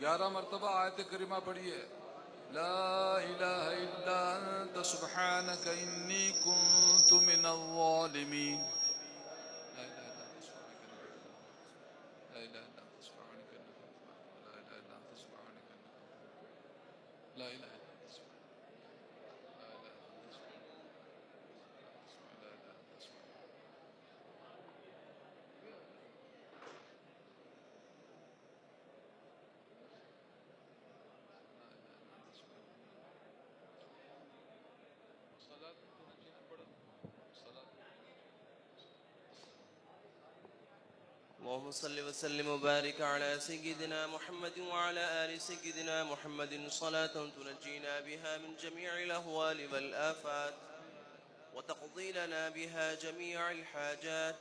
گیارہ مرتبہ آیت کریمہ پڑھیے لا الہ الا انت سبحانک انی کنت من الظالمین لا الہ الا انت سبحانک لا الہ الا انت سبحانک لا الہ الا انت سبحانک لا الہ الا انت اللهم صل وسلم وبارك على سيدنا محمد وعلى آل سيدنا محمد صلاة تنجينا بها من جميع الأهوال والآفات، وتقضي لنا بها جميع الحاجات،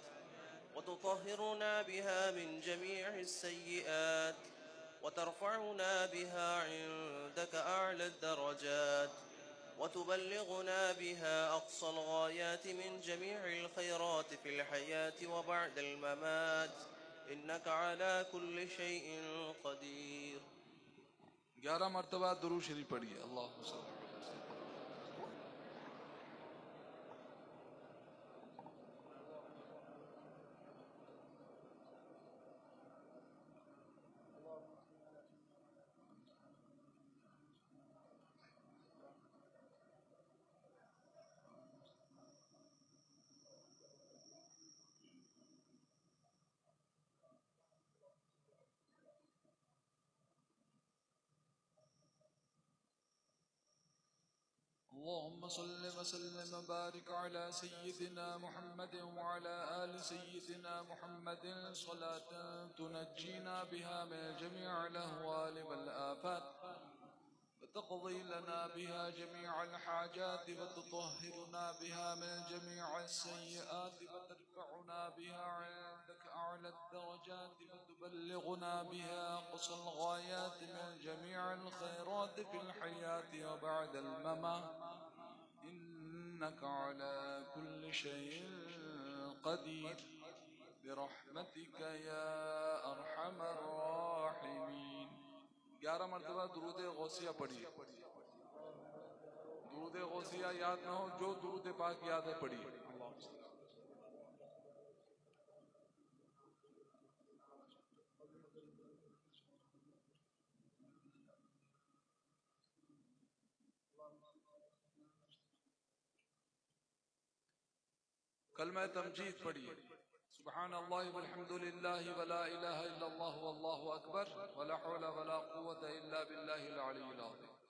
وتطهرنا بها من جميع السيئات، وترفعنا بها عندك أعلى الدرجات، وتبلغنا بها أقصى الغايات من جميع الخيرات في الحياة وبعد الممات. انك على كل شيء قدير. گیارہ مرتبہ درو شریف پڑھیے اللہ صلی اللهم صل وسلم وبارك على سيدنا محمد وعلى آل سيدنا محمد صلاة تنجينا بها من جميع الأهوال والآفات، وتقضي لنا بها جميع الحاجات، وتطهرنا بها من جميع السيئات، وترفعنا بها عندك أعلى الدرجات وتبلغنا بها قصى الغايات من جميع الخيرات في الحياة وبعد الممات. إنك على كل شيء قدير. برحمتك يا أرحم الراحمين. گیارہ مرتبہ درود غوثیہ پڑھی درود غوثیہ یاد نہ ہو، جو درود پاک یاد ہے پڑھی کلمہ تمجید پڑھیے سبحان اللہ والحمد للہ ولا الہ الا اللہ واللہ اکبر ولا حول ولا قوت الا باللہ العلی العظیم۔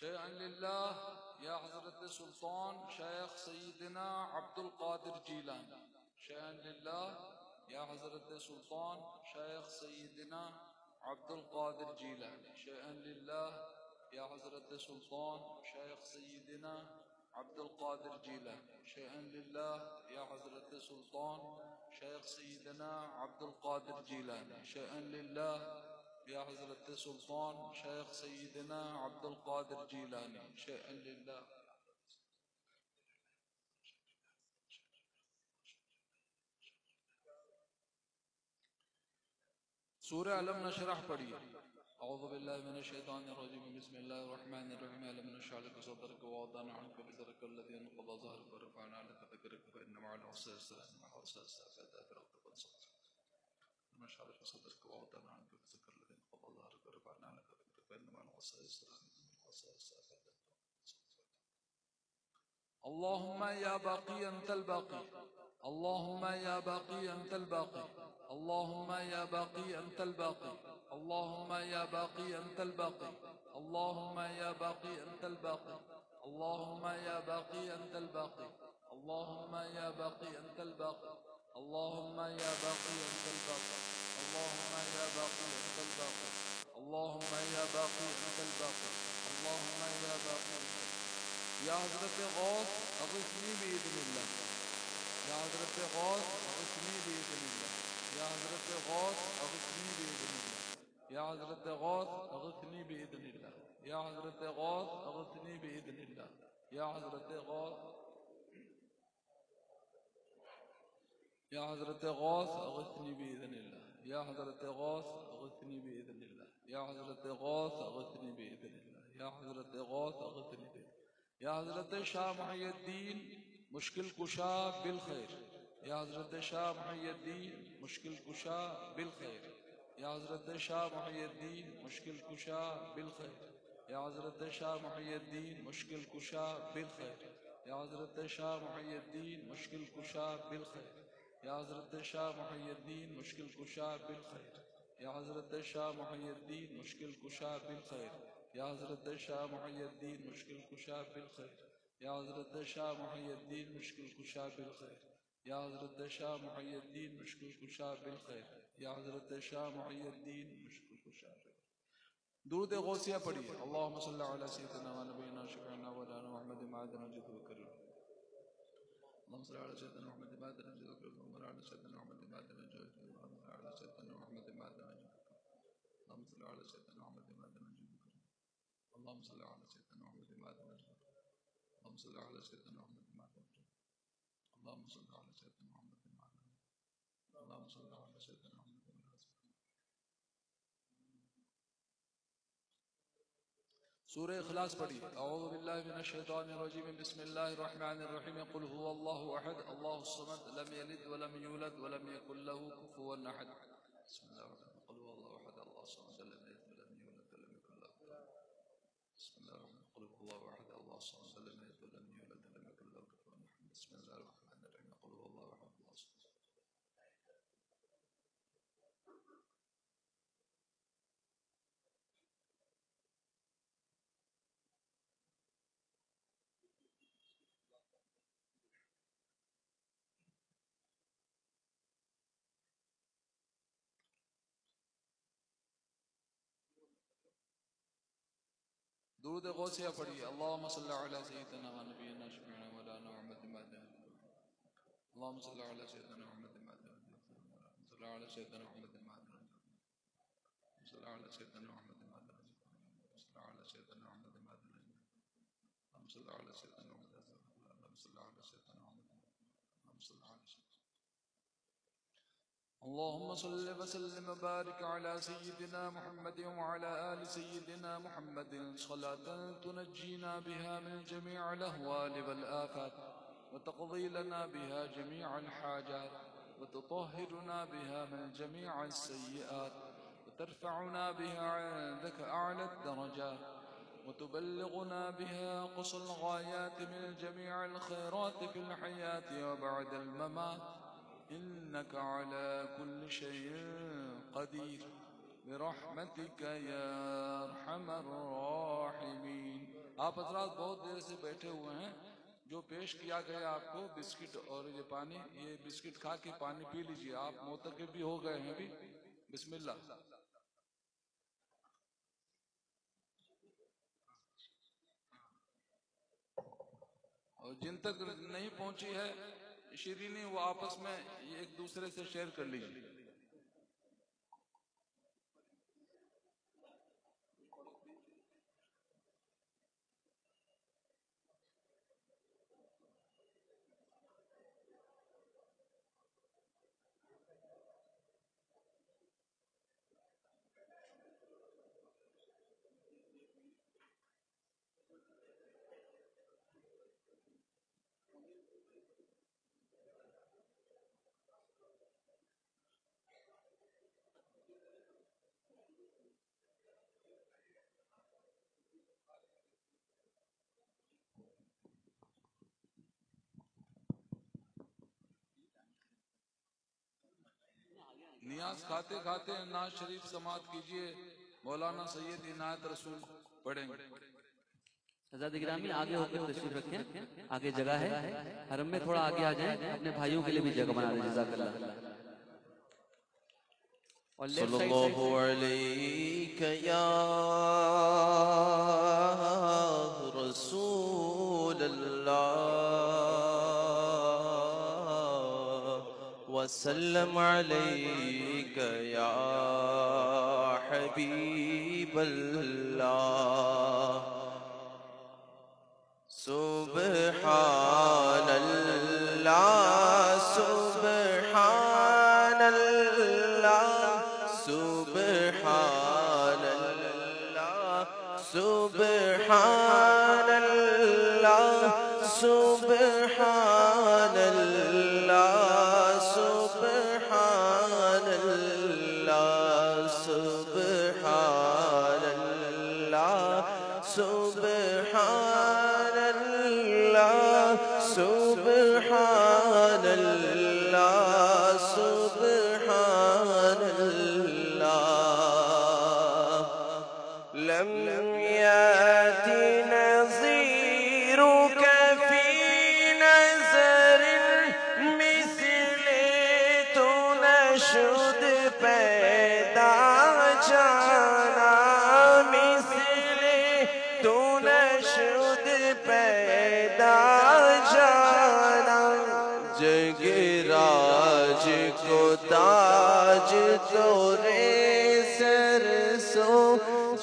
شیعن للہ، یا حضرت سلطان شیخ سیدنا عبد القادر جیلان شیعن للہ، یا حضرت سلطان شیخ سیدنا عبد القادر جیلانی۔ شیعن اللہ یا حضرت سلطان شیخ سیدنا عبد القادر جیلانی۔ شیعن للہ، یا حضرت سلطان شیخ سیدنا عبد القادر جیلان شیعن للہ يا حضرت سلطان شيخ سيدنا عبد القادر جيلاني شيئا لله سورة علم نشرح پڑھیے أعوذ بالله من الشيطان الرجيم بسم الله الرحمن الرحيم ألم نشرح لك صدرك ووضعنا عنك بذرك الذي انقض ظهرك ورفعنا لك ذكرك فإن مع العسر يسرا إن مع العسر يسرا فإذا فرغت فانصب نشرح لك صدرك ووضعنا عنك بذرك الذي انقض ظهرك ورفعنا لك ذكرك فإن مع العسر يسرا إن مع يسرا اللهم يا باقي أنت الباقي اللهم يا باقي أنت الباقي اللهم يا باقي أنت الباقي اللهم يا باقي أنت الباقي اللهم يا باقي أنت الباقي اللهم يا باقي أنت الباقي اللهم يا باقي أنت الباقي اللهم يا باقي انت الباقي. اللهم يا باقي انت الباقي. اللهم يا باقي انت الباقي. اللهم يا باقي يا حضرت غوث اغثني باذن الله. يا حضرت غوث اغثني باذن الله. يا حضرت غوث اغثني باذن الله. يا حضرت غوث اغثني باذن الله. يا حضرت غوث اغثني باذن الله. يا حضرت غوث يا حضرت غوث اغثني باذن الله يا حضرت غوث اغثني باذن الله يا حضرت غوث اغثني باذن الله يا حضرت غوث اغثني باذن يا حضرت شاہ محی الدین مشکل کشا بالخیر، یا حضرت شاہ محی الدین مشکل کشا بالخیر، یا حضرت شاہ محی الدین مشکل کشا بالخیر، یا حضرت شاہ محی الدین مشکل کشا بالخیر، یا حضرت شاہ محی الدین مشکل کشا بالخیر۔ یا حضرت شاہ محی الدین مشکل کشا بالخیر یا حضرت شاہ محی الدین مشکل کشا بالخیر یا حضرت شاہ محی الدین مشکل کشا بالخیر یا حضرت شاہ محی الدین مشکل کشا بالخیر یا حضرت شاہ محی الدین مشکل کشا بالخیر یا حضرت شاہ محی الدین مشکل کشا بالخیر درود غوثیہ پڑھیے۔ اللہم صلی اللہ علیہ سیدنا و نبینا شفعنا و لانا محمد معدنا جد و کریم۔ اللهم صل على سيدنا محمد معدنا جد و کریم۔ على سيدنا محمد بعد ما جئت اللهم صل على سيدنا محمد بعد ما جئت اللهم صل على سيدنا محمد بعد ما جئت اللهم صل على سيدنا محمد بعد ما جئت اللهم صل على سيدنا محمد بعد ما جئت اللهم صل على سيدنا محمد بعد ما جئت اللهم صل على سيدنا سورہ اخلاص پڑھی۔ اعوذ باللہ من الشیطان الرجیم۔ بسم اللہ الرحمن الرحیم۔ قل هو اللہ احد۔ اللہ الصمد لم یلد ولم یولد ولم یکن له کفوا احد۔ بسم اللہ الرحمن قل هو اللہ احد اللہ الصمد لم یلد ولم یولد ولم یکن له بسم اللہ الرحمن قل هو الله احد الله الصمد لم يلد ولم يولد ولم يكن له كفوا احد بسم الله الرحمن الرحيم قل هو الله احد الله الصمد درود غوثیہ پڑھیے. اللہم صلی علی سیدنا نبینا شفیعنا مولانا محمد مادن اللہم صلی علی سیدنا محمد مادن صلی علی سیدنا محمد مادن صلی علی سیدنا محمد مادن صلی علی سیدنا محمد مادن اللہم صلی علی سیدنا محمد اللہم صلی علی سیدنا محمد اللہم صلی علی سیدنا اللهم صل وسلم وبارك على سيدنا محمد وعلى آل سيدنا محمد. صلاة تنجينا بها من جميع الأهوال والآفات وتقضي لنا بها جميع الحاجات، وتطهرنا بها من جميع السيئات، وترفعنا بها عندك أعلى الدرجات، وتبلغنا بها قصى الغايات من جميع الخيرات في الحياة وبعد الممات. إنك على كل شيء قدير. برحمتك يا أرحم الراحمين. آپ حضرات بہت دیر سے بیٹھے ہوئے ہیں. جو پیش کیا گیا آپ کو بسکٹ اور یہ پانی، یہ بسکٹ کھا کے پانی پی لیجیے. آپ موتقب بھی ہو گئے ہیں بھی بسم اللہ. اور جن تک نہیں پہنچی ہے شیرینی وہ آپس میں ایک دوسرے سے شیئر کر لیجیے نیاز کھاتے کھاتے ناز شریف سماعت کیجیے مولانا سید عنایت رسول پڑھیں گے۔ حضرت گرامی آگے ہو کر تشریف رکھیں۔ آگے جگہ ہے حرم میں تھوڑا آگے آ جائیں اپنے بھائیوں کے لیے بھی جگہ بنا دیں۔ جزاک اللہ۔ صلی اللہ سے علیک یا رسول وسلم علیک یا حبیب اللہ سبحان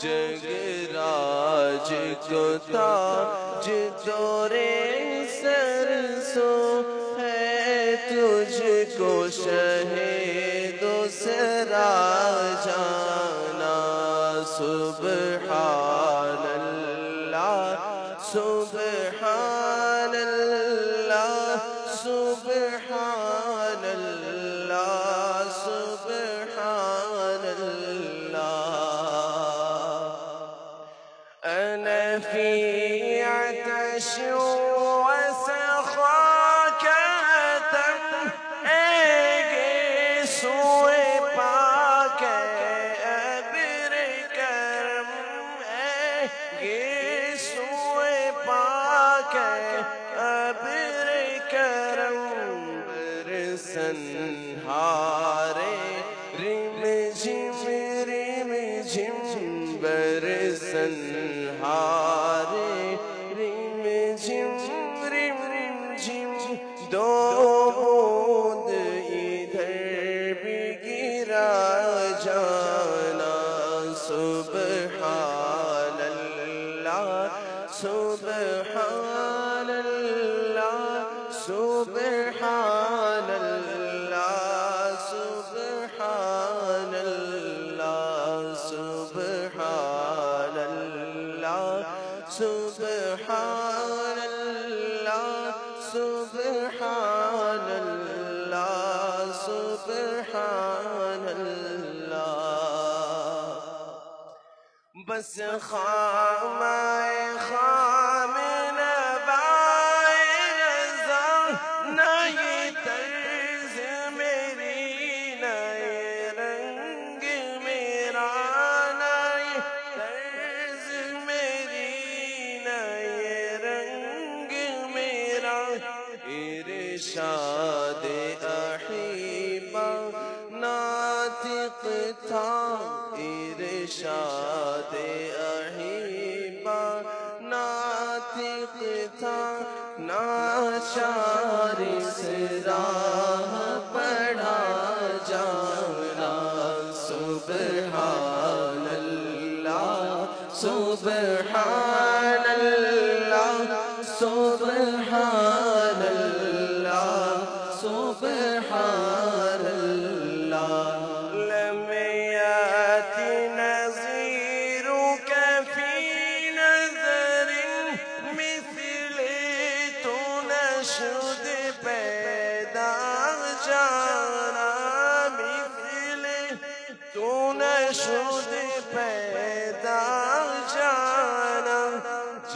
جگ راج کو تاج جی تورے سر سو ہے تجھ کو شہ دوسرا جان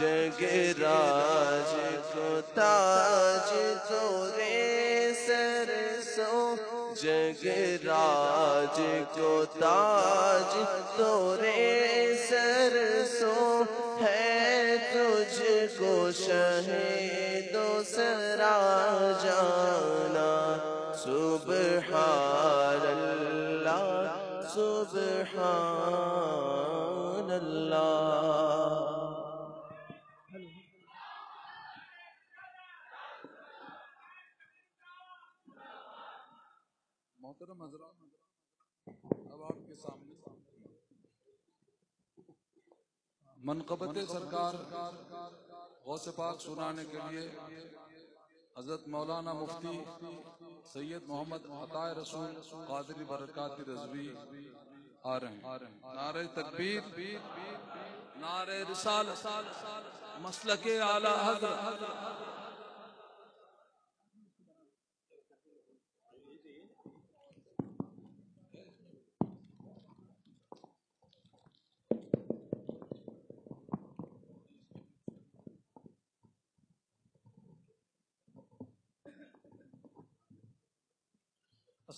جگ راج کو تاج تورے سر سو۔ جگ راج کو تاج تورے سر سو۔ ہے تجھ کو شہید سرا جانا۔ صبح منقبت سرکار غوث پاک سنانے کے لیے حضرت مولانا مفتی سید محمد عطا رسول قادری برکاتی رضوی آ رہے ہیں۔ نعرہ تکبیر، نعرہ رسال مسلک اعلی حضرت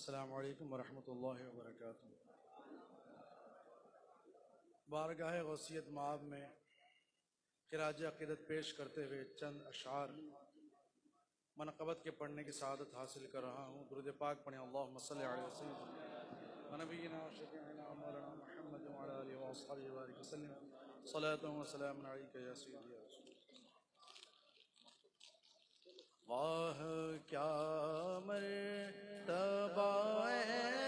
السلام علیکم ورحمۃ اللہ وبرکاتہ۔ بارگاہ غوثیت معاب میں خراج عقیدت پیش کرتے ہوئے چند اشعار منقبت کے پڑھنے کی سعادت حاصل کر رہا ہوں۔ درود پاک پڑھیں۔ اللہ صلی علیہ وسلم۔ نبینا، شفیعنا، مولانا محمد وعلى آله وصحبه وبارك وسلم۔ صلاة وسلام عليك يا سيدي واہ کیا مرتبہ ہے۔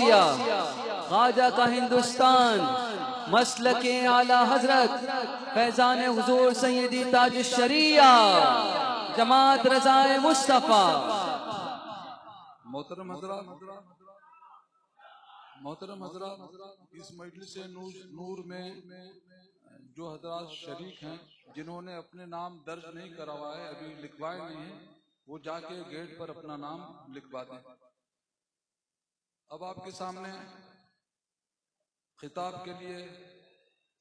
غوثیہ خواجہ کا ہندوستان، مسلک اعلی حضرت، فیضان حضور سیدی تاج الشریعہ، جماعت رضائے مصطفیٰ۔ محترم حضرات محترم حضرات، اس مجلس نور نور میں جو حضرات شریک ہیں، جنہوں نے اپنے نام درج نہیں کروائے ابھی لکھوائے نہیں ہیں، وہ جا کے گیٹ پر اپنا نام لکھوا دیں۔ اب آپ کے سامنے خطاب کے لیے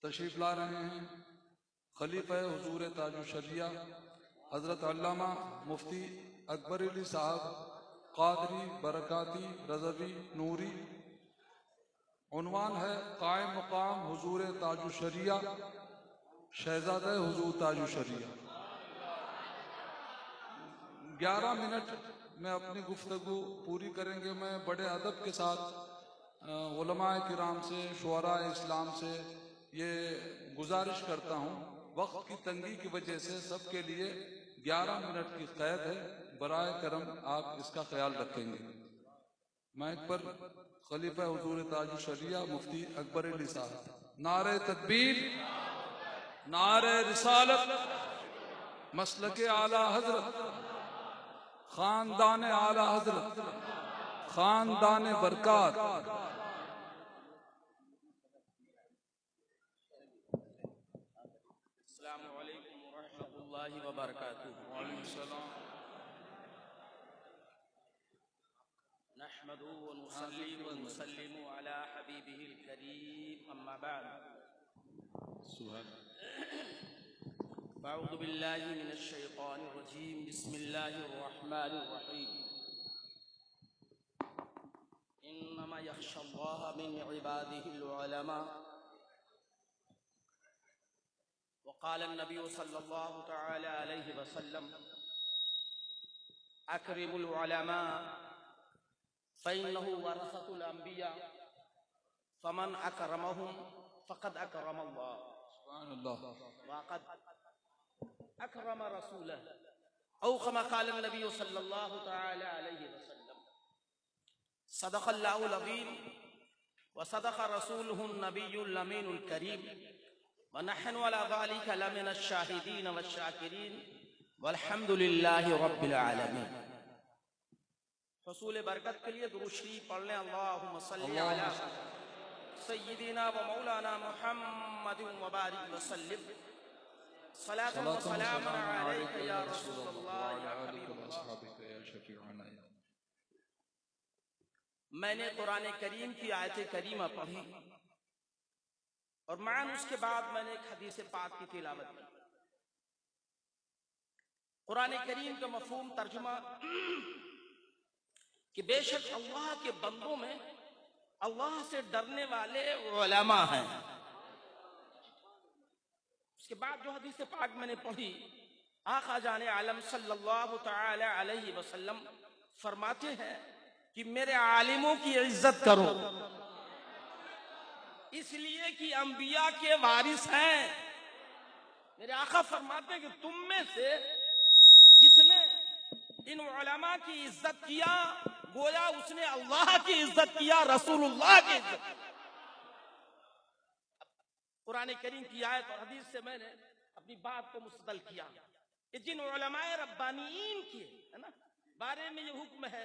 تشریف لا رہے ہیں۔ خلیفہ حضور تاج الشریعہ حضرت علامہ مفتی اکبر علی صاحب، قادری، برکاتی، رضوی، نوری۔ عنوان ہے قائم مقام حضور تاج الشریعہ، شہزادہ حضور تاج الشریعہ۔ گیارہ منٹ میں اپنی گفتگو پوری کریں گے میں بڑے ادب کے ساتھ علماء کرام سے، شعراء اسلام سے یہ گزارش کرتا ہوں۔ وقت کی تنگی کی وجہ سے سب کے لیے گیارہ منٹ کی قید ہے۔ برائے کرم آپ اس کا خیال رکھیں گے۔ مائک پر خلیفہ حضور تاج الشریعہ مفتی اکبر علی صاحب۔ نعرہ تکبیر نعرہ رسالت، مسلک اعلی حضرت۔ خاندان اعلی حضرت خاندان برکات۔ السلام علیکم ورحمۃ اللہ وبرکاتہ۔ نحمد ونصلي ونسلم على حبيبه الكريم أما بعد۔ أعوذ بالله من الشيطان الرجيم. بسم الله الرحمن الرحيم. إنما يخشى الله من عباده العلماء. وقال النبي صلى الله تعالى عليه وسلم أكرم العلماء فإنه ورثة الأنبياء. فمن أكرمهم فقد أكرم الله. سبحان اللہ وقد أكرم رسوله. أو كما قال النبي صلى الله تعالى عليه وسلم. صدق الله العظيم وصدق رسوله النبي الأمين الكريم. ونحن على ذلك لمن الشاهدين والشاكرين. والحمد لله رب العالمين. حصول برکت کے لیے درود شریف پڑھ لیں. اللہم صلی علی سیدنا و مولانا محمد وبارک وسلم. صلاة رسول میں نے قرآن کریم کی آیت کریمہ پڑھی اور معن اس کے بعد میں نے ایک حدیث پاک کی تلاوت کی. قرآن کریم کا مفہوم ترجمہ کہ بے شک اللہ کے بندوں میں اللہ سے ڈرنے والے علماء ہیں. کے بعد جو حدیث پاک میں نے پڑھی، آقا جان عالم صلی اللہ تعالی علیہ وسلم فرماتے ہیں کہ میرے عالموں کی عزت کرو۔ اس لیے کہ انبیاء کے وارث ہیں۔ میرے آقا فرماتے ہیں کہ تم میں سے جس نے ان علماء کی عزت کیا، گویا اس نے اللہ کی عزت کیا، رسول اللہ کی عزت کیا۔ قرآن کریم کی آیت اور حدیث سے میں نے اپنی بات کو مستدل کیا۔ کہ جن علماء ربانیین ہے نا بارے میں یہ حکم ہے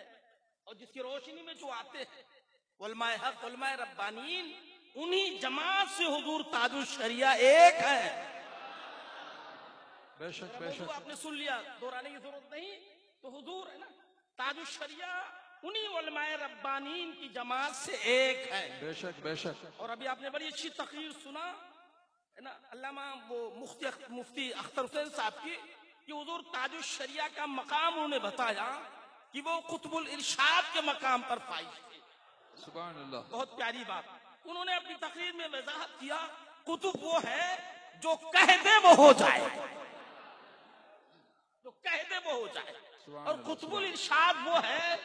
اور جس کی روشنی میں جو آتے ہیں علماء حق علماء ربانیین انہی جماعت سے حضور تاج الشریعہ ایک ہے بے شک بے شک۔ آپ نے سن لیا دہرانے کی ضرورت نہیں تو حضور ہے نا تاج الشریعہ انہی علماء ربانین کی جماعت سے ایک ہے بے شک بے شک۔ اور ابھی آپ نے بڑی اچھی تقریر سنا نا علامہ وہ مفتی مفتی اختر حسین صاحب کی کہ حضور تاج الشریعہ کا مقام انہوں نے بتایا کہ وہ قطب الارشاد کے مقام پر فائز تھے۔ سبحان اللہ۔ بہت پیاری بات۔ انہوں نے اپنی تقریر میں وضاحت کیا قطب وہ ہے جو کہہ دے وہ ہو جائے۔ جو کہہ دے وہ ہو جائے۔ اور قطب الارشاد وہ ہے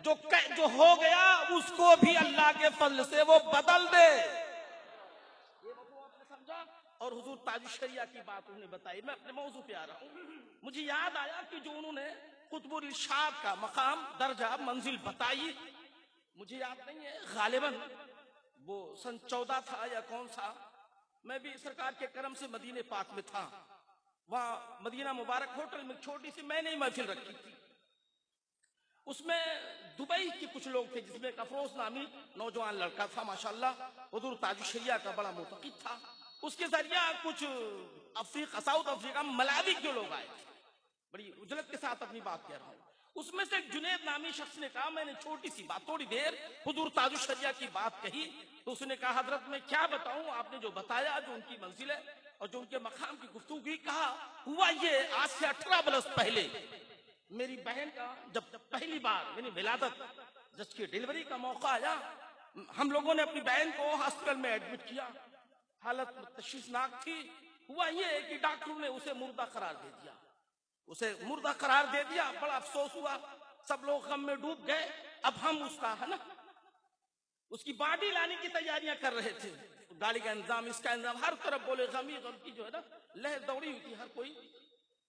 جو جو ہو گیا اس کو بھی اللہ کے فضل سے وہ بدل دے یہ مفہوم آپ نے سمجھا اور حضور تاج الشریعہ کی بات انہوں نے بتائی۔ میں اپنے موضوع پہ آ رہا ہوں۔ مجھے یاد آیا کہ جو انہوں نے قطب الارشاد کا مقام، درجہ، منزل بتائی، مجھے یاد نہیں ہے، غالباً وہ سن چودہ تھا یا کون سا، میں بھی سرکار کے کرم سے مدینہ پاک میں تھا۔ وہاں مدینہ مبارک ہوٹل میں چھوٹی سی میں نے محفل رکھی تھی۔ اس میں دبئی کے کچھ لوگ تھے، جس میں ایک افروز نامی نوجوان لڑکا تھا، ماشاءاللہ، حضور تاج الشریعہ کا بڑا معتقد تھا۔ اس کے ذریعہ کچھ افریقہ ساؤتھ افریقہ ملاوی کے لوگ آئے۔ بڑی اجلت کے ساتھ اپنی بات کہہ رہا ہوں۔ اس میں سے ایک جنید نامی شخص نے کہا، میں نے چھوٹی سی بات، تھوڑی دیر حضور تاج الشریعہ کی بات کہی۔ تو اس نے کہا، حضرت میں کیا بتاؤں؟ آپ نے جو بتایا، جو ان کی منزل ہے اور جو ان کے مقام کی گفتگو کی، کہا، ہوا یہ آج سے اٹھارہ برس پہلے میری بہن کا جب پہلی بار یعنی ولادت، جس کی ڈیلیوری کا موقع آیا، ہم لوگوں نے اپنی بہن کو ہاسپٹل میں ایڈمٹ کیا۔ حالت تشویشناک تھی، ہوا یہ کہ ڈاکٹر نے اسے مردہ قرار دے دیا۔ اسے مردہ قرار دے دیا، بڑا افسوس ہوا۔ سب لوگ غم میں ڈوب گئے۔ اب ہم اس کا، ہے نا؟ اس کی باڈی لانے کی تیاریاں کر رہے تھے۔ گاڑی کا انتظام اس کا انتظام ہر طرف بولے، غمی، غم کی جو ہے نا، لہر دوڑی ہوئی تھی، ہر کوئی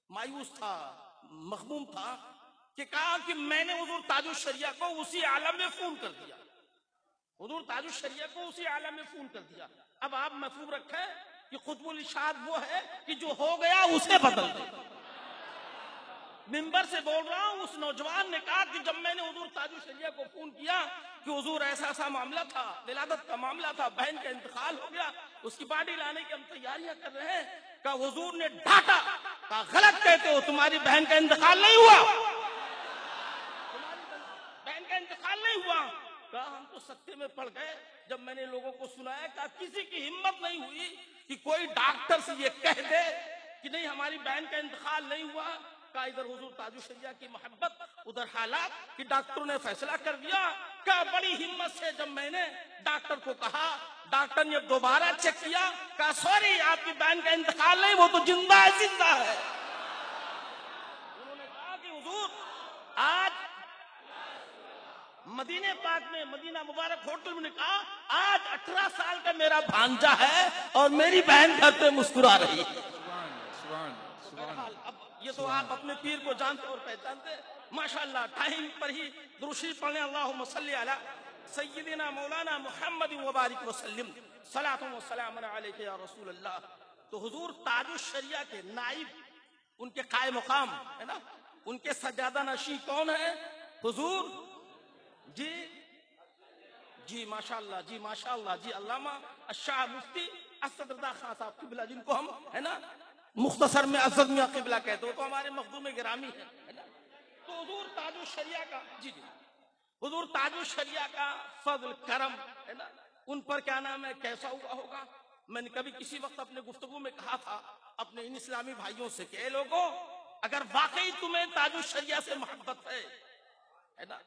مایوس تھا، مخموم تھا کہ کہا کہ میں نے حضور تاج الشریعہ کو اسی عالم میں فون کر دیا۔ حضور تاج الشریعہ کو اسی عالم میں فون کر دیا۔ اب آپ محفوظ رکھیں کہ قطب الاشاد وہ ہے کہ جو ہو گیا اسے بدل دے۔ ممبر سے بول رہا ہوں، اس نوجوان نے کہا کہ جب میں نے حضور تاج الشریعہ کو فون کیا کہ حضور ایسا ایسا معاملہ تھا، ولادت کا معاملہ تھا، بہن کا انتقال ہو گیا، اس کی باڈی لانے کی ہم تیاریاں کر رہے ہیں کہ حضور نے ڈانٹا کہا غلط کہتے ہو، تمہاری بہن کا انتقال نہیں ہوا۔ تمہاری بہن کا انتقال نہیں ہوا۔ کہا ہم تو سکتے میں پڑ گئے جب میں نے لوگوں کو سنایا کہا کسی کی ہمت نہیں ہوئی کہ کوئی ڈاکٹر سے یہ کہہ دے کہ نہیں، ہماری بہن کا انتقال نہیں ہوا۔ کہا ادھر حضور تاج الشریعہ کی محبت، ادھر حالات کہ ڈاکٹر نے فیصلہ کر دیا۔ کہا بڑی ہمت سے جب میں نے ڈاکٹر کو کہا، ڈاکٹر نے دوبارہ چیک کیا۔ کہا، سوری، آپ کی بہن کا انتقال نہیں، وہ تو زندہ ہے زندہ ہے۔ انہوں نے کہا کہ حضور، آج مدینہ پاک میں، مدینہ مبارک ہوٹل میں نے کہا، آج اٹھارہ سال کا میرا بھانجا ہے اور میری بہن گھر پہ مسکرا رہی ہے۔ اب یہ تو آپ اپنے پیر کو جانتے اور پہچانتے۔ ماشاءاللہ، ٹائم پر ہی دروشی پڑھنے، اللہم صلی علی سیدنا مولانا محمد مبارک وسلم صلاة و سلام علیکہ یا رسول اللہ۔ تو حضور تاج الشریعہ کے نائب، ان کے قائم مقام، ہے نا؟ ان کے سجادہ نشی کون ہے؟ حضور جی؟ جی ماشاءاللہ جی ماشاءاللہ جی علامہ الشاہ مفتی اسد رضا خان صاحب، قبلہ جن کو ہم، ہے نا؟ مختصر میں اسد میاں قبلہ کہتے ہو تو ہمارے مخدوم گرامی ہے تو حضور تاج الشریعہ کا جی جی حضور تاج الشریعہ کا فضل، کرم، ہے نا؟ ان پر کیا نام ہے، کیسا ہوا ہوگا؟ میں نے کبھی کسی وقت اپنے گفتگو میں کہا تھا، اپنے ان اسلامی بھائیوں سے کہ، اے لوگوں، اگر واقعی تمہیں تاج الشریعہ سے محبت ہے ہے نا؟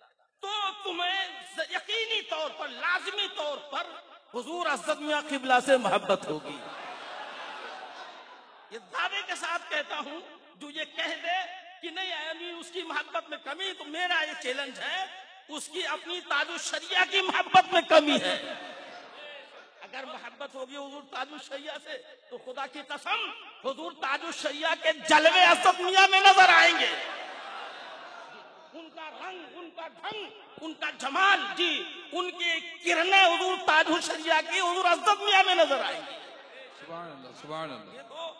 تو تمہیں یقینی طور پر، لازمی طور پر حضور عزت میاں قبلہ سے محبت ہوگی۔ یہ دعوے کے ساتھ کہتا ہوں، جو یہ کہہ دے کہ نہیں امین اس کی محبت میں کمی، تو میرا یہ چیلنج ہے، اس کی اپنی تاج الشریعہ کی محبت میں کمی ہے۔ اگر محبت ہوگی حضور تاج الشریعہ سے، تو خدا کی قسم، حضور تاج الشریعہ کے جلوے اسد میاں میں نظر آئیں گے۔ ان کا رنگ ان کا ڈھنگ ان کا جمال جی ان کی کرنیں حضور تاج الشریعہ کی حضور اسد میاں میں نظر آئیں گی۔ سبحان اللہ سبحان اللہ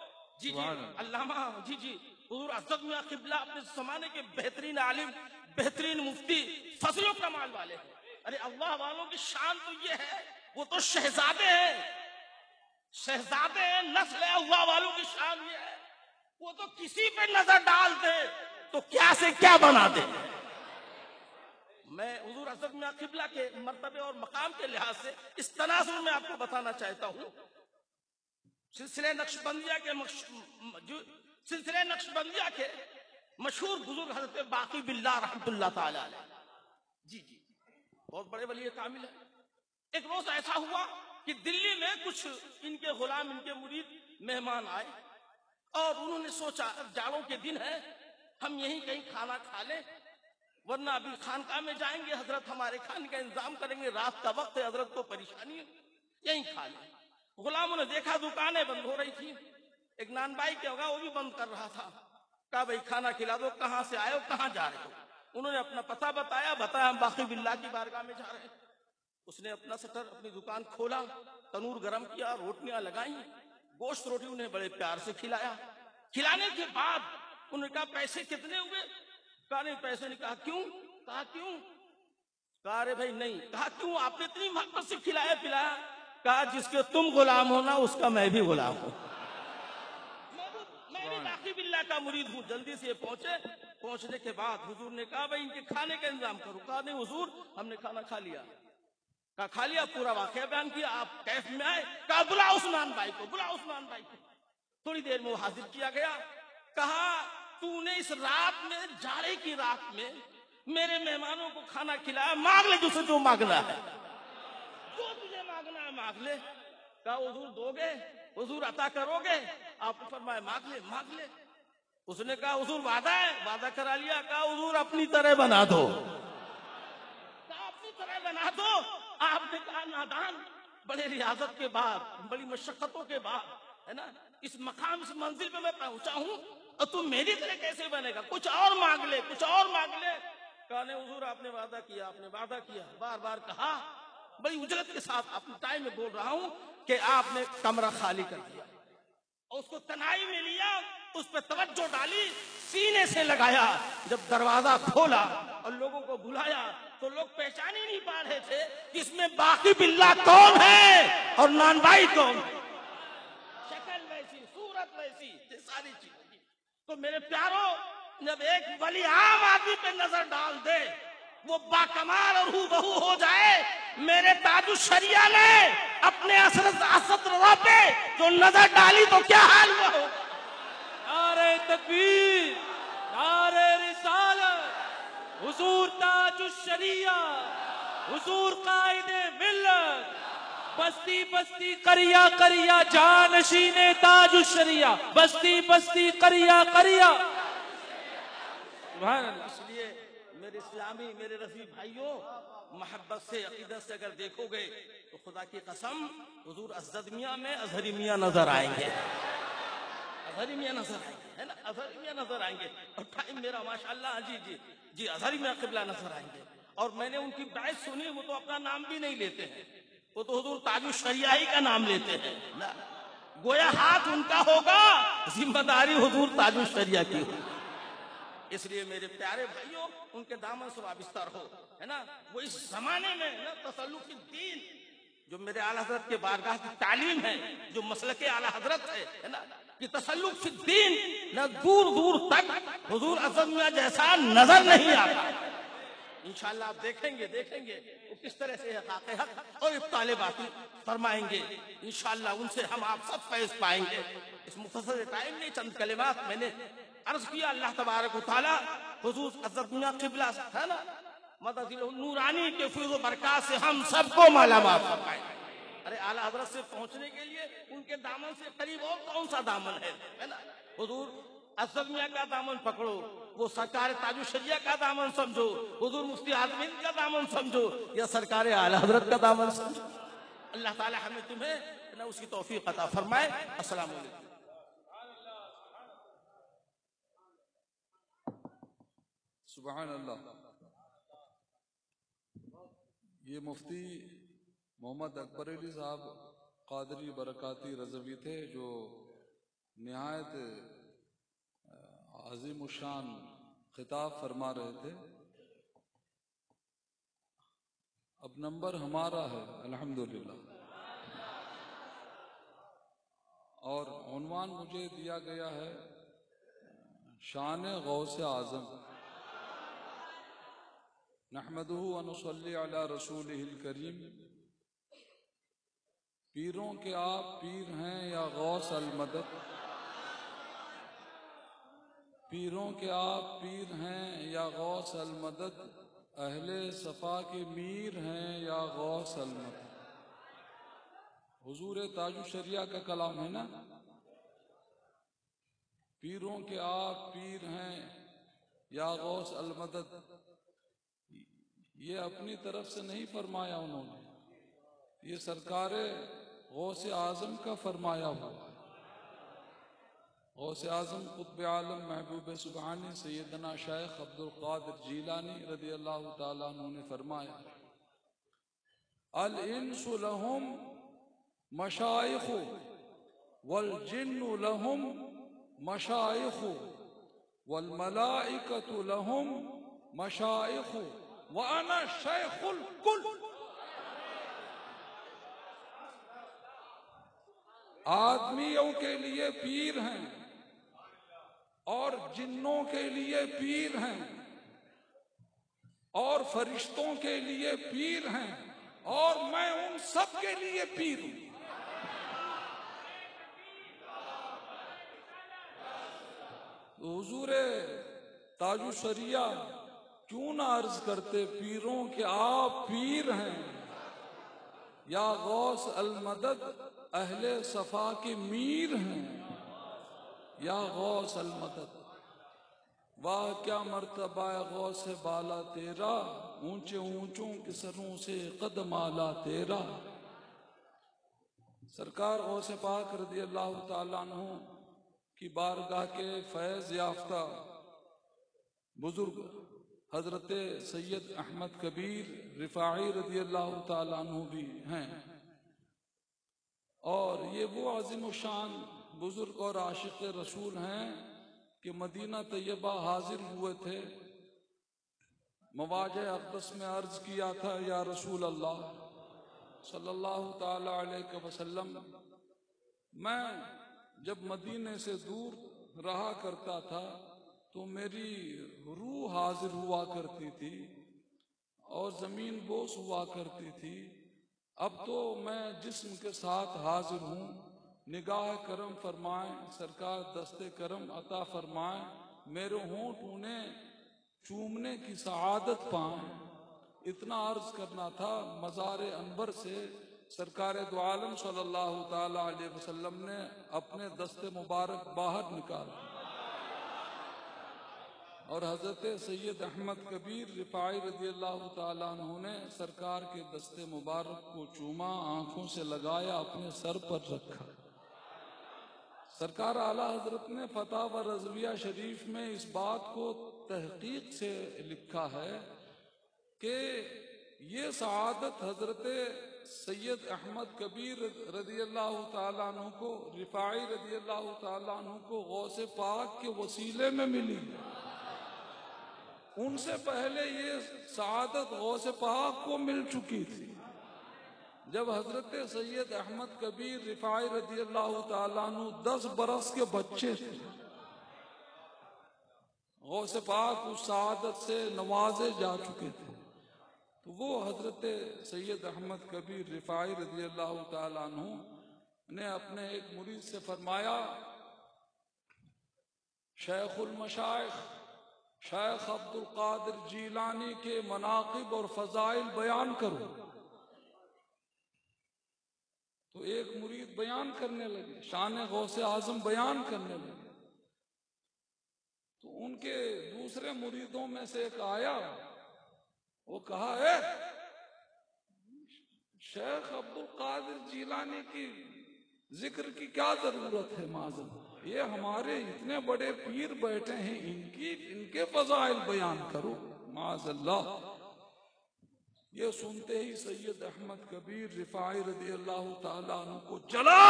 جی جی۔ علامہ جی جی حضور اسد میاں قبلہ اپنے زمانے کے بہترین عالم بہترین مفتی فضل و کمال والے ہیں۔ ارے اللہ والوں کی شان تو یہ ہے وہ تو شہزادے ہیں۔ شہزادے ہیں نسل اللہ والوں کی شان یہ ہے۔ وہ تو کسی پہ نظر ڈال دے تو کیا سے کیا بنا دے؟ میں حضور حضرت میں قبلہ کے مرتبے اور مقام کے لحاظ سے اس تناظر میں آپ کو بتانا چاہتا ہوں۔ سلسلے نقش بندیہ کے مخش... سلسلے نقش بندیہ کے مشہور بزرگ حضرت باقی باللہ رحمت اللہ تعالی علیہ۔ جی،, جی جی بہت بڑے ولی کامل ہیں۔ ایک روز ایسا ہوا کہ دلی میں کچھ ان کے غلام، ان کے مرید مہمان آئے اور انہوں نے سوچا جاڑوں کے دن ہیں۔ ہم یہیں کہیں کھانا کھا لیں۔ ورنہ ابھی خانقاہ میں جائیں گے، حضرت ہمارے کھانے کا انتظام کریں گے۔ رات کا وقت ہے، حضرت کو پریشانی ہے۔ یہیں کھا لیں۔ غلاموں نے دیکھا دکانیں بند ہو رہی تھی ایک نان بھائی کے ہوگا، وہ بھی بند کر رہا تھا۔ کہا، بھائی، کھانا کھلا دو، کہاں سے آئے ہو؟ کہاں جا رہے ہو؟ انہوں نے اپنا پتہ بتایا بتایا، ہم باقی باللہ کی بارگاہ میں جا رہے ہیں۔ اس نے اپنا سٹر، اپنی دکان کھولا، تنور گرم کیا، روٹیاں لگائیں، گوشت روٹی انہیں بڑے پیار سے کھلایا۔ کھلانے کے بعد انہوں نے کہا پیسے کتنے ہوئے؟ کہا نہیں پیسے نہیں. کہا کیوں؟ کہا کیوں؟ کہا ارے بھائی نہیں. کہا کیوں؟ آپ نے اتنی محبت سے کھلایا پلایا؟ کہا جس کے تم غلام ہونا اس کا میں بھی غلام ہوں. میں بھی باقی باللہ کا مرید ہوں۔ جلدی سے یہ پہنچے۔ پہنچنے کے بعد حضور نے کہا بھائی ان کے کھانے کا انتظام کرو. کہا نہیں حضور ہم نے کھانا کھا لیا۔ کہا کھا لیا پورا واقعہ بیان کیا آپ کیف میں آئے؟ کہا بلا عثمان بھائی کو بلا عثمان بھائی کو. تھوڑی دیر میں وہ حاضر کیا گیا۔ کہا تو نے اس رات میں جاڑے کی رات میں میرے مہمانوں کو کھانا کھلایا مانگ لے جسے جو مانگنا ہے جو تجھے مانگنا ہے مانگ لے کہا حضور دو گے حضور عطا کرو گے آپ فرمائے مانگ لے مانگ لے اس نے کہا حضور وعدہ ہے وعدہ کرا لیا کہا حضور اپنی طرح بنا دو کہا اپنی طرح بنا دو آپ نے کہا نادان بڑے ریاضت کے بعد بڑی مشقتوں کے بعد ہے نا اس مقام اس منزل پہ میں پہنچا ہوں اور تو میری طرح کیسے بنے گا؟ کچھ اور مانگ لے، کچھ اور مانگ لے۔ کہا نے حضور، آپ نے وعدہ کیا، آپ نے وعدہ کیا۔ بار بار کہا، بڑی اجرت کے ساتھ اپنے ٹائم میں بول رہا ہوں کہ آپ نے کمرہ خالی کر دیا۔ اور اس کو تنہائی میں لیا، اس پہ توجہ ڈالی، سینے سے لگایا، جب دروازہ کھولا اور لوگوں کو بھلایا تو لوگ پہچان ہی نہیں پا رہے تھے کہ اس میں باقی باللہ کون ہے اور نان بھائی کون ہے۔ شکل ویسی، صورت ویسی ساری چیز تو میرے پیاروں، جب ایک ولی عام آدمی پہ نظر ڈال دے، وہ باکمال اور ہو بہو ہو جائے، میرے تاج شریعہ نے اپنے اسد رضا پہ جو نظر ڈالی تو کیا حال ہوا ہو؟ نارے تکبیر نارے رسالت، حضور تاج الشریعہ حضور قائد ملت بستی بستی کریا کریا جانشین تاج شریا بستی بستی کریا کریا اس لیے میرے اسلامی، میرے رفیع بھائیوں، محبت سے عقیدت سے اگر دیکھو گے تو خدا کی قسم حضور ازد میاں میں اظہری میاں نظر آئیں گے۔ اظہری میاں نظر آئیں گے، ہے نا؟ اظہری میاں نظر آئیں گے۔ اور ٹائم میرا، ماشاءاللہ جی جی جی اظہری میاں قبلہ نظر آئیں گے۔ اور میں نے ان کی بحث سنی، وہ تو اپنا نام بھی نہیں لیتے ہیں۔ وہ تو حضور تاج الشریعہ ہی کا نام لیتے ہیں۔ گویا ہاتھ ان کا ہوگا، ذمہ داری حضور تاج الشریعہ کی ہوگی اس لیے میرے پیارے بھائیوں، ان کے دامن سے وابستہ رہو، ہے نا؟ وہ اس زمانے میں نا تسلق دین، جو میرے اعلی حضرت کے بارگاہ کی تعلیم ہے، جو مسلک اعلی حضرت ہے نا؟ کہ تسلق دین نہ دور دور تک حضور عظم جیسا نظر نہیں آتا۔ انشاءاللہ آپ دیکھیں گے دیکھیں گے وہ کس طرح سے حقاق حق اور ابطال باطل فرمائیں گے، انشاءاللہ ان سے ہم آپ سب فیض پائیں گے۔ اس مختصر ٹائم نے چند کلمات میں نے عرض کیا، اللہ تبارک و تعالی حضور عزت دنیا قبلہ تھا نا؟ مدد نورانی کے فیض و برکات سے ہم سب کو مالا معاف فرمائیں ارے، اعلیٰ حضرت سے پہنچنے کے لیے ان کے دامن سے قریب اور کون سا دامن ہے؟ حضور اسلمیہ کا دامن پکڑو۔ وہ سرکار تاج شریعہ کا دامن سمجھو۔ حضور مفتی عالمین کا دامن سمجھو۔ یا سرکار اعلی حضرت کا دامن سمجھو۔ اللہ تعالی ہمیں تمہیں نہ اس کی توفیق عطا فرمائے۔ السلام علیکم۔ سبحان اللہ۔ یہ مفتی محمد اکبر علی صاحب قادری برکاتی رضوی تھے جو نہایت عظیم شان خطاب فرما رہے تھے۔ اب نمبر ہمارا ہے، الحمدللہ۔ اور عنوان مجھے دیا گیا ہے، شان غوث اعظم۔ نحمدہ ونصلی علی رسولہ الکریم۔ پیروں کے آپ پیر ہیں یا غوث المدد؟ پیروں کے آپ پیر ہیں یا غوث المدد، اہل صفا کے میر ہیں یا غوث المدد۔ حضور تاج الشریعہ کا کلام ہے نا؟ پیروں کے آپ پیر ہیں یا غوث المدد۔ یہ اپنی طرف سے نہیں فرمایا انہوں نے، یہ سرکار غوث اعظم کا فرمایا ہوا ہے۔ غوث اعظم قطب عالم محبوب سبحانی سیدنا شیخ عبد القادر جیلانی رضی اللہ تعالیٰ عنہ نے فرمایا، الانس لهم مشائخ والجن لهم مشائخ والملائکة لهم مشائخ وانا شیخ الکل۔ آدمیوں کے لیے پیر ہیں۔ اور جنوں کے لیے پیر ہیں، اور فرشتوں کے لیے پیر ہیں، اور میں ان سب کے لیے پیر ہوں۔ حضور تاج شریعہ کیوں نہ عرض کرتے پیروں کے آپ پیر ہیں؟ یا غوث المدد اہل صفا کے میر ہیں؟ یا غوث المدد، واہ، کیا مرتبہ غوث بالا تیرا؟ اونچے اونچوں کے سروں سے قدم آلا تیرا۔ سرکار غوث پاک رضی اللہ تعالیٰ عنہ کی بارگاہ کے فیض یافتہ بزرگ حضرت سید احمد کبیر رفاعی رضی اللہ تعالیٰ عنہ بھی ہیں۔ اور یہ وہ عظیم الشان بزرگ اور عاشق رسول ہیں کہ مدینہ طیبہ حاضر ہوئے تھے۔ مواجہ اقدس میں عرض کیا تھا، یا رسول اللہ صلی اللہ تعالی علیہ وسلم، میں جب مدینے سے دور رہا کرتا تھا تو میری روح حاضر ہوا کرتی تھی اور زمین بوس ہوا کرتی تھی۔ اب تو میں جسم کے ساتھ حاضر ہوں۔ نگاہ کرم فرمائیں، سرکار دست کرم عطا فرمائیں، میرے ہونٹ انہیں چومنے کی سعادت پائیں۔ اتنا عرض کرنا تھا مزار انور سے، سرکار دو عالم صلی اللہ تعالی علیہ وسلم نے اپنے دست مبارک باہر نکال اور حضرت سید احمد کبیر رفاعی رضی اللہ تعالیٰ عنہ نے سرکار کے دست مبارک کو چوما، آنکھوں سے لگایا، اپنے سر پر رکھا۔ سرکار اعلی حضرت نے فتح و رضویہ شریف میں اس بات کو تحقیق سے لکھا ہے کہ یہ سعادت حضرت سید احمد کبیر رضی اللہ تعالیٰ عنہ کو، رفاعی رضی اللہ تعالیٰ عنہ کو غوث پاک کے وسیلے میں ملی۔ ان سے پہلے یہ سعادت غوث پاک کو مل چکی تھی۔ جب حضرت سید احمد کبیر رفاعی رضی اللہ تعالیٰ عنہ دس برس کے بچے تھے۔ غوث پاک اس سعادت سے نوازے جا چکے تھے۔ تو وہ حضرت سید احمد کبیر رفاعی رضی اللہ تعالیٰ عنہ نے اپنے ایک مرید سے فرمایا، شیخ المشائخ، شیخ عبد القادر جیلانی کے مناقب اور فضائل بیان کرو۔ تو ایک مرید بیان کرنے لگے، شان غوث اعظم بیان کرنے لگے۔ تو ان کے دوسرے مریدوں میں سے ایک آیا، وہ کہا ہے شیخ عبد القادر جیلانی کی ذکر کی کیا ضرورت ہے معذم یہ ہمارے اتنے بڑے پیر بیٹھے ہیں، ان کی، ان کے فضائل بیان کرو۔ معاذ اللہ۔ یہ سنتے ہی سید احمد کبیر رفاعی رضی اللہ تعالیٰ عنہ کو جلا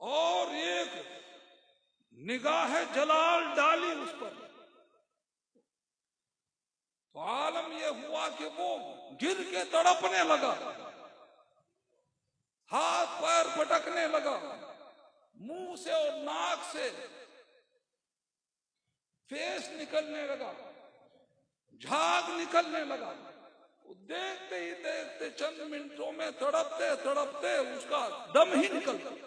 اور ایک نگاہ جلال ڈالی اس پر۔ تو عالم یہ ہوا کہ وہ گر کے تڑپنے لگا، ہاتھ پیر پٹکنے لگا، منہ سے اور ناک سے فیس نکلنے لگا۔ جھاگ نکلنے لگا۔ دیکھتے ہی دیکھتے چند منٹوں میں تڑپتے تڑپتے اس کا دم ہی نکل گیا۔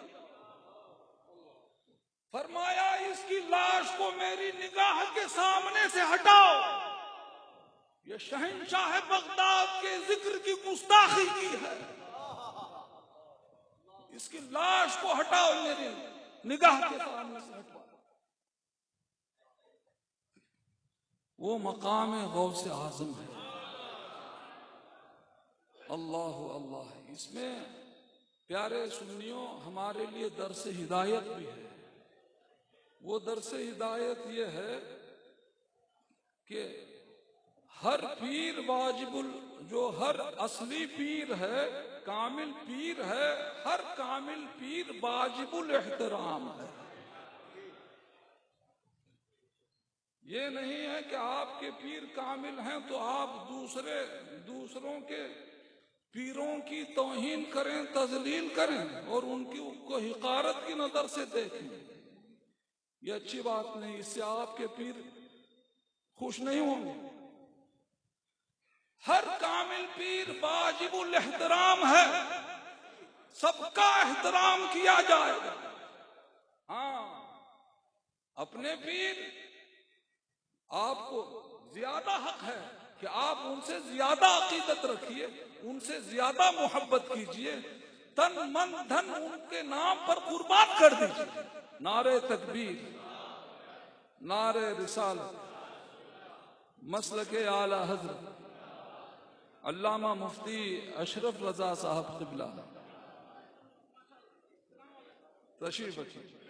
فرمایا، اس کی لاش کو میری نگاہ کے سامنے سے ہٹاؤ۔ یہ شہنشاہ بغداد کے ذکر کی گستاخی کی ہے۔ اس کی لاش کو ہٹاؤ میری نگاہ کے سامنے سے ہٹاؤ۔ وہ مقام غوث اعظم ہے۔ اللہ اللہ اس میں پیارے سنیوں، ہمارے لیے درس ہدایت بھی ہے۔ وہ درس ہدایت یہ ہے کہ ہر پیر واجب جو ہر اصلی پیر ہے، کامل پیر ہے، ہر کامل پیر واجب الاحترام ہے۔ یہ نہیں ہے کہ آپ کے پیر کامل ہیں تو آپ دوسرے دوسروں کے پیروں کی توہین کریں تزلیل کریں اور ان کی کو حقارت کی نظر سے دیکھیں۔ یہ اچھی بات نہیں، اس سے آپ کے پیر خوش نہیں ہوں گے۔ ہر کامل پیر واجب الاحترام ہے، سب کا احترام کیا جائے گا۔ ہاں اپنے پیر آپ کو زیادہ حق ہے کہ آپ ان سے زیادہ عقیدت رکھیے، ان سے زیادہ محبت کیجیے۔ تن من دھن ان کے نام پر قربان کر دیجیے۔ نعرے تکبیر نعرے رسالت، مسلک اعلی حضرت علامہ مفتی اشرف رضا صاحب قبلہ۔ تشریف رکھیے جی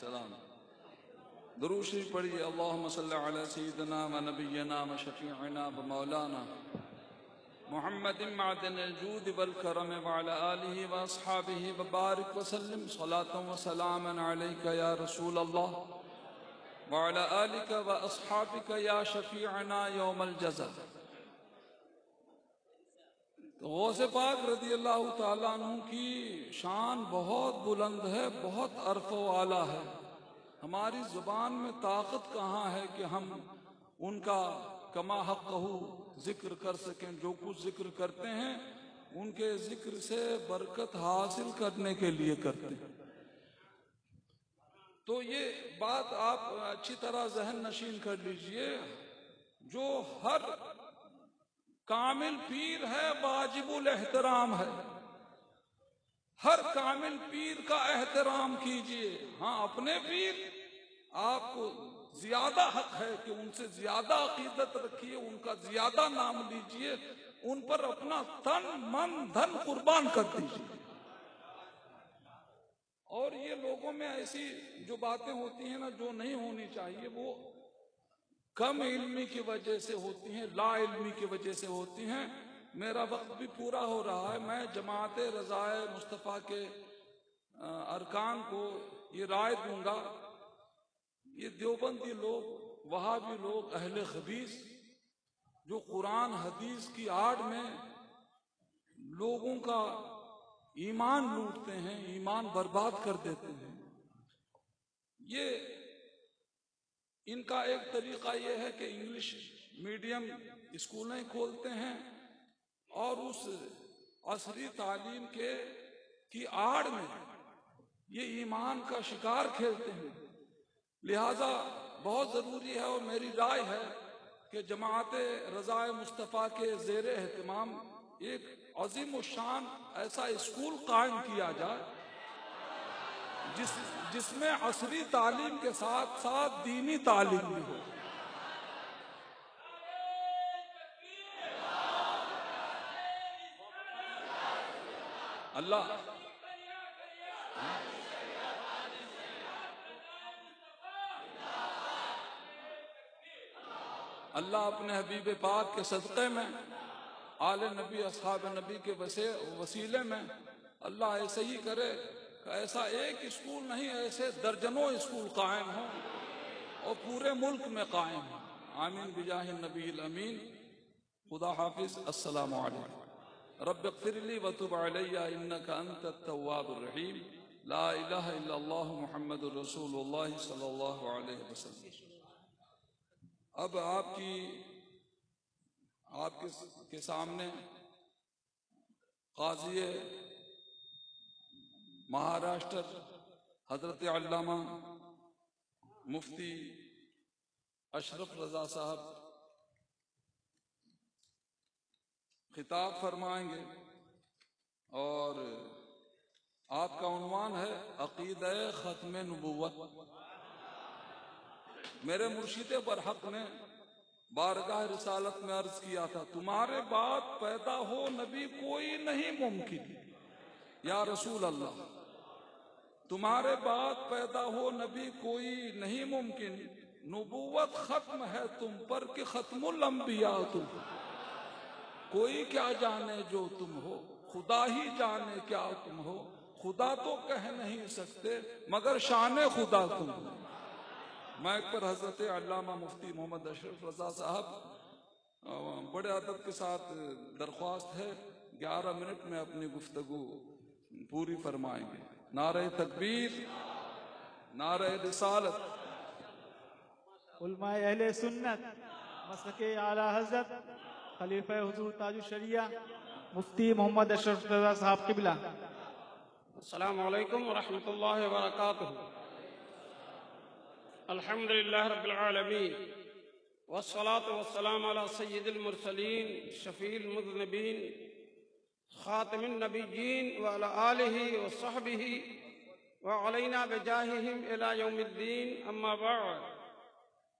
سلام درود شریف پڑھیے اللہم صلی علی سیدنا و نبینا و شفیعنا و مولانا محمد معدن الجود والکرم وعلى آلہ و اصحابہ و بارک وسلم صلاة و سلاما علیکہ یا رسول اللہ وعلى آلک و اصحابک یا شفیعنا یوم الجزا۔ تو غوث پاک رضی اللہ تعالیٰ عنہ کی شان بہت بلند ہے، بہت عرف و اعلیٰ ہے۔ ہماری زبان میں طاقت کہاں ہے کہ ہم ان کا کما حق کہو ذکر کر سکیں؟ جو کچھ ذکر کرتے ہیں، ان کے ذکر سے برکت حاصل کرنے کے لیے کرتے ہیں۔ تو یہ بات آپ اچھی طرح ذہن نشین کر لیجیے، جو ہر کامل پیر ہے، واجب الاحترام ہے۔ ہر کامل پیر کا احترام کیجیے۔ ہاں اپنے پیر، آپ کو زیادہ حق ہے کہ ان سے زیادہ عقیدت رکھیے، ان کا زیادہ نام لیجیے، ان پر اپنا تن، من، دھن قربان کر دیجیے۔ اور یہ لوگوں میں ایسی جو باتیں ہوتی ہیں نا، جو نہیں ہونی چاہیے، وہ کم علمی کی وجہ سے ہوتی ہیں، لا علمی کی وجہ سے ہوتی ہیں۔ میرا وقت بھی پورا ہو رہا ہے۔ میں جماعت رضائے مصطفیٰ کے ارکان کو یہ رائے دوں گا۔ یہ دیوبندی لوگ وہاں بھی لوگ، اہل خبیص جو قرآن، حدیث کی آڑ میں لوگوں کا ایمان لوٹتے ہیں، ایمان برباد کر دیتے ہیں۔ یہ ان کا ایک طریقہ یہ ہے کہ انگلش میڈیم اسکولیں کھولتے ہیں اور اس عصری تعلیم کے کی آڑ میں یہ ایمان کا شکار کھیلتے ہیں۔ لہذا بہت ضروری ہے اور میری رائے ہے کہ جماعت رضائے مصطفیٰ کے زیر اہتمام ایک عظیم الشان ایسا اسکول قائم کیا جائے۔ جس جس میں عصری تعلیم کے ساتھ ساتھ دینی تعلیم بھی ہو۔ اللہ۔ اللہ اپنے حبیب پاک کے صدقے میں، آل نبی، اصحاب نبی کے وسیلے میں، اللہ ایسے ہی کرے ایسا ایک اسکول نہیں، ایسے درجنوں اسکول قائم ہوں اور پورے ملک میں قائم ہوں۔ آمین بجاہ النبی الامین۔ خدا حافظ، السلام علیکم۔ رب اغفر لی وتب علی انک انت التواب الرحیم۔ لا الہ الا اللہ محمد رسول اللہ صلی اللہ علیہ وسلم۔ اب آپ کی، آپ کے سامنے قاضی مہاراشٹر حضرت علامہ مفتی اشرف رضا صاحب خطاب فرمائیں گے اور آپ کا عنوان ہے عقیدہ ختم نبوت۔ میرے مرشد برحق نے بارگاہ رسالت میں عرض کیا تھا، تمہارے بعد پیدا ہو نبی کوئی نہیں ممکن۔ یا رسول اللہ، تمہارے بعد پیدا ہو نبی کوئی نہیں ممکن۔ نبوت ختم ہے تم پر کہ ختم الانبیاء تم کوئی کیا جانے جو تم ہو، خدا ہی جانے کیا تم ہو۔ خدا تو کہہ نہیں سکتے، مگر شان خدا تم۔ ہو میں پر حضرت علامہ مفتی محمد اشرف رضا صاحب بڑے ادب کے ساتھ درخواست ہے، گیارہ منٹ میں اپنی گفتگو پوری فرمائیں گے۔ نعرہ تکبیر نعرہ رسالت۔ علماء اہل سنت مسلک اعلی حضرت خلیفہ حضور تاج الشریعہ مفتی محمد اشرف رضا صاحب قبلہ۔ السلام علیکم ورحمۃ اللہ وبرکاتہ۔ الحمد للہ رب العالمین۔ والصلاة والسلام على سید المرسلین شفیع المذنبین۔ خاتم النبیین وعلى آلہ وصحبہ وعلینا بجاہہم الى یوم الدین، اما بعد۔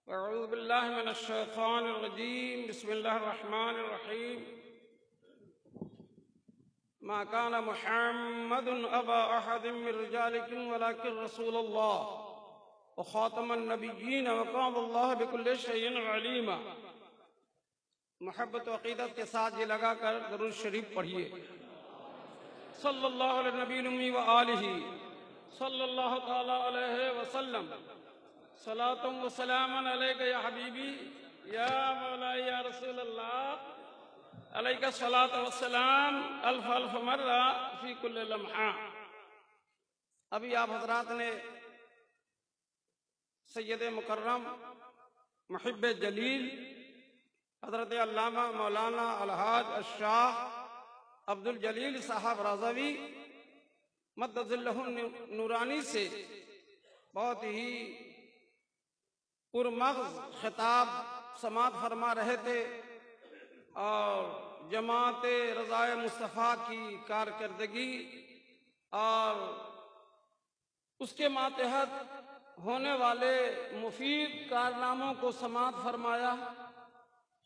اعوذ باللہ من الشیطان الرجیم، بسم اللہ الرحمن الرحیم۔ ما كان محمد أبا أحد من رجالكم ولكن رسول الله وخاتم النبيين وقام الله بكل شيء عليما محبت و عقیدت کے ساتھ یہ لگا کر درود شریف پڑھیے۔ صلی اللہ علیہ نبی الامی و آلہ۔ صلی اللہ تعالی علیہ وسلم۔ صلاة و سلاما علیکہ یا حبیبی، یا مولا یا رسول اللہ علیہ الصلاة والسلام، الف الف مرہ فی کل لمحہ۔ ابھی آپ حضرات نے سید مکرم، محب جلیل حضرت علامہ مولانا الحاج الشاہ عبد الجلیل صاحب رضوی مدد اللہ نورانی سے بہت ہی پرمغز خطاب سماعت فرما رہے تھے اور جماعت رضائے مصطفیٰ کی کارکردگی اور اس کے ماتحت ہونے والے مفید کارناموں کو سماعت فرمایا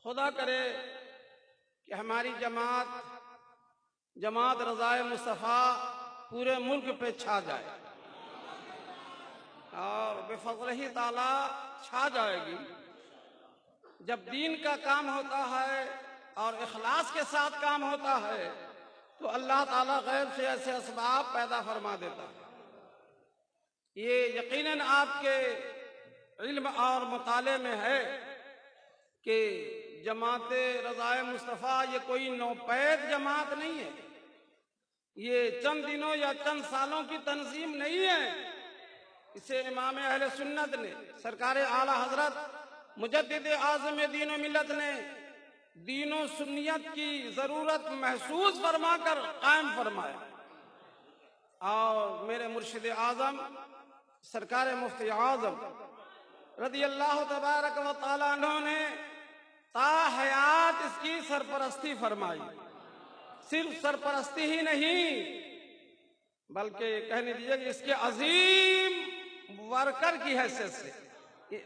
خدا کرے کہ ہماری جماعت جماعت رضائے مصطفیٰ پورے ملک پہ چھا جائے۔ اور بے فضل ہی تعالیٰ چھا جائے گی۔ جب دین کا کام ہوتا ہے اور اخلاص کے ساتھ کام ہوتا ہے، تو اللہ تعالیٰ غیر سے ایسے اسباب پیدا فرما دیتا ہے۔ یہ یقیناً آپ کے علم اور مطالعے میں ہے کہ جماعت رضائے مصطفیٰ، یہ کوئی نوپید جماعت نہیں ہے۔ یہ چند دنوں یا چند سالوں کی تنظیم نہیں ہے۔ اسے امام اہل سنت نے، سرکار اعلی حضرت مجدد اعظم دین و ملت نے دین و سنیت کی ضرورت محسوس فرما کر قائم فرمایا۔ اور میرے مرشد اعظم، سرکار مفتی اعظم رضی اللہ تبارک و تعالیٰ عنہ نے تا حیات اس کی سرپرستی فرمائی۔ صرف سرپرستی ہی نہیں، بلکہ کہنے دیجیے کہ اس کے عظیم ورکر کی حیثیت سے۔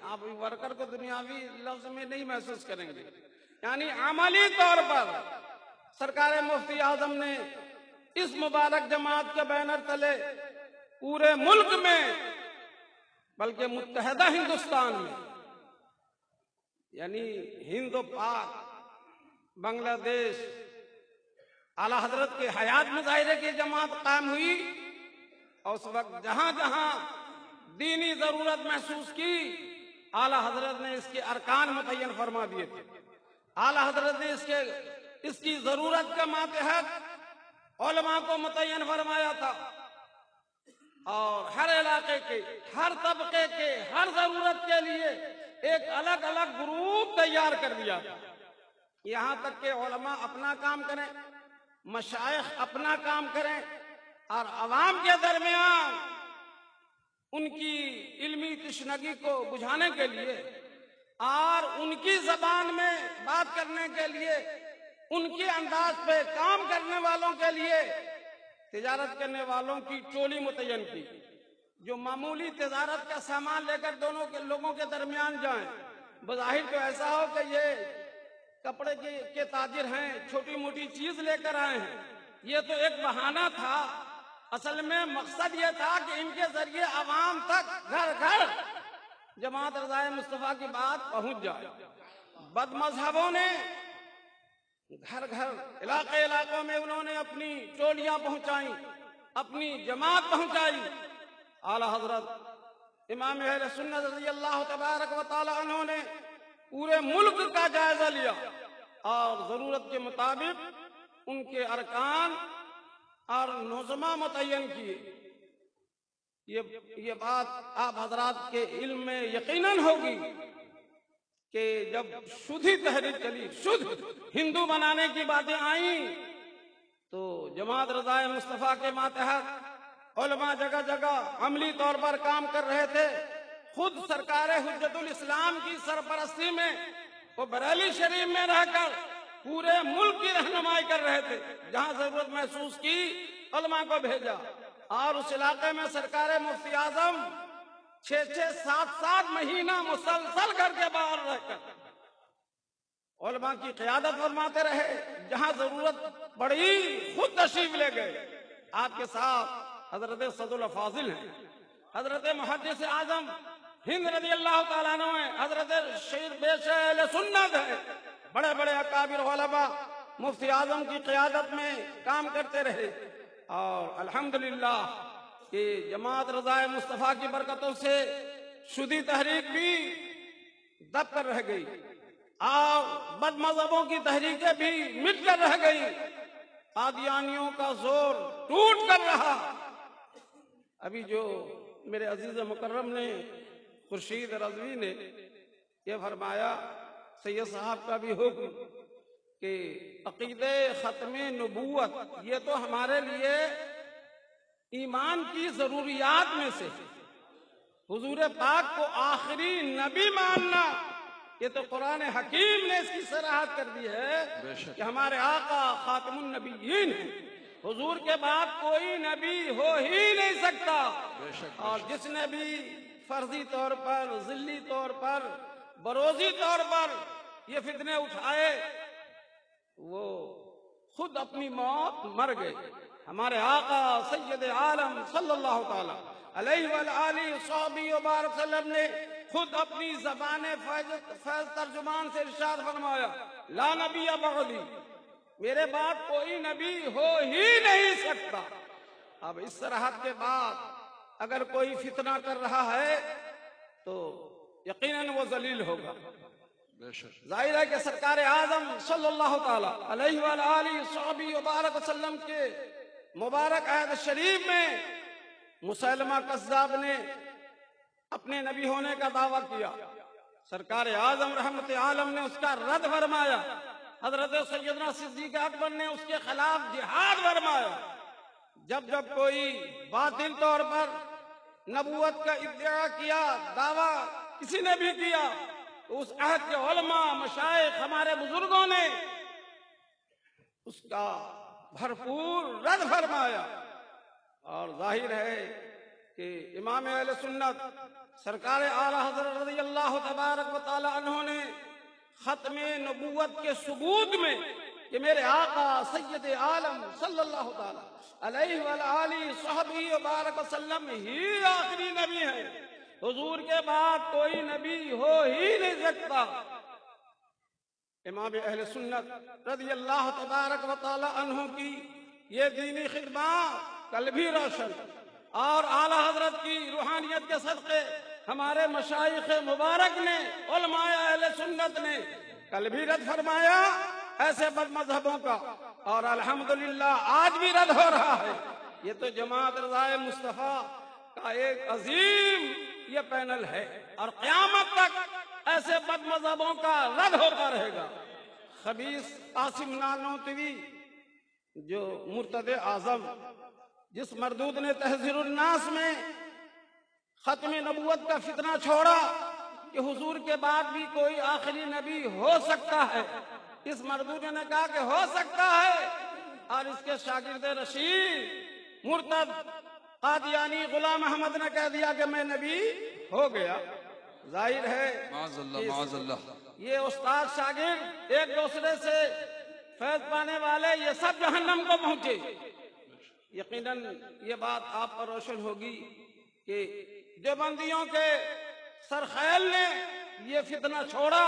آپ ورکر کو دنیاوی لفظ میں نہیں محسوس کریں گے۔ یعنی عملی طور پر سرکار مفتی اعظم نے اس مبارک جماعت کے بینر تلے پورے ملک میں، بلکہ متحدہ ہندوستان میں یعنی ہند و پاک، بنگلہ دیش، اعلی حضرت کے حیات مظاہرے کی جماعت قائم ہوئی اور اس وقت جہاں جہاں دینی ضرورت محسوس کی، اعلی حضرت نے اس کے ارکان متعین فرما دیے تھے۔ اعلی حضرت نے اس کے، اس کی ضرورت کے ماتحت علماء کو متعین فرمایا تھا۔ اور ہر علاقے کے، ہر طبقے کے، ہر ضرورت کے لیے ایک الگ الگ گروپ تیار کر دیا۔ یہاں تک کہ علماء اپنا کام کریں، مشائخ اپنا کام کریں اور عوام کے درمیان ان کی علمی تشنگی کو بجھانے کے لیے اور ان کی زبان میں بات کرنے کے لیے، ان کے انداز پہ کام کرنے والوں کے لیے تجارت کرنے والوں کی ٹولی متعین کی۔ جو معمولی تجارت کا سامان لے کر دونوں کے لوگوں کے درمیان جائیں۔ بظاہر تو ایسا ہو کہ یہ کپڑے کے تاجر ہیں، چھوٹی موٹی چیز لے کر آئے ہیں۔ یہ تو ایک بہانہ تھا۔ اصل میں مقصد یہ تھا کہ ان کے ذریعے عوام تک گھر گھر جماعت رضائے مصطفیٰ کی بات پہنچ جائے۔ بد مذہبوں نے گھر گھر، علاقے علاقوں میں انہوں نے اپنی ٹولیاں پہنچائی اپنی جماعت پہنچائی۔ اعلی حضرت امام اہل سنت رضی اللہ تبارک و تعالی عنہ نے پورے ملک کا جائزہ لیا اور ضرورت کے مطابق ان کے ارکان اور نظمہ متعین کیے۔ یہ یہ بات آپ حضرات کے علم میں یقیناً ہوگی کہ جب شدھی تحریک چلی، شدھ ہندو بنانے کی باتیں آئیں تو جماعت رضائے مصطفیٰ کے ماتحت علماء جگہ جگہ عملی طور پر کام کر رہے تھے۔ خود سرکار حجت الاسلام کی سرپرستی میں وہ بریلی شریف میں رہ کر پورے ملک کی رہنمائی کر رہے تھے۔ جہاں ضرورت محسوس کی، علماء کو بھیجا۔ اور اس علاقے میں سرکار مفتی اعظم چھ چھ سات سات مہینہ مسلسل کر کے باہر رہ کر علماء کی قیادت فرماتے رہے، جہاں ضرورت پڑی خود تشریف لے گئے۔ آپ کے ساتھ حضرت صد الفاظل ہیں۔ حضرت محدث اعظم ہند رضی اللہ تعالیٰ عنہ ہیں۔ حضرت شیر بیش اہل سنت ہے بڑے بڑے اکابر علماء مفتی اعظم کی قیادت میں کام کرتے رہے۔ اور الحمدللہ کہ جماعت رضائے مصطفیٰ کی برکتوں سے شدی تحریک بھی دب کر رہ گئی۔ اور بد مذہبوں کی تحریکیں بھی مٹ کر رہ گئی۔ قادیانیوں کا زور ٹوٹ کر رہا۔ ابھی جو میرے عزیز مکرم نے خورشید رضوی نے یہ فرمایا سید صاحب کا بھی حکم کہ عقید ختم نبوت یہ تو ہمارے لیے ایمان کی ضروریات میں سے حضور پاک کو آخری نبی ماننا یہ تو قرآن حکیم نے اس کی سراحت کر دی ہے کہ ہمارے آقا خاتم النبیین ہیں۔ حضور کے بعد کوئی نبی ہو ہی نہیں سکتا۔ اور جس نے بھی فرضی طور پر ذلی طور پر بروزی طور پر یہ فتنے اٹھائے وہ خود اپنی موت مر گئے۔ ہمارے آقا سید عالم صلی اللہ تعالی علیہ وآلہ صحابی وبارک وسلم نے خود اپنی زبان فیض, فیض ترجمان سے ارشاد فرمایا لا نبی بعدی۔ میرے بعد کوئی نبی ہو ہی نہیں سکتا۔ اب اس صراحت کے بعد اگر کوئی فتنہ کر رہا ہے تو یقیناً وہ ذلیل ہوگا۔ ظاہر ہے کہ سرکار اعظم صلی اللہ تعالی علیہ وآلہ صحابی وبارک وسلم کے مبارک عہد شریف میں مسلمہ قذاب نے اپنے نبی ہونے کا دعویٰ کیا۔ سرکار اعظم رحمت عالم نے اس کا رد فرمایا۔ حضرت سیدنا صدیق اکبر نے اس کے خلاف جہاد فرمایا۔ جب جب کوئی باطل طور پر نبوت کا ادعا کیا، دعویٰ کسی نے بھی کیا، تو اس عہد کے علماء مشائق ہمارے بزرگوں نے اس کا بھرپور رد فرمایا۔ اور ظاہر ہے کہ امام اہل سنت، سرکار اعلی حضرت رضی اللہ تبارک و تعالی عنہ نے ختم نبوت کے ثبوت میں کہ میرے آقا سید عالم صلی اللہ تعالی علیہ وآلہ صحبی وبارک وسلم ہی آخری نبی ہے حضور کے بعد کوئی نبی ہو ہی نہیں سکتا۔ امام اہل سنت رضی اللہ تبارک و تعالی عنہ کی یہ دینی خدمات کل بھی روشن اور اعلی حضرت کی روحانیت کے صدقے ہمارے مشائخ مبارک نے، علماء اہل سنت نے کل بھی رد فرمایا ایسے بد مذہبوں کا، اور الحمدللہ آج بھی رد ہو رہا ہے۔ یہ تو جماعت رضائے مصطفیٰ کا ایک عظیم یہ پینل ہے، اور قیامت تک ایسے بد مذہبوں کا رد ہوتا رہے گا۔ خبیص قاسم نانوتوی، جو مرتد اعظم، جس مردود نے تحذیر الناس میں ختم نبوت کا فتنہ چھوڑا کہ حضور کے بعد بھی کوئی آخری نبی ہو سکتا ہے۔ اس مردود نے کہا کہ ہو سکتا ہے۔ اور اس کے شاگرد رشید مرتد قادیانی غلام احمد نے کہہ دیا کہ میں نبی ہو گیا۔ ظاہر ہے معاذ اللہ معاذ اللہ یہ استاد شاگرد ایک دوسرے سے فیض پانے والے یہ سب جہنم کو پہنچے۔ یقیناً یہ بات آپ پر روشن ہوگی کہ دیوبندیوں کے سرخیل نے یہ فتنہ چھوڑا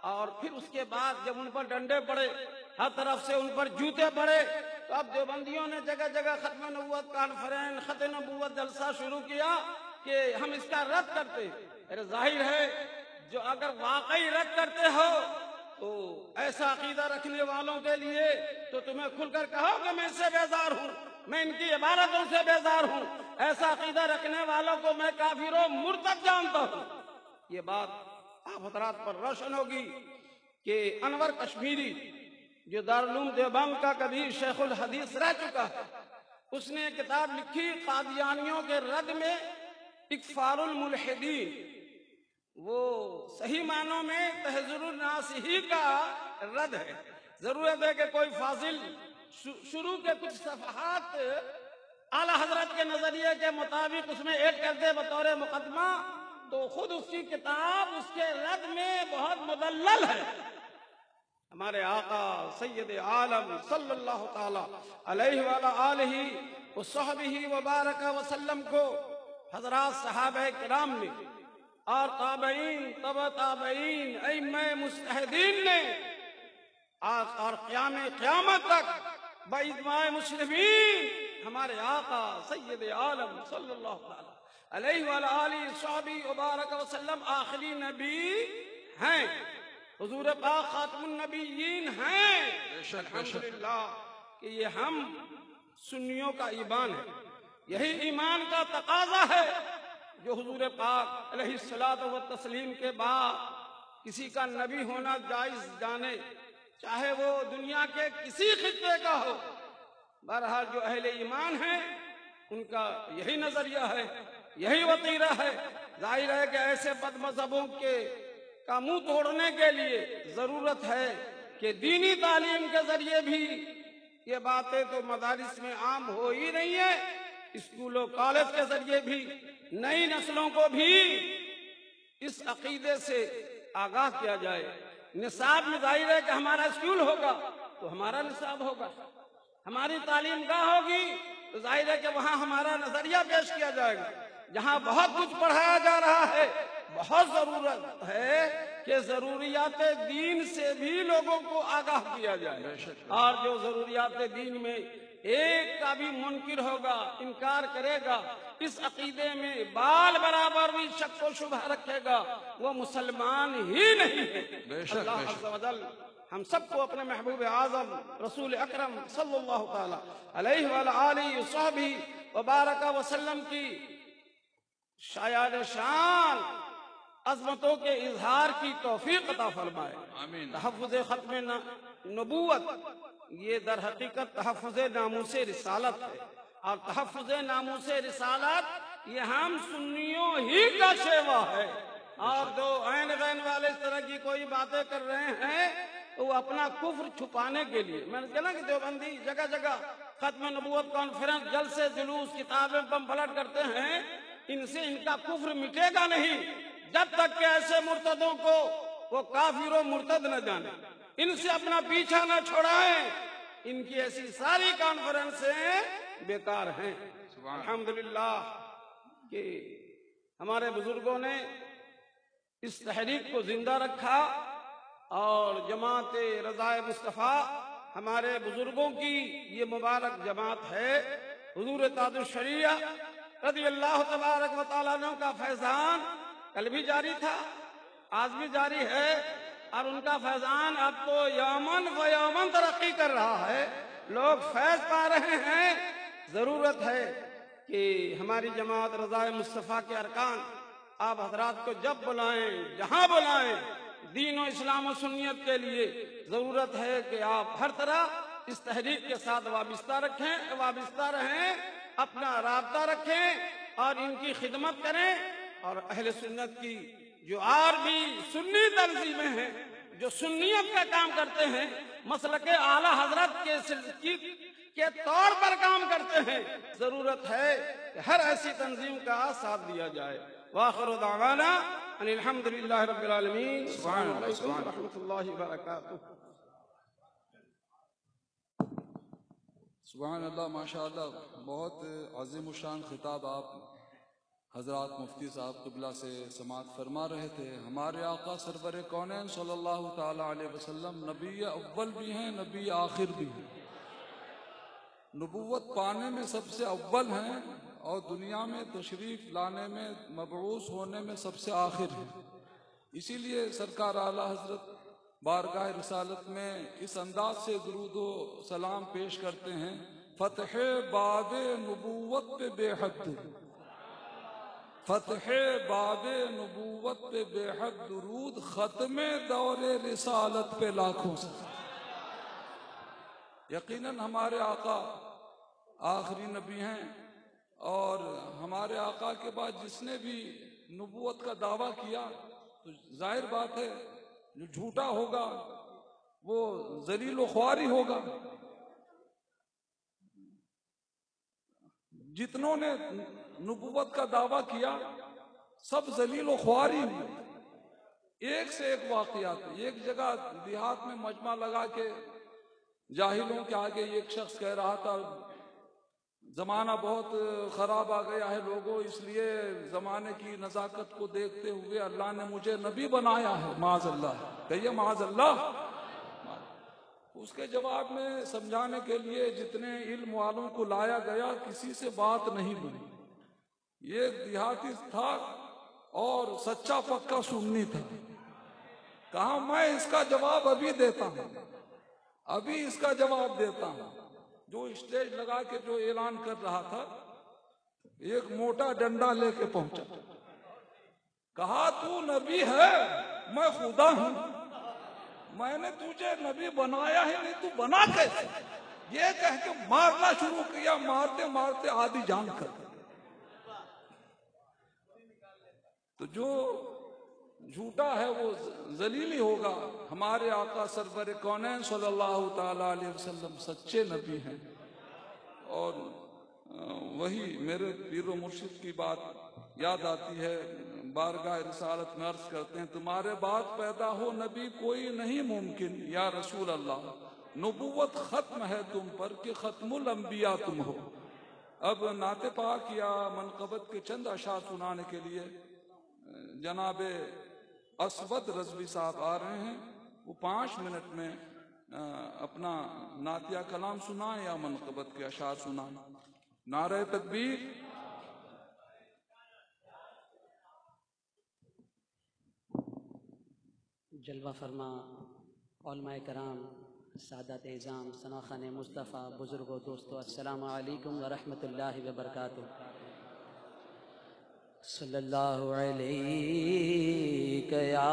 اور پھر اس کے بعد جب ان پر ڈنڈے پڑے، ہر طرف سے ان پر جوتے پڑے، تو اب دیوبندیوں نے جگہ جگہ ختم نبوت کانفرنس ختم نبوت جلسہ شروع کیا کہ ہم اس کا رد کرتے۔ ارے ظاہر ہے، جو اگر واقعی رد کرتے ہو، تو ایسا عقیدہ رکھنے والوں کے لیے تو تمہیں کھل کر کہو کہ میں اس سے بیزار ہوں۔ میں ان کی عبارتوں سے بیزار ہوں۔ ایسا عقیدہ رکھنے والوں کو میں کافر و مرتب جانتا ہوں۔ یہ بات آپ حضرات پر روشن ہوگی کہ انور کشمیری، جو دارالعلوم دیوبند کا کبھی شیخ الحدیث رہ چکا ہے، اس نے کتاب لکھی قادیانیوں کے رد میں اکفار الملحدین۔ وہ صحیح معنوں میں تحضر الناس ہی کا رد ہے۔ ضرورت ہے کہ کوئی فاضل شروع کے کچھ صفحات اعلی حضرت کے نظریے کے مطابق اس میں ایڈ کر دے بطور مقدمہ، تو خود اس کی کتاب، اس کے رد میں بہت مدلل ہے۔ ہمارے آقا سید عالم صلی اللہ تعالی علیہ وآلہ آلہ وصحبہ وبارک وسلم کو حضرات صحابہ کرام نے اور تابعین تب تابعین، ائمہ مستحدین نے اور قیام قیامت تک باجماع مسلمین، ہمارے آقا سید عالم صلی اللہ تعالی علیہ وآلہ آلہ صحابی وبارک وسلم آخری نبی ہیں۔ حضور پاک خاتم النبیین ہیں۔ الحمدللہ کہ یہ ہم سنیوں کا ایمان ہے۔ یہی ایمان کا تقاضا ہے جو حضور پاک علیہ السلاط و تسلیم کے بعد کسی کا نبی ہونا جائز جانے چاہے وہ دنیا کے کسی خطے کا ہو، بہرحال جو اہل ایمان ہیں، ان کا یہی نظریہ ہے، یہی وطیرہ ہے۔ ظاہر ہے کہ ایسے بد مذہبوں کے کا منہ توڑنے کے لیے ضرورت ہے کہ دینی تعلیم کے ذریعے بھی یہ باتیں تو مدارس میں عام ہو ہی رہی ہیں، اسکول و کالج کے ذریعے بھی، نئی نسلوں کو بھی اس عقیدے سے آگاہ کیا جائے۔ نصاب میں ظاہر ہے کہ ہمارا اسکول ہوگا، تو ہمارا نصاب ہوگا۔ ہماری تعلیم گاہ ہوگی، تو ظاہر ہے کہ وہاں ہمارا نظریہ پیش کیا جائے گا۔ جہاں بہت کچھ پڑھایا جا رہا ہے، بہت ضرورت ہے کہ ضروریات دین سے بھی لوگوں کو آگاہ کیا جائے۔ اور جو ضروریات دین میں ایک کا بھی منکر ہوگا، انکار کرے گا اس عقیدے میں بال برابر بھی شک و شبہ رکھے گا وہ مسلمان ہی نہیں ہے۔ اللہ عز و جل ہم سب کو اپنے محبوب اعظم رسول اکرم صلی اللہ تعالی علیہ وآلہ صحبی وبارک وسلم کی شاید شان عظمتوں کے اظہار کی توفیق عطا فرمائے۔ آمین۔ تحفظ ختم نبوت یہ در حقیقت تحفظ ناموس رسالت ہے۔ اور تحفظ ناموس رسالت یہ ہم سنیوں ہی کا شیوا ہے۔ اور جو عین غین والے اس طرح کی کوئی باتیں کر رہے ہیں تو وہ اپنا کفر چھپانے کے لیے۔ میں نے کہا کہ دیوبندی جگہ جگہ ختم نبوت کانفرنس جل سے جلوس، کتابیں بم پلٹ کرتے ہیں۔ ان سے ان کا کفر مٹے گا نہیں۔ جب تک کہ ایسے مرتدوں کو وہ کافر و مرتد نہ جانے۔ ان سے اپنا پیچھا نہ چھوڑائیں ان کی ایسی ساری کانفرنسیں بیکار ہیں۔ الحمدللہ کہ ہمارے بزرگوں نے اس تحریک کو زندہ رکھا اور جماعت رضائے مصطفیٰ ہمارے بزرگوں کی یہ مبارک جماعت ہے حضور تاج الشریعہ رضی اللہ تبارک و تعالیٰ کا فیضان کل بھی جاری تھا آج بھی جاری ہے اور ان کا فیضان اب تو یومن و یومن ترقی کر رہا ہے۔ لوگ فیض پا رہے ہیں ضرورت ہے کہ ہماری جماعت رضا مصطفیٰ کے ارکان آپ حضرات کو جب بلائیں، جہاں بلائیں دین و اسلام و سنیت کے لیے، ضرورت ہے کہ آپ ہر طرح اس تحریک کے ساتھ وابستہ رکھیں، وابستہ رہیں، اپنا رابطہ رکھیں اور ان کی خدمت کریں اور اہل سنت کی جو اور بھی سنی تنظیمیں ہیں، جو سنیت کا کام کرتے ہیں، مسلک اعلی حضرت کے کی- کے طور پر کام کرتے ہیں۔ ضرورت ہے کہ ہر ایسی تنظیم کا ساتھ دیا جائے۔ واخر دعوانا ان الحمد للہ رب العالمین۔ السلام علیکم ورحمۃ اللہ۔ وبرکاتہ۔ سبحان اللہ ماشاء اللہ بہت عظیم الشان خطاب آپ حضرات مفتی صاحب قبلہ سے سماعت فرما رہے تھے۔ ہمارے آقا سرور کونین صلی اللہ تعالی علیہ وسلم نبی اول بھی ہیں نبی آخر بھی ہیں۔ نبوت پانے میں سب سے اول ہیں اور دنیا میں تشریف لانے میں، مبعوث ہونے میں سب سے آخر ہیں۔ اسی لیے سرکار اعلیٰ حضرت بارگاہ رسالت میں اس انداز سے درود و سلام پیش کرتے ہیں، فتح باب نبوت پہ بے حد۔ فتح باب نبوت پہ بے حد درود ختم دور رسالت پہ لاکھوں سے۔ یقیناً ہمارے آقا آخری نبی ہیں اور ہمارے آقا کے بعد جس نے بھی نبوت کا دعویٰ کیا، تو ظاہر بات ہے، جو جھوٹا ہوگا، وہ ذلیل و خواری ہوگا۔ جتنوں نے نبوت کا دعویٰ کیا، سب ذلیل و خواری ہوئے۔ ایک سے ایک واقعات، ایک جگہ دیہات میں مجمع لگا کے جاہلوں کے آگے ایک شخص کہہ رہا تھا، زمانہ بہت خراب آ گیا ہے لوگوں، اس لیے زمانے کی نزاکت کو دیکھتے ہوئے اللہ نے مجھے نبی بنایا ہے، معاذ اللہ۔ کہیے معاذ اللہ۔ اس کے جواب میں سمجھانے کے لیے جتنے علم والوں کو لایا گیا، کسی سے بات نہیں بنی۔ یہ دیہاتی تھا اور سچا پکا سننی تھا۔ کہا، میں اس کا جواب ابھی دیتا ہوں۔ ابھی اس کا جواب دیتا ہوں۔ جو اسٹیج لگا کے جو اعلان کر رہا تھا، ایک موٹا ڈنڈا لے کے پہنچا۔ کہا، تو نبی ہے، میں خدا ہوں۔ میں نے تجھے نبی بنایا ہے نہیں، تو بنا کیسے؟ یہ کہہ کے مارنا شروع کیا، مارتے مارتے آدھی جان کر۔ تو جو جھوٹا ہے وہ ذلیل ہی ہوگا۔ ہمارے آقا سرور کونین صلی اللہ تعالی علیہ وسلم سچے نبی ہیں۔ اور وہی میرے پیر و مرشد کی بات یاد آتی ہے۔ بارگاہ رسالت میں عرض کرتے ہیں، تمہارے بعد پیدا ہو نبی کوئی نہیں ممکن۔ یا رسول اللہ، نبوت ختم ہے تم پر کہ ختم الانبیاء تم ہو۔ اب نعت پاک یا منقبت کے چند اشعار سنانے کے لیے، جناب اسود رضوی صاحب آ رہے ہیں۔ وہ پانچ منٹ میں اپنا نعتیہ کلام سنائیں یا منقبت کے اشعار سنائیں۔ نعرہ تکبیر جلوہ فرما، علماء کرام سعادت اعظام ثناخان مصطفیٰ، بزرگوں دوستو السلام علیکم ورحمۃ اللہ وبرکاتہ۔ صلی اللہ علیہ یا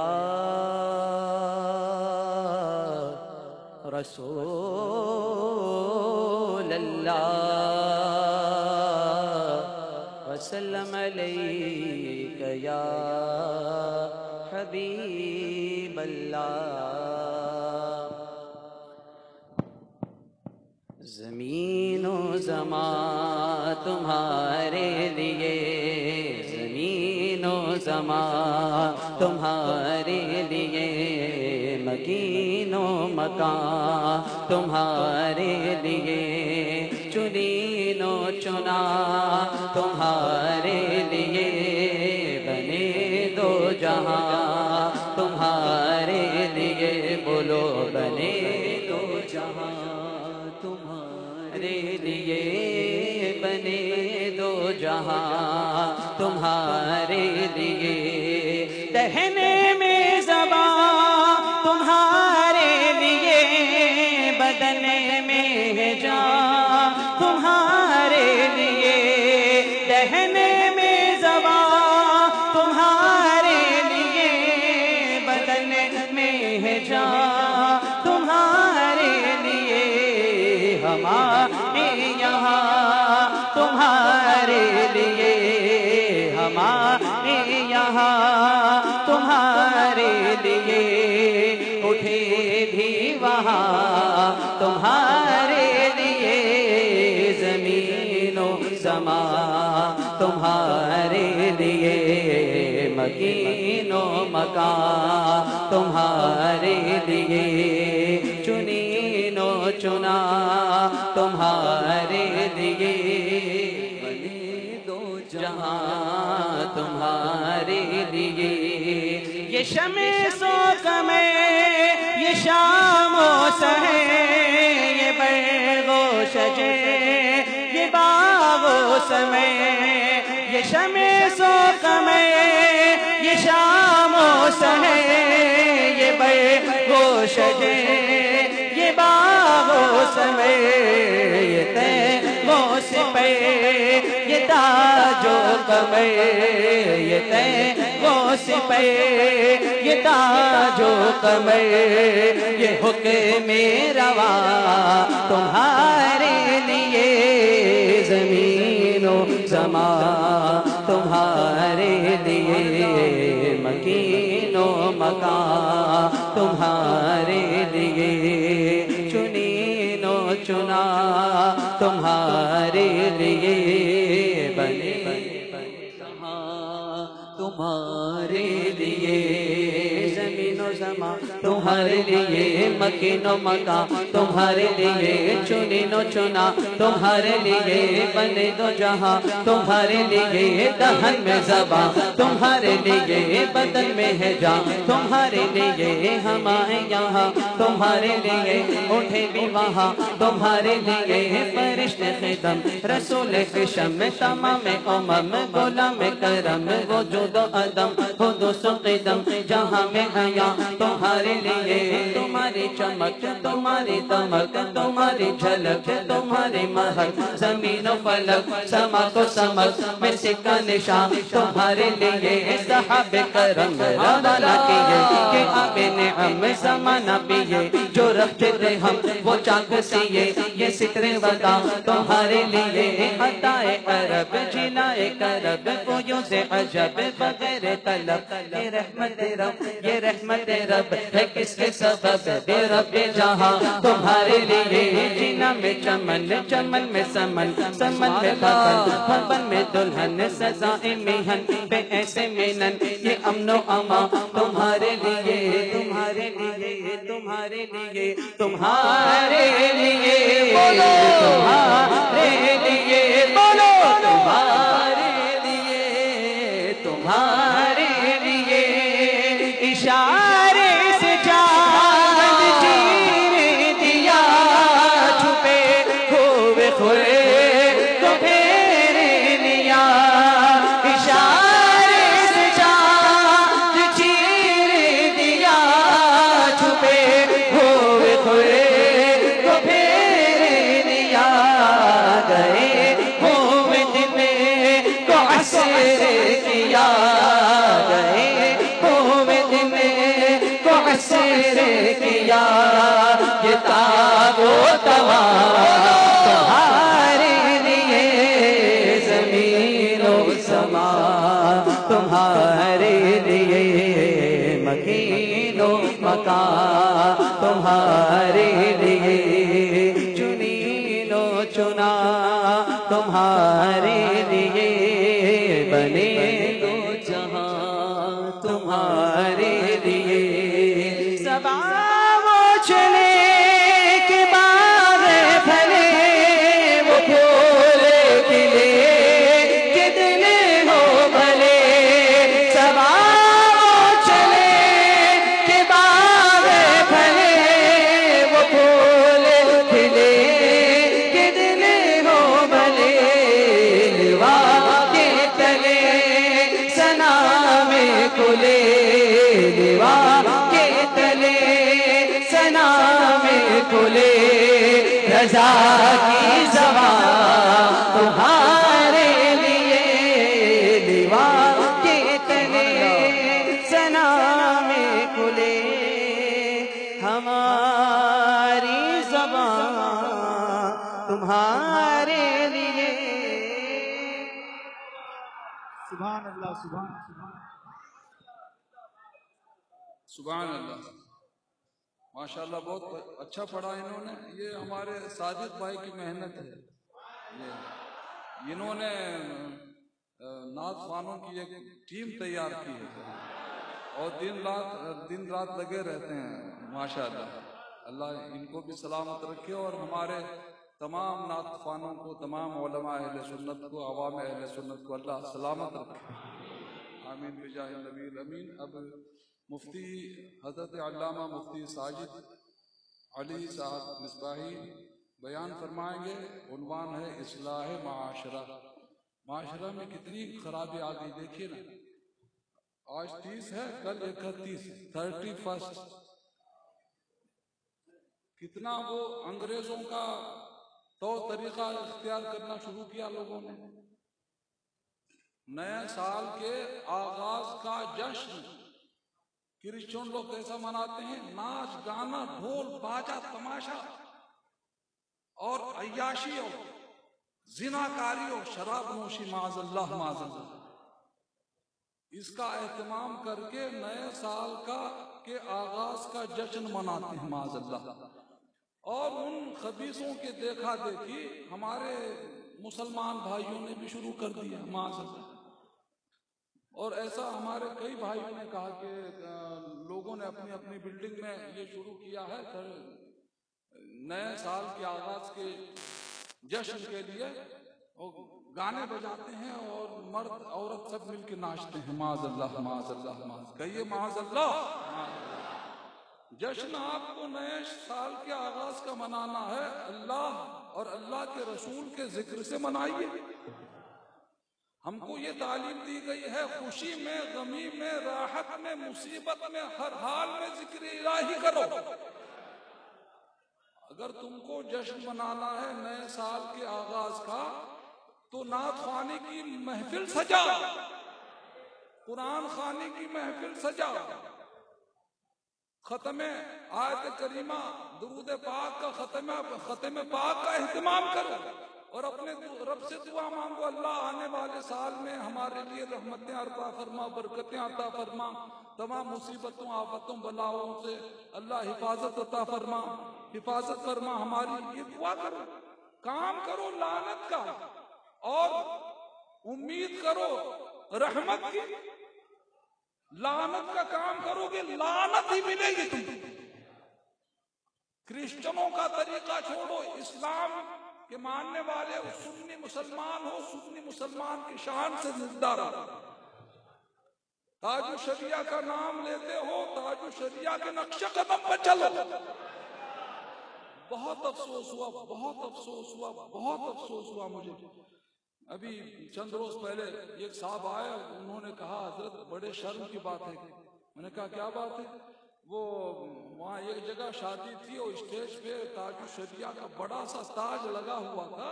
رسول اللہ وسلم علیک یا حبیب اللہ۔ زمین و زمان تمہارے لیے تمہارے لیے مکین و مکان تمہارے لیے چنین و چنا تمہارے لیے بنے دو جہاں تمہارے لیے بولو بنے دو جہاں تمہارے لیے بنے دو جہاں تمہارے لیے اٹھے بھی وہاں تمہارے لیے زمین و سما تمہارے لیے مکین و مکان، تمہارے لیے چنین و چنا، تمہارے لیے بنے دو جہاں، تمہارے لیے یہ شمع سو کمے یہ شام و سہے یہ بیغ و شجے یہ باغ و سمے یہ شمع سو کمے یہ شام و سہے یہ بیغ و شجے یہ باغ و سمے یہ تاج و کمے یہ تے و سپے یہ تاج و کمے یہ حکم روا۔ تمہارے لیے زمین و زمان تمہارے لیے مکین و مکان تمہارے لیے چنین و چنا۔ تمہارے ہمارے تمہارے لیے مکین و مکان تمہارے لیے چنین و چنا، تمہارے لیے بنے دو جہاں، تمہارے لیے دہن میں زبان تمہارے لیے بدن میں ہے جان، تمہارے لیے ہمارے یہاں، تمہارے لیے اٹھے بھی وہاں، تمہارے لیے فرشت خدم، رسول خشم تمام امم، غلام کرم، وجود و عدم خود و قدم، جہاں میں حیا تمہارے لیے، تمہاری چمک، تمہاری دمک، تمہاری جھلک، تمہاری مہک، زمین و فلک سما کو سمک میں سکا نشان تمہارے لیے صحاب کرم روانہ کیے کہ اب نعم زمانہ پیے، جو رکھتے تھے ہم، وہ چاک سیے۔ یہ سترے ودا تمہارے لیے عطائے عرب، جنائے کرب کویوں سے عجب، بغیر طلب، یہ رحمت رب، یہ رحمت رب۔ ہے کس کے سبب بے رب جہاں؟ تمہارے لیے جنا میں چمن چمن میں سمن سمن میں پھپن پھپن میں دلہن سزائے مہن بے ایسے مینن یہ امن و اما تمہارے لیے تمہارے لیے تمہارے لیے تمہارے لیے بولو! تمہارے لیے بولو! تمہارے لیے تمہارے سبحان اللہ۔ ماشاء اللہ بہت اچھا پڑھا انہوں نے۔ یہ ہمارے ساجد بھائی کی محنت ہے۔ یہ انہوں نے نعت خوانوں کی ایک ٹیم تیار کی ہے۔ اور دن رات دن رات لگے رہتے ہیں۔ ماشاء اللہ اللہ ان کو بھی سلامت رکھے اور ہمارے تمام نعت خوانوں کو، تمام علماء اہل سنت کو، عوام اہل سنت کو اللہ سلامت رکھے۔ آمین۔ بجاہ نبی الامین۔ اب مفتی حضرت علامہ مفتی ساجد علی صاحب مصباحی بیان فرمائیں گے، عنوان ہے اصلاح معاشرہ۔ معاشرہ میں کتنی خرابی آ گئی، دیکھیے نا۔ آج تیس ہے، کل اکتیس، تھرٹی فرسٹ۔ کتنا وہ انگریزوں کا تو طریقہ اختیار کرنا شروع کیا لوگوں نے۔ نئے سال کے آغاز کا جشن۔ کرسچن لوگ کیسا مناتے ہیں؟ ناچ، گانا، ڈھول، باجا، تماشا۔ اور عیاشی اور زناکاری اور شراب نوشی معاذ اللہ معاذ اللہ اس کا اہتمام کر کے نئے سال کا، کے آغاز کا جشن مناتے ہیں معاذ اللہ اور ان خبیصوں کے دیکھا دیکھی ہمارے مسلمان بھائیوں نے بھی شروع کر دیا معاذ اللہ اور ایسا ہمارے کئی بھائیوں نے کہا کہ لوگوں نے اپنی اپنی بلڈنگ میں یہ شروع کیا ہے نئے سال کے آغاز کے جشن کے لیے گانے بجاتے ہیں اور مرد، عورت سب مل کے ناچتے ہیں۔ معاذ اللہ معاذ اللہ معاذ کہیے معاذ اللہ جشن آپ کو نئے سال کے آغاز کا منانا ہے۔ اللہ اور اللہ کے رسول کے ذکر سے منائیے۔ ہم کو یہ تعلیم دی گئی ہے خوشی میں غمی میں راحت میں مصیبت میں ہر حال میں ذکر الہی کرو۔ اگر تم کو جشن منانا ہے نئے سال کے آغاز کا تو نعت خوانی کی محفل سجا۔ قرآن خوانی کی محفل سجا۔ ختم آیت کریمہ درود پاک کا ختم ختم پاک کا اہتمام کرو۔ اور اپنے رب سے دعا مانگو، اللہ آنے والے سال میں ہمارے لیے رحمتیں عطا فرما، برکتیں عطا فرما، تمام مصیبتوں، آفتوں، بلاؤں سے اللہ حفاظت عطا فرما، حفاظت فرما، ہماری یہ دعا کرو، کام کرو لعنت کا، اور امید کرو رحمت کی، لعنت کا کام کرو گے، لعنت ہی ملے گی تم کرسچنوں کا طریقہ چھوڑو، اسلام کے ماننے والے سنی مسلمان ہو، سنی مسلمان کی شان سے زندہ نزدار تاج شریعہ کا نام لیتے ہو تاج شریعہ کے نقش قدم پر چلو۔ بہت افسوس ہوا، بہت افسوس ہوا، بہت افسوس ہوا مجھے۔ ابھی چند روز پہلے ایک صاحب آیا انہوں نے کہا، حضرت بڑے شرم کی بات ہے۔ میں نے کہا، کیا بات ہے؟ وہ وہاں ایک جگہ شادی تھی اور اسٹیج پہ تاج شریعہ کا بڑا سا تاج لگا ہوا تھا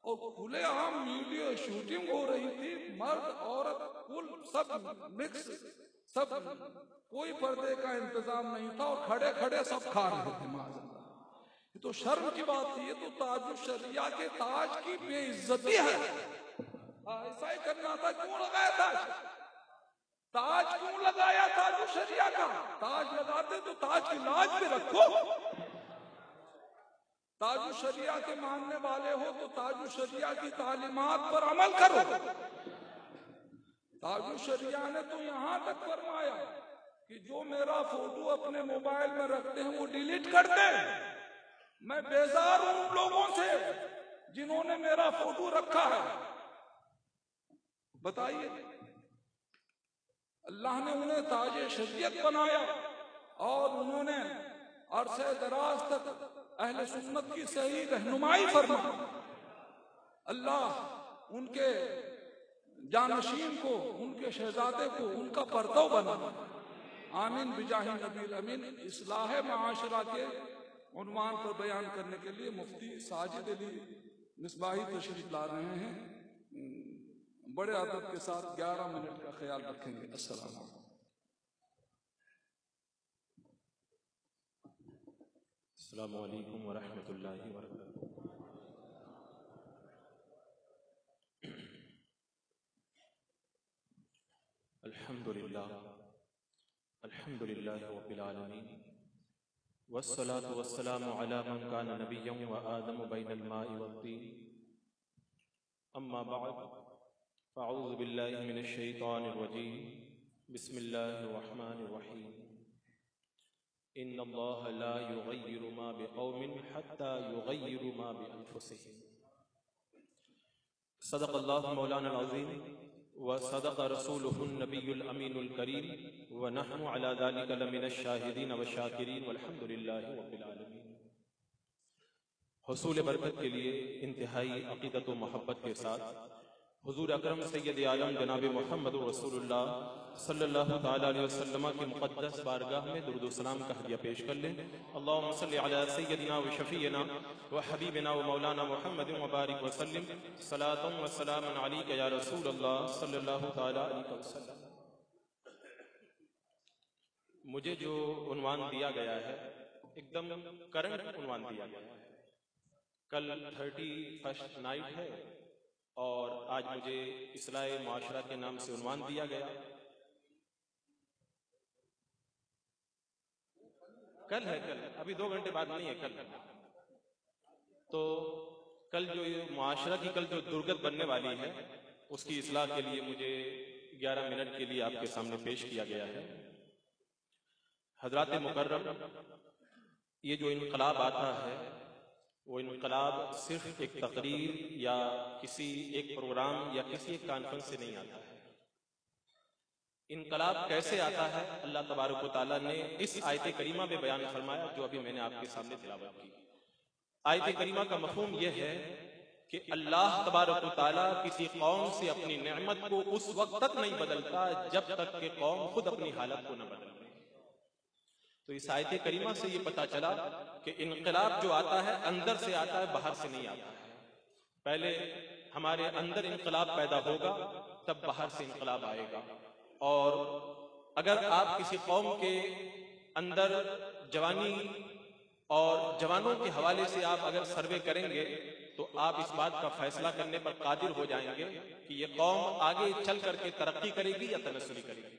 اور کھلے عام میڈیا شوٹنگ ہو رہی تھی، مرد، عورت کل سب مکس سب کوئی پردے کا انتظام نہیں تھا اور کھڑے کھڑے سب کھا رہے تھے معاذ یہ تو شرم کی بات یہ تو تاج الشریعہ کے تاج کی بے عزتی ہے۔ ہاں، ایسا ہی کرنا تھا، کیوں لگایا تاج؟ تاج کیوں لگایا تاج الشریعہ کا؟ تاج لگاتے تو تاج کی لاج پہ رکھو۔ تاج الشریعہ کے ماننے والے ہو تو تاج الشریعہ کی تعلیمات پر عمل کرو۔ تاج الشریعہ نے تو یہاں تک فرمایا کہ جو میرا فوٹو اپنے موبائل میں رکھتے ہیں وہ ڈیلیٹ کرتے میں بیزار ہوں ان لوگوں سے جنہوں نے میرا فوٹو رکھا ہے۔ بتائیے۔ اللہ نے انہیں تاج شریعت بنایا اور انہوں نے عرصے دراز تک اہل سنت کی صحیح رہنمائی فرما اللہ ان کے جانشین کو، ان کے شہزادے کو، ان کا پرتو بنا۔ آمین بجاہ نبی الامین۔ اصلاح معاشرہ کے عنوان پر بیان کرنے کے لیے مفتی ساجد علی مصباحی تشریف لا رہے ہیں۔ بڑے ادب کے ساتھ گیارہ منٹ کا خیال رکھیں گے۔ السلام علیکم۔ السلام علیکم ورحمۃ اللہ وبرکاتہ۔ الحمد لله الحمد لله رب العالمين والصلاة والسلام على من كان نبيا وآدم بين الماء والطين أما بعد فأعوذ بالله من الشيطان الرجيم بسم الله الرحمن الرحيم إن الله لا يغير ما بقوم حتى يغيروا ما بأنفسهم صدق الله مولانا العظيم وصدق رسوله النبي الأمين الكريم ونحن على ذلك لمن الشاهدين والشاكرين والحمد لله رب العالمين حصول برکت کے لیے انتہائی عقیدت و محبت کے ساتھ حضور اکرم سید عالم جناب محمد رسول اللہ صلی اللہ تعالی علیہ وسلم کی مقدس بارگاہ میں درود و سلام کا ہدیہ پیش کر لیں۔ اللہم صلی علی سیدنا و شفینا و حبیبنا و مولانا محمد و مبارک وسلم۔ صلاة و سلام علیک یا رسول اللہ صلی اللہ تعالی علیہ وسلم۔ مجھے جو عنوان دیا گیا ہے ایک دم کرنٹ عنوان دیا گیا ہے۔ کل تھرٹی فرسٹ نائٹ ہے۔ اور آج مجھے اصلاح معاشرہ کے نام سے عنوان دیا گیا۔ کل ہے، کل۔ ابھی دو گھنٹے بعد نہیں ہے، کل۔ تو کل جو یہ معاشرہ کی کل جو درگت بننے والی ہے، اس کی اصلاح کے لیے مجھے گیارہ منٹ کے لیے آپ کے سامنے پیش کیا گیا ہے۔ حضرات مکرم، یہ جو انقلاب آتا ہے وہ انقلاب صرف ایک تقریر یا کسی ایک پروگرام یا کسی ایک کانفرنس سے نہیں آتا ہے۔ انقلاب کیسے آتا ہے؟ اللہ تبارک و تعالیٰ نے اس آیت کریمہ میں بیان فرمایا جو ابھی میں نے آپ کے سامنے تلاوت کی۔ آیت کریمہ کا مفہوم یہ ہے کہ اللہ تبارک و تعالیٰ کسی قوم سے اپنی نعمت کو اس وقت تک نہیں بدلتا جب تک کہ قوم خود اپنی حالت کو نہ بدلے۔ تو اس آیت کریمہ سے یہ پتا چلا کہ انقلاب جو آتا ہے اندر سے آتا ہے، باہر سے نہیں آتا ہے۔ پہلے ہمارے اندر انقلاب پیدا ہوگا، تب باہر سے انقلاب آئے گا۔ اور اگر آپ کسی قوم کے اندر جوانی اور جوانوں کے حوالے سے آپ اگر سروے کریں گے، تو آپ اس بات کا فیصلہ کرنے پر قادر ہو جائیں گے کہ یہ قوم آگے چل کر کے ترقی کرے گی یا تنسلی کرے گی۔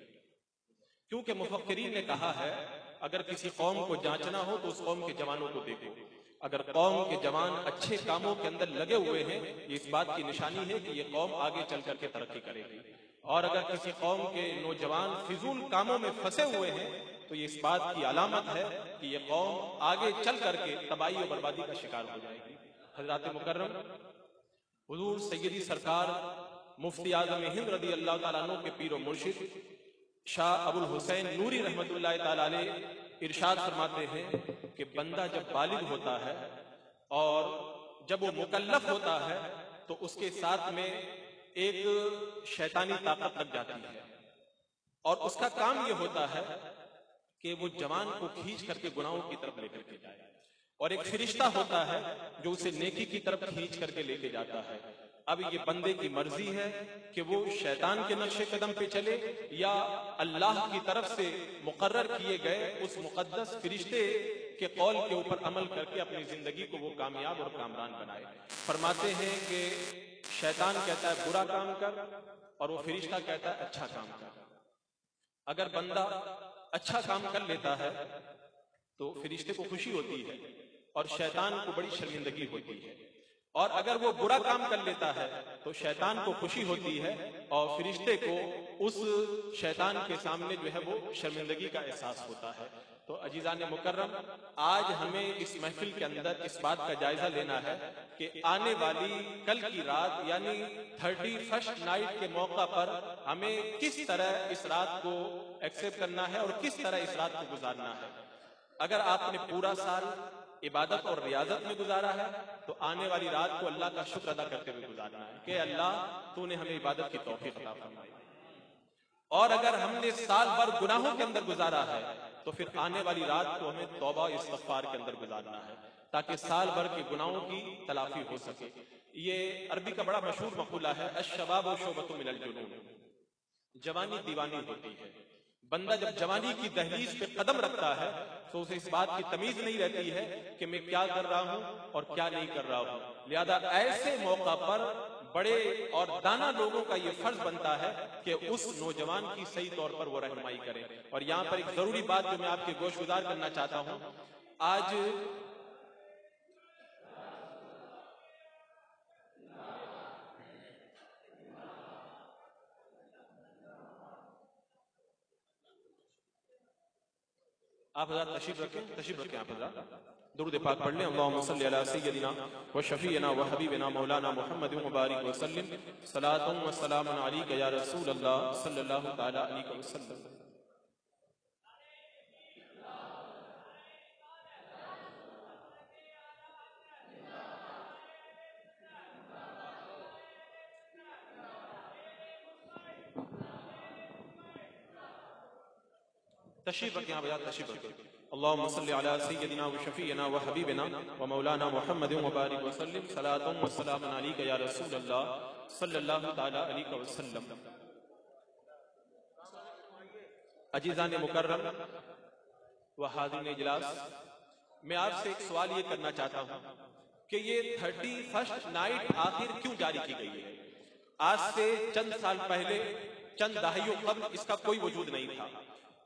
کیونکہ مفکرین نے کہا ہے اگر کسی قوم کو جانچنا ہو تو اس قوم کے جوانوں کو دیکھو۔ اگر قوم کے جوان اچھے کاموں کے اندر لگے ہوئے ہیں، یہ اس بات کی نشانی ہے کہ یہ قوم آگے چل کر کے ترقی کرے گی۔ اور اگر کسی قوم کے نوجوان فضول کاموں میں پھنسے ہوئے ہیں، تو یہ اس بات کی علامت ہے کہ یہ قوم آگے چل کر کے تباہی و بربادی کا شکار ہو جائے گی۔ حضرات مکرم، حضور سیدی سرکار مفتی اعظم ہند رضی اللہ تعالیٰ عنہ کے پیر و مرشد شاہ ابو الحسین نوری رحمت اللہ تعالی علیہ ارشاد فرماتے ہیں کہ بندہ جب بالغ ہوتا ہے اور جب وہ مکلف ہوتا ہے تو اس کے ساتھ میں ایک شیطانی طاقت لگ جاتی ہے۔ اور اس کا کام یہ ہوتا ہے کہ وہ جوان کو کھینچ کر کے گناہوں کی طرف لے کر کے جائے۔ اور ایک فرشتہ ہوتا ہے جو اسے نیکی کی طرف کھینچ کر کے لے کے جاتا ہے۔ اب یہ بندے کی مرضی ہے کہ وہ شیطان کے نقش قدم پہ چلے یا اللہ کی طرف سے مقرر کیے گئے اس مقدس فرشتے کے قول کے اوپر عمل کر کے اپنی زندگی کو وہ کامیاب اور کامران بنائے۔ فرماتے ہیں کہ شیطان کہتا ہے برا کام کر اور وہ فرشتہ کہتا ہے اچھا کام کر۔ اگر بندہ اچھا کام کر لیتا ہے تو فرشتے کو خوشی ہوتی ہے اور شیطان کو بڑی شرمندگی ہوتی ہے۔ اور اگر وہ برا کام کر لیتا ہے تو شیطان کو خوشی ہوتی ہے اور فرشتے کو اس شیطان کے سامنے جو ہے وہ شرمندگی کا احساس ہوتا ہے۔ تو عزیزان مکرم، آج ہمیں اس محفل کے اندر اس بات کا جائزہ لینا ہے کہ آنے والی کل کی رات یعنی تھرٹی فرسٹ نائٹ کے موقع پر ہمیں کس طرح اس رات کو ایکسپٹ کرنا ہے اور کس طرح اس رات کو گزارنا ہے۔ اگر آپ نے پورا سال عبادت اور ریاضت میں گزارا ہے، تو آنے والی رات کو اللہ کا شکر ادا کرتے ہوئے گزارنا ہے کہ اللہ، تو نے ہمیں عبادت کی توفیق عطا فرمائی۔ اور اگر ہم نے سال بھر گناہوں کے اندر گزارا ہے، تو پھر آنے والی رات کو ہمیں توبہ استغفار کے اندر گزارنا ہے، تاکہ سال بھر کے گناہوں کی تلافی ہو سکے۔ یہ عربی کا بڑا مشہور مقولہ ہے، الشباب و شعبت من الجنون۔ جوانی دیوانی ہوتی ہے۔ بندہ جب جوانی کی دہلیز پہ قدم رکھتا ہے تو اسے اس بات کی تمیز نہیں رہتی ہے کہ میں کیا کر رہا ہوں اور کیا نہیں کر رہا ہوں۔ لہذا ایسے موقع پر بڑے اور دانا لوگوں کا یہ فرض بنتا ہے کہ اس نوجوان کی صحیح طور پر وہ رہنمائی کرے۔ اور یہاں پر ایک ضروری بات جو میں آپ کے گوش گزار کرنا چاہتا ہوں، آج آپ حضرات تشریف رکھیں تشریف رکھیں آپ حضرات۔ درود پاک پڑھ لیں۔ اللہم صلی علی سیدنا و شفیعنا و حبیبنا مولانا محمد مبارک وسلم۔ صلاة و سلام علیک یا رسول اللہ صلی اللہ تعالی علیہ وسلم۔ تشریف رکھیں آپ حضرات تشریف رکھیں۔ اللهم صل على سيدنا وشفيعنا وحبيبنا ومولانا محمد مبارك وسلم صلاة وسلام عليك يا رسول الله صلی اللہ تعالی علیہ وسلم۔ عزیزان مکرم و حاضرین اجلاس، میں آپ سے ایک سوال یہ کرنا چاہتا ہوں کہ یہ تھرٹی فرسٹ نائٹ آخر کیوں جاری کی گئی ہے؟ آج سے چند سال پہلے، چند دہائیوں قبل اس کا کوئی وجود نہیں تھا۔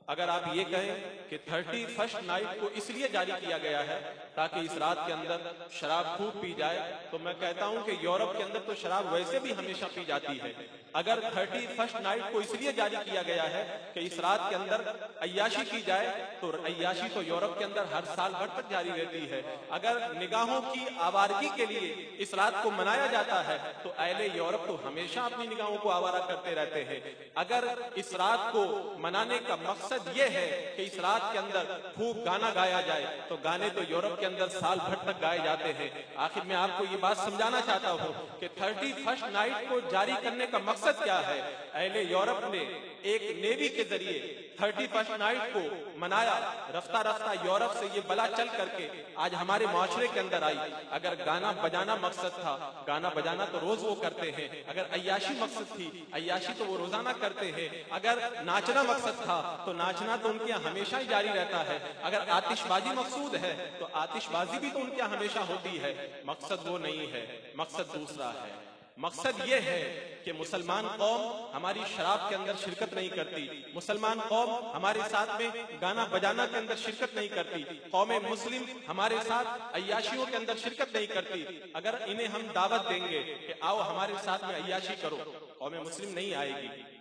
اگر آپ یہ کہیں کہ تھرٹی فرسٹ نائٹ کو اس لیے جاری کیا گیا ہے تاکہ اس رات کے اندر شراب خوب پی جائے، تو میں کہتا ہوں کہ یورپ کے اندر تو شراب ویسے بھی ہمیشہ پی جاتی ہے۔ اگر تھرٹی فرسٹ نائٹ کو اس لیے جاری کیا گیا ہے کہ اس رات کے اندر عیاشی کی جائے، تو عیاشی تو یورپ کے اندر ہر سال بھر تک جاری رہتی ہے۔ اگر نگاہوں کی آوارگی کے لیے اس رات کو منایا جاتا ہے، تو اہل یورپ تو ہمیشہ اپنی نگاہوں کو آوارہ کرتے رہتے ہیں۔ اگر اس رات کو منانے کا مقصد یہ ہے کہ اس رات کے اندر خوب گانا گایا جائے، تو گانے تو یورپ کے کے اندر سال بھر تک گائے جاتے ہیں۔ آخر میں آپ کو یہ بات سمجھانا چاہتا ہوں کہ تھرٹی فرسٹ نائٹ کو جاری کرنے کا مقصد کیا ہے۔ اہل یورپ نے ایک نیوی کے ذریعے تھرٹی فرسٹ نائٹ کو منایا۔ رفتہ رفتہ یورپ سے یہ بلا چل کر کے آج ہمارے معاشرے کے اندر آئی۔ اگر گانا بجانا مقصد تھا، گانا بجانا تو روز وہ کرتے ہیں۔ اگر عیاشی مقصد تھی، عیاشی تو وہ روزانہ کرتے ہیں۔ اگر ناچنا مقصد تھا، تو ناچنا تو ان کے ہمیشہ ہی جاری رہتا ہے۔ اگر آتش بازی مقصود ہے، تو آتش آتش بازی بھی تو ان کے ہمیشہ ہوتی ہے، مقصد وہ نہیں ہے، مقصد دوسرا ہے۔ مقصد یہ ہے کہ مسلمان قوم ہماری شراب کے اندر شرکت نہیں کرتی، مسلمان قوم ہمارے ساتھ میں گانا بجانا کے اندر شرکت نہیں کرتی، قوم مسلم ہمارے ساتھ عیاشیوں کے اندر شرکت نہیں کرتی۔ اگر انہیں ہم دعوت دیں گے کہ آؤ ہمارے ساتھ میں عیاشی کرو، قوم مسلم نہیں آئے گی۔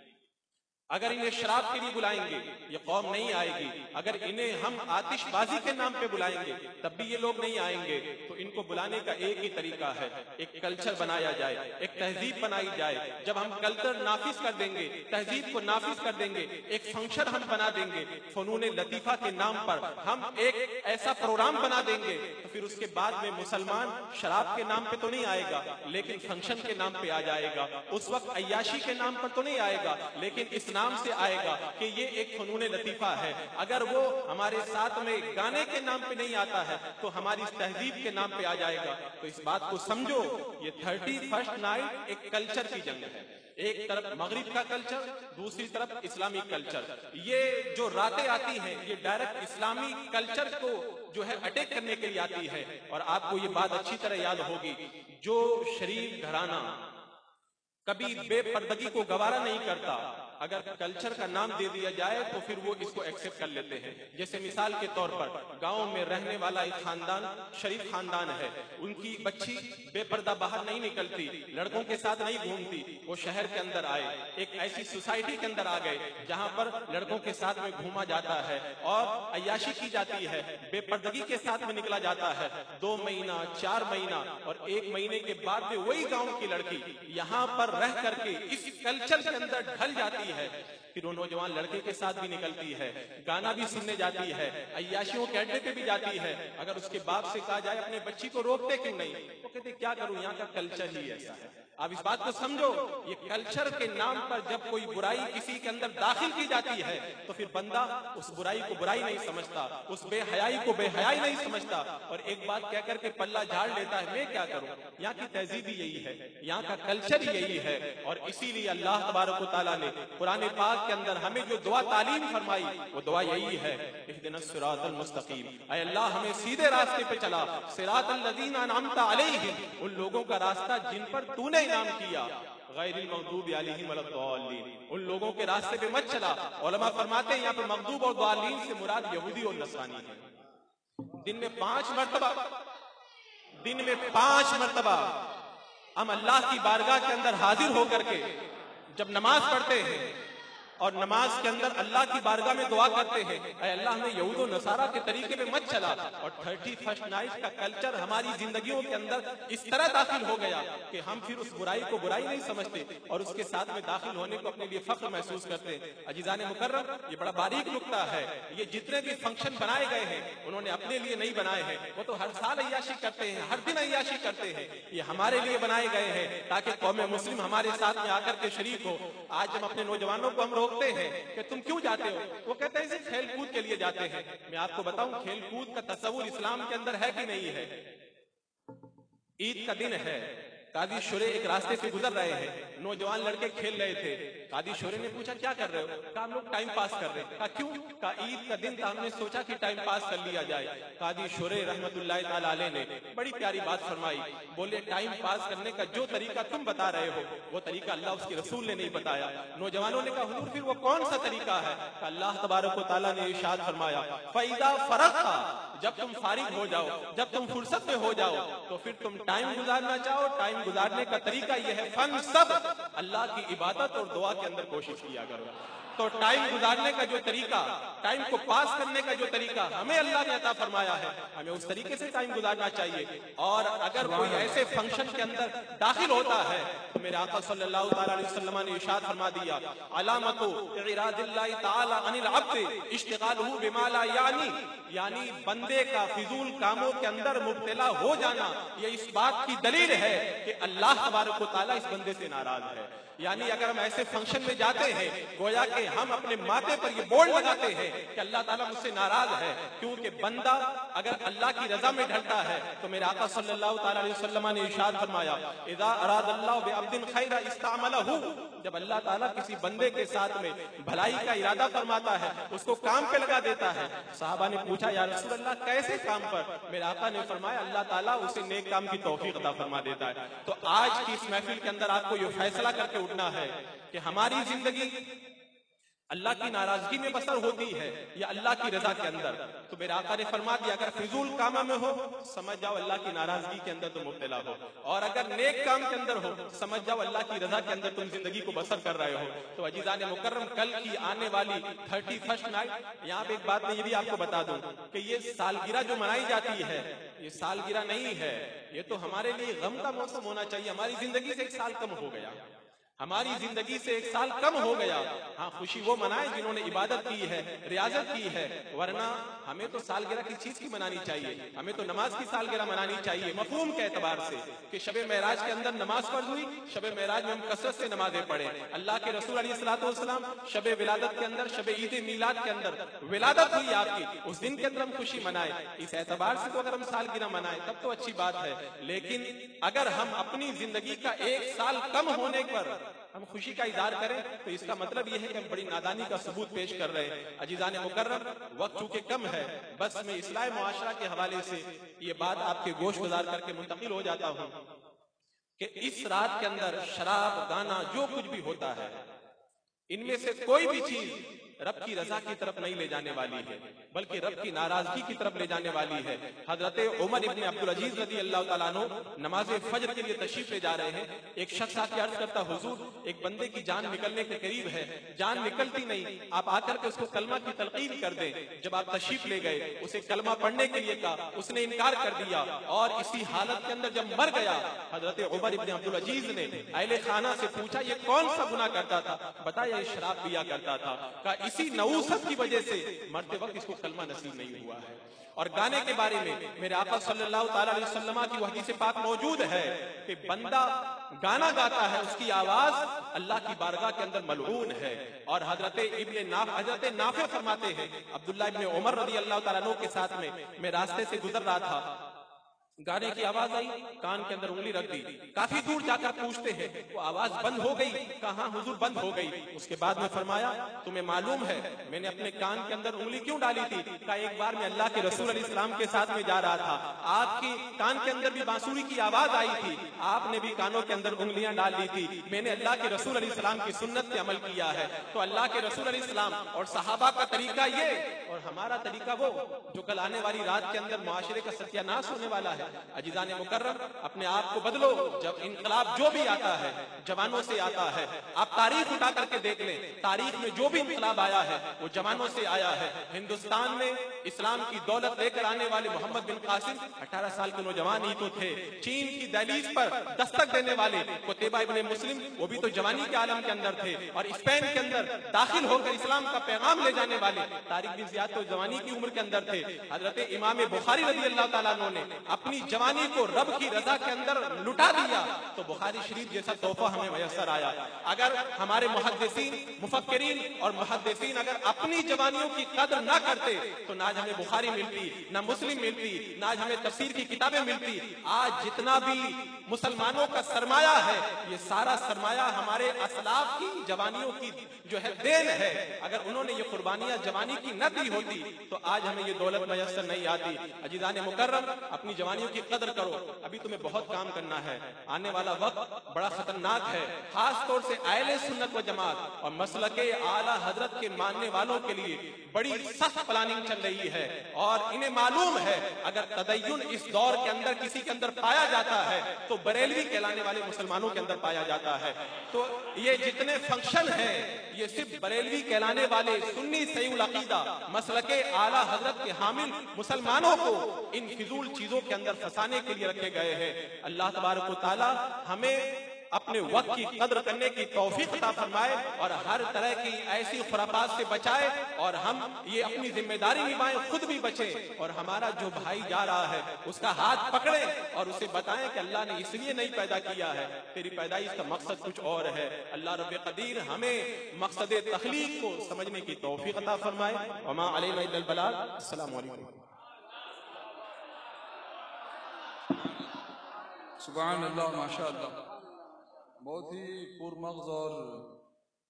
اگر انہیں شراب کے لیے بلائیں گے، یہ قوم نہیں آئے گی۔ اگر انہیں ہم آتش بازی کے نام پہ بلائیں گے، تب بھی یہ لوگ نہیں آئیں گے۔ تو ان کو بلانے کا ایک ہی طریقہ ہے، ایک کلچر بنایا جائے، ایک تہذیب بنائی جائے۔ جب ہم کلچر نافذ کر دیں گے، تہذیب کو نافذ کر دیں گے، ایک فنکشن ہم بنا دیں گے، فنون لطیفہ کے نام پر ہم ایک ایسا پروگرام بنا دیں گے، تو پھر اس کے بعد میں مسلمان شراب کے نام پہ تو نہیں آئے گا، لیکن فنکشن کے نام پہ آ جائے گا۔ اس وقت عیاشی کے نام پر تو نہیں آئے گا، لیکن اس نام سے آئے گا کہ یہ ایک فنون لطیفہ ہے۔ اگر وہ ہمارے ساتھ میں گانے کے نام پہ نہیں آتا ہے، تو ہماری تہذیب کے نام پہ آ جائے گا۔ تو اس بات کو سمجھو، یہ تھرٹی فرسٹ نائٹ ایک کلچر کی جنگ ہے۔ ایک طرف مغرب کا کلچر، دوسری طرف اسلامی کلچر۔ یہ جو راتیں آتی ہیں، یہ ڈائریکٹ اسلامی کلچر کو جو ہے اٹیک کرنے کے لیے آتی ہے۔ اور آپ کو یہ بات اچھی طرح یاد ہوگی، جو شریف گھرانہ کبھی بے پردگی کو گوارا نہیں کرتا اگر کلچر کا نام دے دیا جائے تو پھر وہ اس کو ایکسپٹ کر لیتے ہیں۔ جیسے مثال کے طور پر، گاؤں میں رہنے والا ایک خاندان شریف خاندان ہے۔ ان کی بچی بے پردہ باہر نہیں نکلتی، لڑکوں کے ساتھ نہیں گھومتی۔ وہ شہر کے اندر آئے، ایک ایسی سوسائٹی کے اندر آ گئے جہاں پر لڑکوں کے ساتھ میں گھوما جاتا ہے اور عیاشی کی جاتی ہے، بے پردگی کے ساتھ میں نکلا جاتا ہے۔ دو مہینہ، چار مہینہ اور ایک مہینے کے بعد میں وہی گاؤں کی لڑکی یہاں پر رہ کر کے اس کلچر کے اندر ڈھل جاتی ہے، پھر وہ نوجوان لڑکے کے ساتھ بھی نکلتی ہے، گانا بھی سننے جاتی ہے، عیاشیوں کے اڈے پہ بھی جاتی ہے۔ اگر اس کے باپ سے کہا جائے، اپنے بچی کو روکتے کیوں نہیں؟ وہ کہتے، کیا کروں؟ یہاں کا کلچر ہی ایسا ہے۔ اب اس بات کو سمجھو، یہ کلچر کے نام پر جب کوئی برائی کسی کے اندر داخل کی جاتی ہے، تو پھر بندہ اس برائی کو برائی نہیں سمجھتا، اس بے حیائی کو بے حیائی نہیں سمجھتا۔ اور ایک بات کہہ کر کے پلہ جھاڑ لیتا ہے، میں کیا کروں؟ یہاں کی تہذیب ہی یہی ہے، یہاں کا کلچر ہی یہی ہے۔ اور اسی لیے اللہ تبارک و تعالیٰ نے قرآن پاک کے اندر ہمیں جو دعا تعلیم فرمائی، وہ دعا یہی ہے، اہدنا الصراط المستقیم۔ اے اللہ، ہمیں سیدھے راستے پہ چلا۔ صراط الذین انعمت علیہم۔ ان لوگوں کا راستہ جن پر تو نے انعام کیا۔ غیر المغضوب علیہم ولا الضالین۔ ان لوگوں کے راستے پہ مت چلا۔ علماء فرماتے ہیں یہاں پہ مغضوب اور ضالین سے مراد یہودی اور نصرانی ہے دن میں پانچ مرتبہ۔ دن میں پانچ مرتبہ۔ ہم اللہ کی بارگاہ کے اندر حاضر ہو کر کے جب نماز پڑھتے ہیں اور نماز کے اندر اللہ کی بارگاہ میں دعا کرتے ہیں۔ اے اللہ، ہمیں یہود و نصارہ کے طریقے میں مت چلا۔ اور تھرٹی فرسٹ نائٹ کا کلچر ہماری زندگیوں کے اندر اس طرح داخل ہو گیا کہ ہم پھر اس برائی کو برائی نہیں سمجھتے اور اس کے ساتھ میں داخل ہونے کو اپنے لیے فخر محسوس کرتے ہیں۔ عزیزان مکرم، یہ بڑا باریک نقطہ ہے۔ یہ جتنے بھی فنکشن بنائے گئے ہیں، انہوں نے اپنے لیے نہیں بنائے ہیں۔ وہ تو ہر سال عیاشی کرتے ہیں، ہر دن عیاشی کرتے ہیں۔ یہ ہمارے لیے بنائے گئے ہیں تاکہ قوم مسلم ہمارے ساتھ میں آ کر کے شریک ہو۔ آج ہم اپنے نوجوانوں کو ہم رو روکتے ہیں کہ تم کیوں جاتے ہو؟ وہ کہتے ہیں، صرف کھیل کود کے لیے جاتے ہیں۔ میں آپ کو بتاؤں کھیل کود کا تصور اسلام کے اندر ہے کہ نہیں ہے؟ عید کا دن ہے۔ قادی شورے ایک راستے سے گزر رہے ہیں۔ نوجوان لڑکے کھیل رہے تھے۔ قادی شورے نے پوچھا، کیا کر رہے ہو؟ کہا ہم لوگ ٹائم پاس کر رہے ہیں۔ کہا، کیوں؟ کہا، عید کا دن تھا ہم نے سوچا کہ ٹائم پاس کر لیا جائے۔ قادی شورے رحمت اللہ تعالی علیہ نے بڑی پیاری بات فرمائی۔ بولے ٹائم پاس کرنے کا جو طریقہ تم بتا رہے ہو، وہ طریقہ اللہ اس کے رسول نے نہیں بتایا۔ نوجوانوں نے کہا، حضور، پھر وہ کون سا طریقہ ہے؟ کہ اللہ تبارک و تعالیٰ نے ارشاد فرمایا، فَإِذَا فَرَغْتَ، جب تم فارغ ہو جاؤ، جب تم فرصت میں ہو جاؤ، تو پھر تم ٹائم گزارنا چاہو ٹائم گزارنے کا طریقہ یہ ہے، فن سب اللہ کی عبادت اور دعا کے اندر کوشش کیا کرو۔ تو ٹائم گزارنے کا جو طریقہ ٹائم کو پاس کرنے کا جو طریقہ ہمیں اللہ نے عطا فرمایا ہے، ہمیں اس طریقے سے ٹائم گزارنا چاہیے۔ اور اگر کوئی ایسے فنکشن کے اندر داخل ہوتا ہے، تو میرے آقا صلی اللہ تعالی علیہ وسلم نے ارشاد فرما دیا علامت اعراض اللہ تعالی عن العبد اشتغالہ بما لا یعنی یعنی بندے کا فضول کاموں کے اندر مبتلا ہو جانا، یہ اس بات کی دلیل ہے کہ اللہ تبارک و تعالی اس بندے سے ناراض ہے۔ یعنی اگر ہم ایسے فنکشن میں جاتے ہیں، گویا کہ ہم اپنے ماتھے پر یہ بورڈ لگاتے ہیں کہ اللہ تعالیٰ مجھ سے ناراض ہے، کیونکہ بندہ اگر اللہ کی رضا میں ڈھلتا ہے تو میرے آقا صلی اللہ تعالی علیہ وسلم نے ارشاد فرمایا، اذا اراد اللہ بعبد خیر استعملہ جب اللہ تعالیٰ کسی بندے کے ساتھ میں بھلائی کا ارادہ فرماتا ہے، اس کو کام پہ لگا دیتا ہے۔ صحابہ نے پوچھا، یا رسول اللہ، کیسے کام پر؟ میرے آقا نے فرمایا، اللہ تعالیٰ اسے نیک کام کی توفیق عطا فرما دیتا ہے۔ تو آج کی اس محفل کے اندر آپ کو یہ فیصلہ کر کے اٹھنا ہے کہ ہماری زندگی اللہ کی ناراضگی میں بسر ہوتی ہے یا اللہ کی رضا کے اندر؟ تو میرے آقا نے فرما دیا، اگر فضول کامہ میں ہو، سمجھ جاؤ اللہ کی ناراضگی کے اندر تو مبتلا ہو۔ اور اگر نیک کام کے اندر ہو، سمجھ جاؤ اللہ کی رضا کے اندر تم زندگی کو بسر کر رہے ہو۔ تو عزیزان مکرم، کل کی آنے والی تھرٹی فرسٹ نائٹ یہاں پہ ایک بات میں یہ بھی آپ کو بتا دوں کہ یہ سالگرہ جو منائی جاتی ہے، یہ سالگرہ نہیں ہے، یہ تو ہمارے لیے غم کا موسم ہونا چاہیے۔ ہماری زندگی سے ایک سال کم ہو گیا۔ ہماری زندگی سے ایک سال کم ہو گیا۔ ہاں خوشی وہ منائے جنہوں نے عبادت کی ہے، ریاضت کی ہے۔ ورنہ ہمیں تو سالگرہ کی چیز کی منانی چاہیے۔ ہمیں تو نماز کی سالگرہ منانی چاہیے۔ مفہوم کے اعتبار سے کہ شب معراج کے اندر نماز فرض ہوئی، شب معراج میں ہم کثرت سے نمازیں پڑھیں۔ اللہ کے رسول علیہ الصلوۃ والسلام شب ولادت کے اندر، شب عید میلاد کے اندر ولادت ہوئی آپ کی۔ اس دن کے اندر ہم خوشی منائے۔ اس اعتبار سے تو اگر ہم سالگرہ منائے، تب تو اچھی بات ہے۔ لیکن اگر ہم اپنی زندگی کا ایک سال کم ہونے پر ہم خوشی کا اظہار کریں تو اس کا مطلب یہ ہے کہ ہم بڑی نادانی کا ثبوت پیش کر رہے ہیں۔ عزیزان مکرم، وقت چونکہ کم ہے، بس میں اصلاح معاشرہ کے حوالے سے یہ بات آپ کے گوشت گزار کر کے منتقل ہو جاتا ہوں کہ اس رات کے اندر شراب گانا جو کچھ بھی ہوتا ہے، ان میں سے کوئی بھی چیز رب کی رضا کی طرف نہیں لے جانے والی ہے، بلکہ رب کی ناراضگی کی طرف لے جانے والی ہے۔ حضرت عمر ابن عبدالعزیز رضی اللہ تعالیٰ عنہ نماز فجر کے لیے تشریف لے جا رہے ہیں۔ ایک شخص آ کے عرض کرتا، حضور، ایک بندے کی جان نکلنے کے قریب ہے، جان نکلتی نہیں، آپ آ کر کے اس کو کلمہ کی تلقین کر دیں۔ جب آپ تشریف لے گئے، اسے کلمہ پڑھنے کے لیے کہا، اس نے انکار کر دیا۔ اور اسی حالت کے اندر جب مر گیا، حضرت عمر ابن عبدالعزیز نے اہل خانہ سے پوچھا، یہ کون سا گناہ کرتا تھا؟ بتایا یہ شراب پیا کرتا تھا۔ کہا اسی نوست کی وجہ سے مرتے وقت اس کو کلمہ نصیب نہیں ہوا ہے۔ اور گانے کے بارے میں میرے آقا صلی اللہ تعالی علیہ وسلم کی وہ حدیث پاک موجود ہے کہ بندہ گانا گاتا ہے، اس کی آواز اللہ کی بارگاہ کے اندر ملعون ہے۔ اور حضرت ابن ناف حضرت نافع فرماتے ہیں، عبداللہ ابن عمر رضی اللہ تعالیٰ عنہ کے ساتھ میں میں راستے سے گزر رہا تھا۔ گانے کی آواز آئی، کان کے اندر انگلی رکھ دی۔ کافی دور جا کر پوچھتے ہیں، وہ آواز بند ہو گئی؟ کہاں حضور بند ہو گئی؟ اس کے بعد میں فرمایا، تمہیں معلوم ہے، میں نے اپنے کان کے اندر انگلی کیوں ڈالی تھی؟ کہا، ایک بار میں اللہ کے رسول علیہ السلام کے ساتھ میں جا رہا تھا۔ آپ کی کان کے اندر بھی بانسوری کی آواز آئی تھی۔ آپ نے بھی کانوں کے اندر انگلیاں ڈال دی تھی۔ میں نے اللہ کے رسول علیہ السلام کی سنت پہ عمل کیا ہے۔ تو اللہ کے رسول علیہ السلام اور صحابہ کا طریقہ یہ، اور ہمارا طریقہ وہ، جو کل آنے والی رات کے اندر معاشرے کا ستیہ ناش ہونے والا ہے۔ عزیزان مکرم، اپنے آپ کو بدلو۔ جب انقلاب جو بھی آتا ہے، جوانوں سے آتا ہے، آپ تاریخ اٹھا کر کے دیکھ لیں۔ تاریخ میں جو بھی انقلاب آیا ہے، وہ جوانوں سے آیا ہے۔ ہندوستان میں اسلام کی دولت لے کر آنے والے محمد بن قاسم اٹھارہ سال کے نوجوان ہی تو تھے۔ چین کی دہلیز پر دستک دینے والے قطبہ ابن مسلم، وہ بھی تو جوانی کے عالم کے اندر تھے۔ اور اسپین کے اندر داخل ہو کر اسلام کا پیغام لے جانے والے تاریخ بن زیاد تو جوانی کی عمر کے اندر تھے۔ حضرت امام بخاری رضی اللہ تعالیٰ نے اپنی اپنی جوانی کو رب کی رضا کے اندر لٹا دیا، تو بخاری شریف جیسا تحفہ ہمیں میسر آیا۔ اگر ہمارے محدثین، مفکرین اور محدثین اگر اپنی جوانیوں کی قدر نہ کرتے، تو نہ آج ہمیں بخاری ملتی، نہ مسلم ملتی، نہ آج ہمیں تفسیر کی کتابیں ملتی۔ آج جتنا بھی مسلمانوں کا سرمایہ ہے، یہ سارا سرمایہ ہمارے اسلاف کی جوانیوں کی جو ہے دین ہے۔ اگر انہوں نے یہ قربانیاں جوانی کی نہ دی ہوتی، تو آج ہمیں یہ دولت میسر نہیں آتی۔ عزیزان مکرم، اپنی جوانیوں کی قدر کرو۔ ابھی تمہیں بہت کام کرنا ہے۔ آنے والا وقت بڑا خطرناک ہے۔ خاص طور سے اہل سنت و جماعت۔ اور مسلک اعلی حضرت کے ماننے والوں کے لیے بڑی سخت پلاننگ چل رہی ہے۔ اور انہیں معلوم ہے، اگر تدین اس دور کے اندر کسی کے اندر پایا جاتا ہے، تو بریلوی کہلانے والے مسلمانوں کے اندر پایا جاتا ہے۔ تو یہ جتنے فنکشن ہیں، یہ صرف بریلوی کہلانے والے سنی صحیح العقیدہ مسلک اعلی حضرت کے حامل مسلمانوں کو ان فضول چیزوں کے اندر پھنسانے کے لیے رکھے گئے ہیں۔ اللہ تبارک و تعالی ہمیں اپنے وقت کی قدر کرنے کی توفیق عطا فرمائے اور ہر طرح کی ایسی خرافات سے بچائے اور ہم یہ اپنی ذمہ داری نبھائیں خود بھی بچیں اور ہمارا جو بھائی جا رہا ہے، اس کا ہاتھ پکڑیں اور اسے بتائیں کہ اللہ نے اس لیے نہیں پیدا کیا ہے۔ تیری پیدائش کا مقصد کچھ اور ہے۔ اللہ رب قدیر ہمیں مقصد تخلیق کو سمجھنے کی توفیق عطا فرمائے۔ وما علینا الا البلاغ۔ السلام علیکم۔ سبحان اللہ، ماشاء اللہ۔ بہت ہی پرمغز اور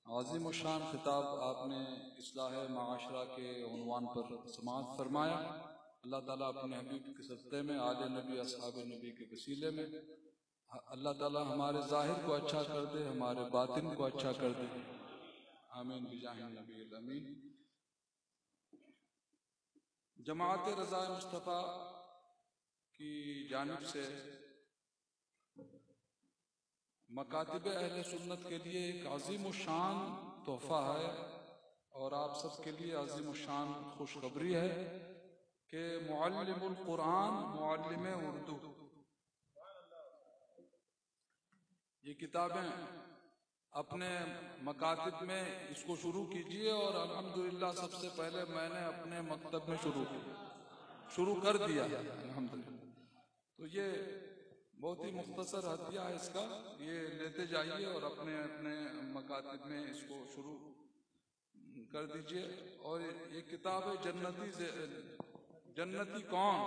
عظیم الشان خطاب آپ نے اصلاح معاشرہ کے عنوان پر سماعت فرمایا۔ اللہ تعالیٰ اپنے حبیب کے سطح میں، آل نبی، اصحاب نبی کے وسیلے میں اللہ تعالیٰ ہمارے ظاہر کو اچھا کر دے، ہمارے باطن کو اچھا کر دے۔ آمین، بجاہ نبی الامین۔ جماعت رضا مصطفیٰ کی جانب سے مکاتب اہل سنت کے لیے ایک عظیم الشان تحفہ ہے اور آپ سب کے لیے عظیم الشان خوشخبری ہے کہ معلم القرآن، معلم اردو۔ یہ کتابیں اپنے مکاتب میں اس کو شروع کیجیے اور الحمدللہ سب سے پہلے میں نے اپنے مکتب میں شروع شروع کر دیا، الحمدللہ۔ تو یہ بہت ہی مختصر ہتھیہ ہے اس کا۔ یہ لیتے جائیے اور اپنے اپنے مکاتب میں اس کو شروع کر دیجیے اور یہ کتاب ہے جنتی جنتی کون؟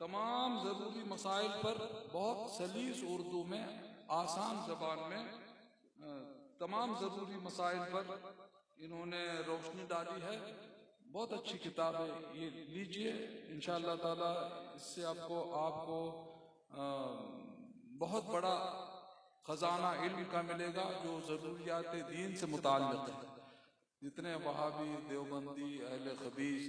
تمام ضروری مسائل پر بہت سلیس اردو میں، آسان زبان میں تمام ضروری مسائل پر انہوں نے روشنی ڈالی ہے۔ بہت اچھی کتاب ہے، یہ لیجیے انشاءاللہ تعالی اس سے آپ کو آپ کو بہت بڑا خزانہ علم کا ملے گا جو ضروریات دین سے متعلق ہے۔ جتنے وہابی، دیوبندی، اہل خبیز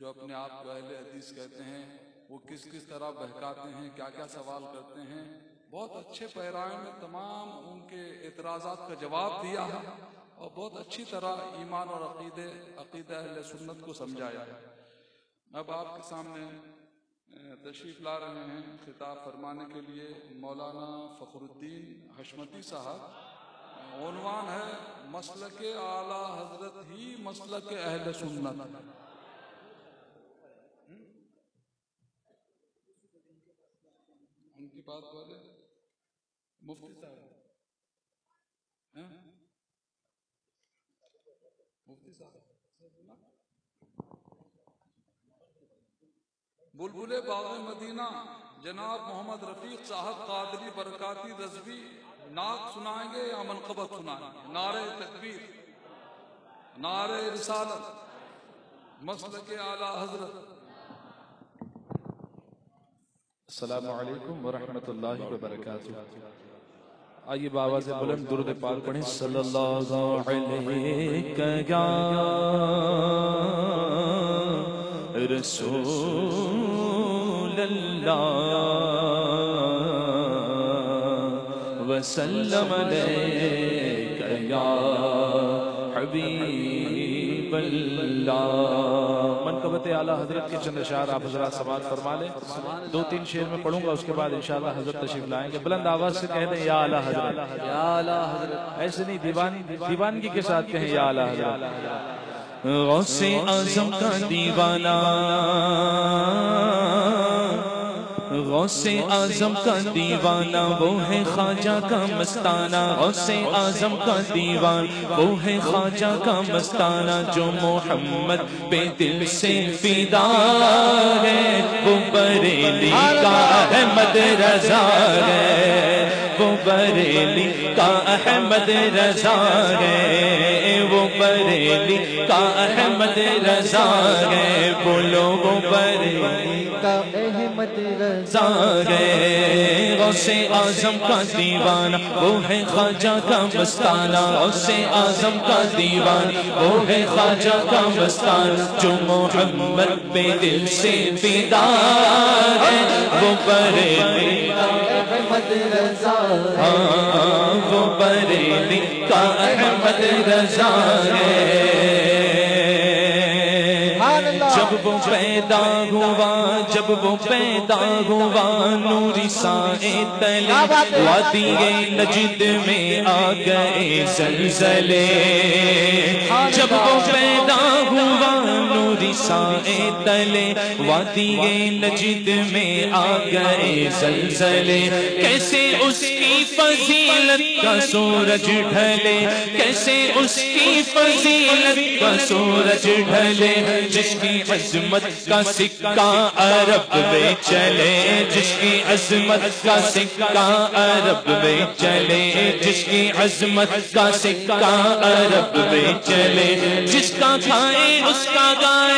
جو اپنے آپ کو اہل حدیث کہتے ہیں، وہ کس کس طرح بہکاتے ہیں کیا کیا سوال کرتے ہیں، بہت اچھے پیرائن میں تمام ان کے اعتراضات کا جواب دیا ہے اور بہت اچھی طرح ایمان اور عقیدے، عقیدہ اہل سنت کو سمجھایا ہے۔ اب آپ کے سامنے تشریف لا رہے ہیں خطاب فرمانے کے لیے مولانا فخر الدین حشمتی صاحب۔ عنوان ہے مسلک اعلی حضرت ہی مسلک اہل سنت۔ ان کی بات بولے۔ مفتی صاحب مفتی صاحب بلبل باغ مدینہ، جناب محمد رفیق صاحب قادری برکاتی رضوی، نعت سنائیں گے یا منقبت سنائیں گے؟ نعرہ تکبیر، نعرہ رسالت، مسلک اعلی حضرت۔ السلام علیکم ورحمۃ اللہ وبرکاتہ۔ آئیے بابا سے بلند درود پاک پڑھیں۔ صلی اللہ علیہ یا رسول اللہ وسلم علیک یا حبیب اللہ. منقبت اعلیٰ حضرت کے چند اشعار آپ حضرات سماعت فرما لیں. دو تین شعر میں پڑھوں گا، اس کے بعد انشاءاللہ حضرت تشریف لائیں گے. بلند آواز سے کہہ دیں، یا اعلیٰ حضرت. یا اعلیٰ حضرت. ایسے نہیں دیوان دیوانگی کے ساتھ کہیں، یا اعلیٰ حضرت. غوث اعظم کا دیوانہ. غوث اعظم کا دیوانہ، وہ ہے خواجہ کا مستانہ۔ غوث اعظم کا دیوان وہ ہے خواجہ کا مستانہ۔ جو محمد پہ دل سے فدا ہے، وہ بریلی کا احمد رضا ہے۔ وہ بریلی کا احمد رضا ہے۔ وہ بریلی کا احمد رضا ہے۔ بولو وہ بریلی کا احمد رضا ہے غوث اعظم کا دیوان وہ ہے خواجہ کا مستانہ۔ غوث اعظم کا دیوان وہ ہے خواجہ کا مستانہ۔ جو محمد پہ دل سے فدا ہے وہ کا احمد رضا۔ ہاں وہ بریلی کا احمد رضا ہے۔ پیدا ہوا جب وہ پیدا ہوا نوری سائے تلے وادی نجد میں آ گئے زلزلے۔ جب وہ پیدا ہوا سائے تلے، وادی نجد میں آ گئے زلزلے۔ کیسے اس کی فضیلت کا سورج ڈھلے؟ کیسے اس کی فضیلت کا سورج ڈھلے؟ جس کی عظمت کا سکہ عرب میں چلے۔ جس کی عظمت کا سکہ عرب میں چلے۔ جس کی عظمت کا سکہ عرب میں چلے۔ جس کا کھائے اس کا گائے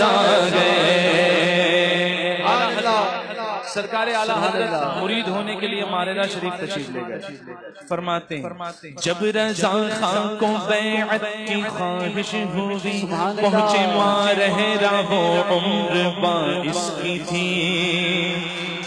رضا سرکار اعلیٰ حضرت مرید ہونے کے لیے مارنا شریف تشریف لے گئے۔ فرماتے ہیں جب رضا خان کو بیعت کی خواہش ہوئی پہنچے مارہ رہو عمر باعث کی تھی۔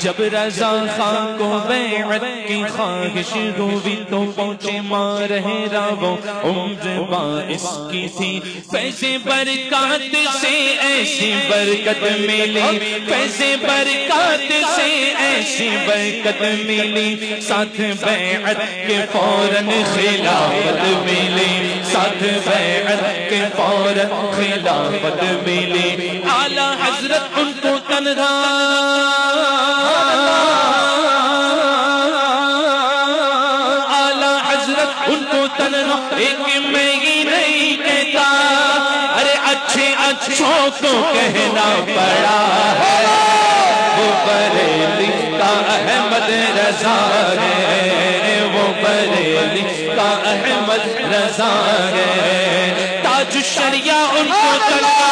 جب رضا خان کو بیعت کی خواہش ہوئی تو پہنچے مارہ رہو عمر باعث کی تھی۔ پیسے برکات سے ایسی برکت ملی۔ پیسے برکات سے ایسی برکت ملی، ساتھ بیعت کے فوراً خلافت ملی، ساتھ بیعت کے فوراً خلافت ملی۔ اعلی حضرت ان کو تنہا اعلی حضرت ان کو تنہا، ایک میں ہی نہیں کہتا۔ ارے اچھے اچھوں کو کہنا پڑا ہے۔ احمد رضا ہے وہ بریلی کا احمد رضا ہے تاج الشریعہ ان کو تنہا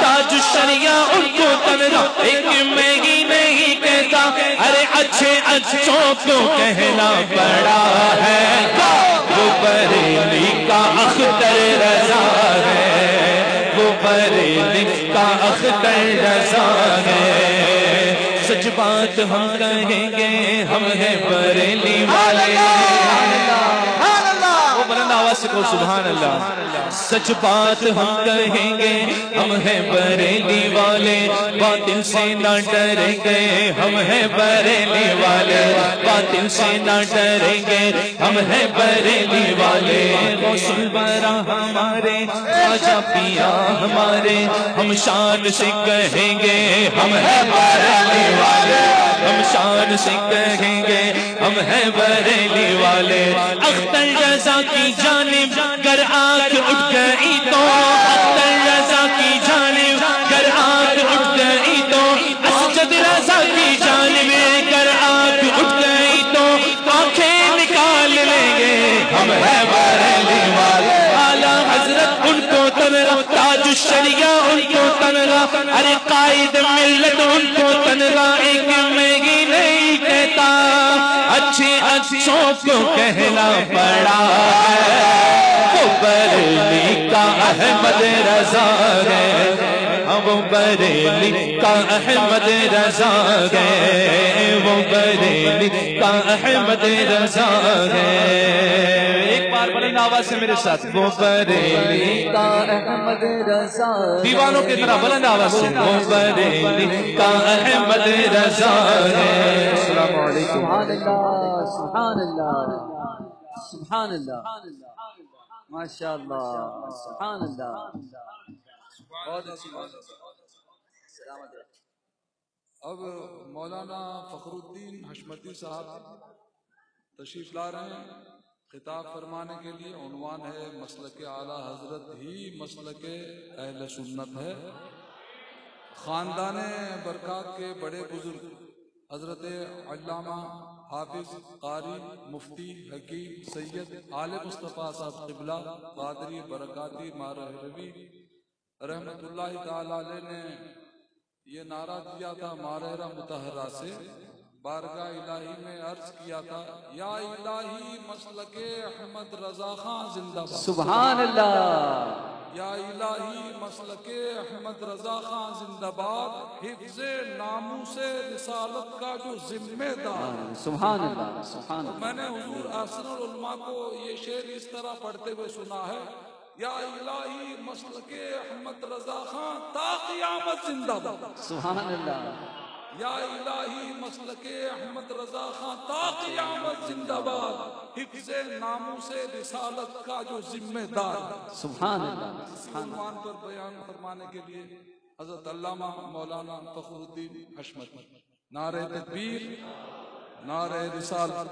تاج الشریعہ ان کو تنہا ایک میں ہی نہیں کہتا ارے اچھے اچھوں کو کہنا پڑا ہے وہ بریلی کا اختر رضا ہے وہ بریلی کا اختر رضا ہے سچ بات ہم کہیں گے ہم ہیں بریلی والے۔ وہ بلند آواز کو سبحان اللہ۔ سچ بات ہم کہیں گے، ہم ہیں بریلی والے باطل سے نہ ڈریں گے ہم ہیں بریلی والے باطل سے نہ ڈریں گے ہم ہیں بریلی والے غسل برا ہمارے خواجہ پیا ہمارے۔ ہم شان سے کہیں گے، ہم ہیں بریلی والے ہم شان سے کہیں گے ہم ہیں بریلی والے۔ اختر رضا کی جانب گر آنکھ اٹھ گئی تو۔ اختر رضا کی جانب گر آنکھ اٹھ گئی تو۔ اسجد رضا کی جانب گر آنکھ اٹھ گئی تو۔ آنکھیں نکال لیں گے۔ ہم ہیں بریلی والے۔ اعلیٰ حضرت ان کو تنگا، تاج الشریعہ ان کو تنگا۔ ارے قائد ملت ان کو اچھے کو کہنا پڑا ہے۔ وہ کا احمد رضا ہے۔ وہ بریلی کا احمد رضا ہے وہ بریلی کا احمد رضا ہے ایک بار بلند آواز سے میرے ساتھ وہ بریلی کا احمد رضا دیوانوں کی طرح بلند آواز سے وہ بریلی کا احمد رضا ہے السلام علیکم سبحان اللہ سبحان اللہ سبحان اللہ ماشاء اللہ سبحان اللہ بہت اچھی بات ہے۔ اب مولانا فخر الدین حشمتی صاحب تشریف لا رہے ہیں۔ خطاب فرمانے کے لیے عنوان ہے، مسلک اعلیٰ حضرت ہی مسلک اہل سنت ہے۔ خاندان برکات کے بڑے بزرگ، حضرت علامہ حافظ قاری، مفتی حکیم سید آل مصطفیٰ صاحب قبلہ، قادری برکاتی مارہروی رحمت اللہ تعالی علیہ نے یہ نعرہ دیا تھا مارہرہ متحرہ سے بارگاہ الہی میں عرض کیا تھا یا الہی مسلک احمد رضا خان زندہ باد۔ سبحان اللہ یا الہی مسلک احمد رضا خان زندہ باد حفظ ناموس رسالت کا جو ذمہ دار۔ سبحان اللہ سبحان اللہ میں نے حضور احسن العلماء کو یہ شعر اس طرح پڑھتے ہوئے سنا ہے یا الہی مسلک احمد رضا خان تا قیامت زندہ باد سبحان اللہ یا الہی مسلک احمد رضا خان تا قیامت زندہ باد۔ حفظ ناموس رسالت کا جو ذمہ دار۔ سبحان اللہ اس عنوان پر بیان فرمانے کے لیے حضرت علامہ مولانا فخر الدین حشمت نعرہ تکبیر نعرہ رسالت۔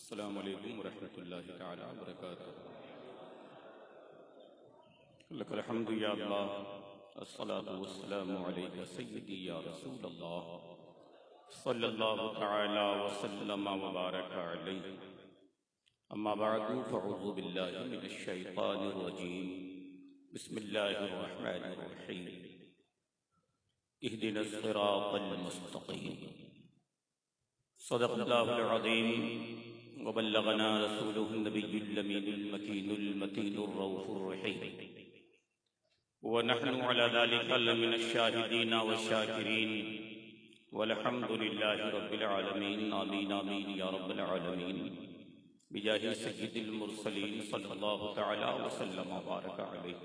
السلام علیکم ورحمۃ اللہ تعالی وبرکاتہ۔ لك الحمد یا اللہ، الصلاة والسلام علیکہ سیدی یا رسول اللہ۔ صلی اللہ تعالی وسلم وبارک علیہ۔ اما بعد فعوذ باللہ من الشیطان الرجیم۔ بسم اللہ الرحمن الرحیم۔ اهدنا الصراط المستقیم۔ صدق اللہ العظیم۔ وبلغنا رسوله النبي الأمين المكين المتين الروح الرحيم. ونحن على ذلك لمن الشاهدين والشاكرين. والحمد لله رب العالمين. آمين آمين يا رب العالمين. بجاه سيد المرسلين صلى الله تعالى وسلم وبارك عليه.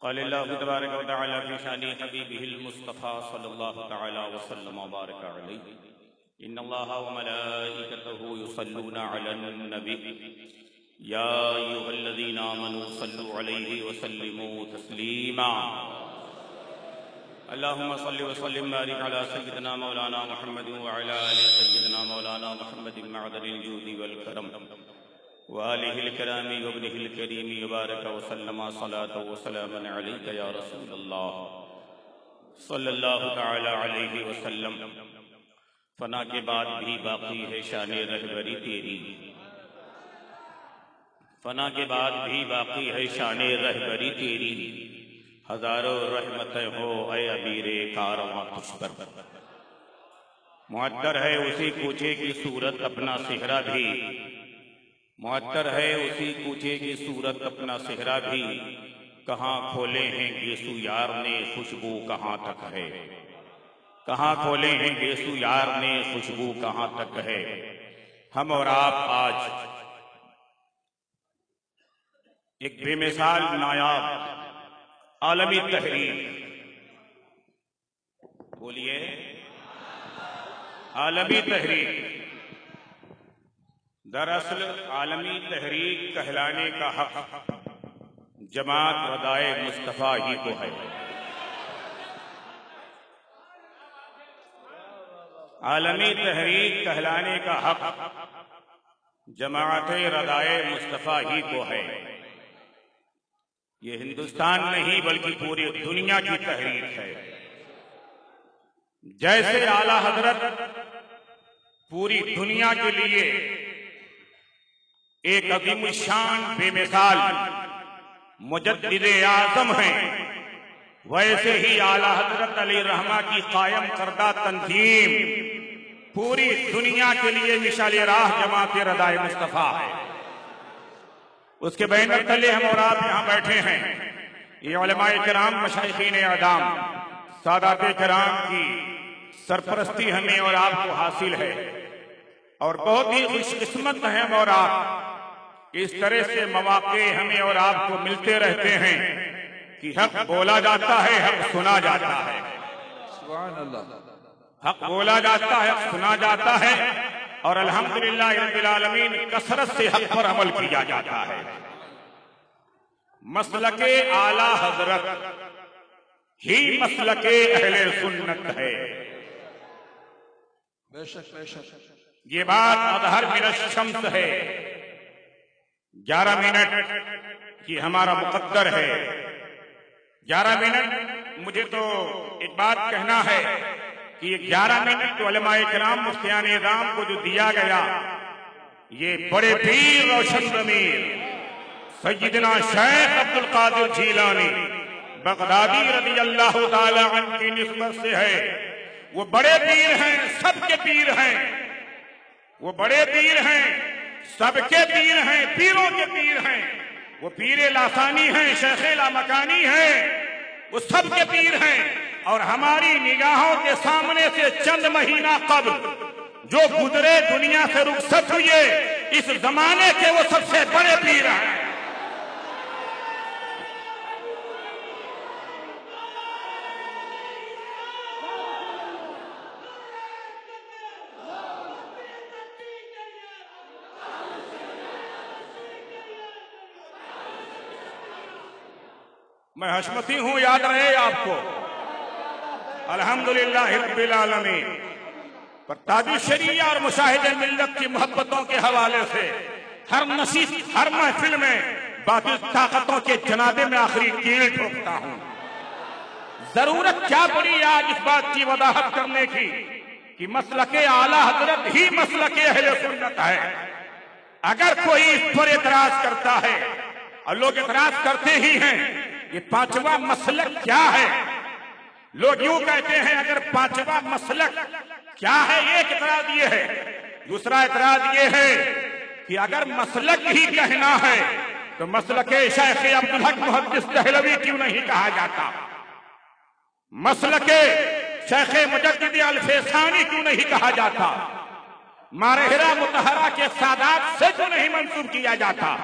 قال الله تبارك وتعالى في شان حبيبه المصطفى صلى الله تعالى وسلم وبارك عليه. إن الله وملائكته يصلون على النبي. يا أيها الذين آمنوا صلوا عليه وسلموا تسليما. اللهم صل وسلم بارك على سيدنا مولانا محمد وعلى آل سيدنا مولانا محمد معدن الجود والكرم. وآله الكرام وابنه الكريم يبارك وسلم صلاة وسلاما عليك يا رسول الله. صلى الله تعالى عليه وسلم. فنا کے بعد بھی باقی ہے شان رہبری تیری۔ فنا کے بعد بھی باقی ہے شان رہبری تیری۔ ہزاروں رحمتیں ہو اے امیر کارواں تجھ پر۔ معطر ہے اسی کوچے کی صورت اپنا سہرا بھی۔ معطر ہے اسی کوچے کی صورت اپنا سہرا بھی۔ کہاں کھولے ہیں گیسو یار نے خوشبو کہاں تک ہے؟ کہاں کھولے ہیں گیسو یار نے خوشبو کہاں تک ہے؟ ہم اور آپ آج ایک بے مثال نایاب عالمی تحریر۔ بولیے۔ عالمی تحریر۔ دراصل عالمی تحریک کہلانے کا حق جماعت ردائے مصطفیٰ ہی کو ہے۔ عالمی تحریک کہلانے کا حق جماعت ردائے مصطفیٰ ہی کو ہے۔ یہ ہندوستان نہیں بلکہ پوری دنیا کی تحریک ہے۔ جیسے اعلی حضرت پوری دنیا کے لیے ایک عظیم الشان بے مثال مجدد اعظم ہیں، ویسے ہی اعلی حضرت علی رحمہ کی قائم کردہ تنظیم پوری دنیا کے لیے مثال راہ جماعت ردائے مصطفیٰ ہے۔ اس کے بینر تلے ہم اور آپ یہاں بیٹھے ہیں۔ یہ علماء کرام مشائقین اعدام سادات کرام کی سرپرستی ہمیں اور آپ کو حاصل ہے۔ اور بہت ہی خوش قسمت ہیں ہم اور آپ۔ اس طرح سے مواقع ہمیں اور آپ کو ملتے رہتے ہیں کہ حق بولا جاتا ہے، حق سنا جاتا ہے۔ سبحان اللہ۔ حق بولا جاتا ہے حق سنا جاتا ہے اور الحمدللہ رب العالمین کثرت سے حق پر عمل کیا جاتا ہے۔ مسلک اعلی حضرت ہی مسلک اہل سنت ہے۔ بے شک بے شک۔ یہ بات اظہر من الشمس ہے۔ گیارہ منٹ کی ہمارا مقدر ہے۔ گیارہ منٹ مجھے تو ایک بات کہنا ہے۔ کہ یہ گیارہ منٹ جو علماء کرام مفتیان اعظام کو جو دیا گیا، یہ بڑے پیر روشن ضمیر، سیدنا شیخ عبد القادر جیلانی، بغدادی رضی اللہ تعالی عنہ کی نسبت سے ہے۔ وہ بڑے پیر ہیں، سب کے پیر ہیں۔ وہ بڑے پیر ہیں، سب کے پیر ہیں، پیروں کے پیر ہیں۔ وہ پیر لاسانی ہیں، شیخ لامکانی ہیں۔ وہ سب کے پیر ہیں۔ اور ہماری نگاہوں کے سامنے سے چند مہینہ قبل جو گزرے دنیا سے رخصت ہوئے، اس زمانے کے وہ سب سے بڑے پیر ہیں۔ میں حشمتی ہوں، یاد رہے آپ کو۔ الحمدللہ رب العالمین۔ پر تاج شریعہ اور مشاہد ملت کی محبتوں کے حوالے سے ہر نصیب، ہر محفل میں باطل طاقتوں کے جنادے میں آخری کیل ٹھوکتا ہوں۔ ضرورت کیا پڑی آج اس بات کی وضاحت کرنے کی کہ مسلک اعلی حضرت ہی مسلک اہل سنت ہے۔ اگر کوئی اس پر اعتراض کرتا ہے اور لوگ اعتراض کرتے ہی ہیں، یہ پانچواں مسلک کیا ہے؟ لوگ یوں کہتے ہیں، اگر پانچواں مسلک کیا ہے؟ ایک اعتراض یہ ہے۔ دوسرا اعتراض یہ ہے کہ اگر مسلک ہی کہنا ہے، تو مسلک شیخ عبدالحق محدث دہلوی کیوں نہیں کہا جاتا؟ مسلک شیخ مجدد الفیسانی کیوں نہیں کہا جاتا؟ مارہرہ متحرہ کے سادات سے کیوں نہیں منسوب کیا جاتا؟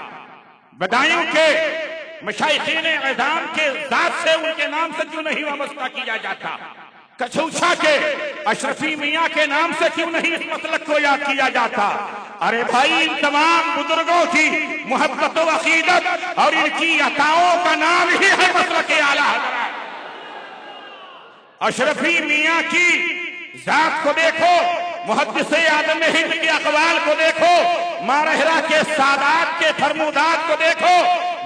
بدائیوں کے مشایخین اعظام کے ذات سے ان کے نام سے کیوں نہیں وابستہ کیا جاتا؟ کچھوچا کے، اشرفی میاں کے نام سے کیوں نہیں اس مسلک کو یاد کیا جاتا؟ ارے بھائی، ان تمام بزرگوں کی محبت و عقیدت اور ان کی عطاؤں کا نام ہی ہے مسلک اعلیٰ۔ اشرفی میاں کی ذات کو دیکھو، محدث آدم ہند کے اقوال کو دیکھو مارہرہ کے سادات کے فرمودات کو دیکھو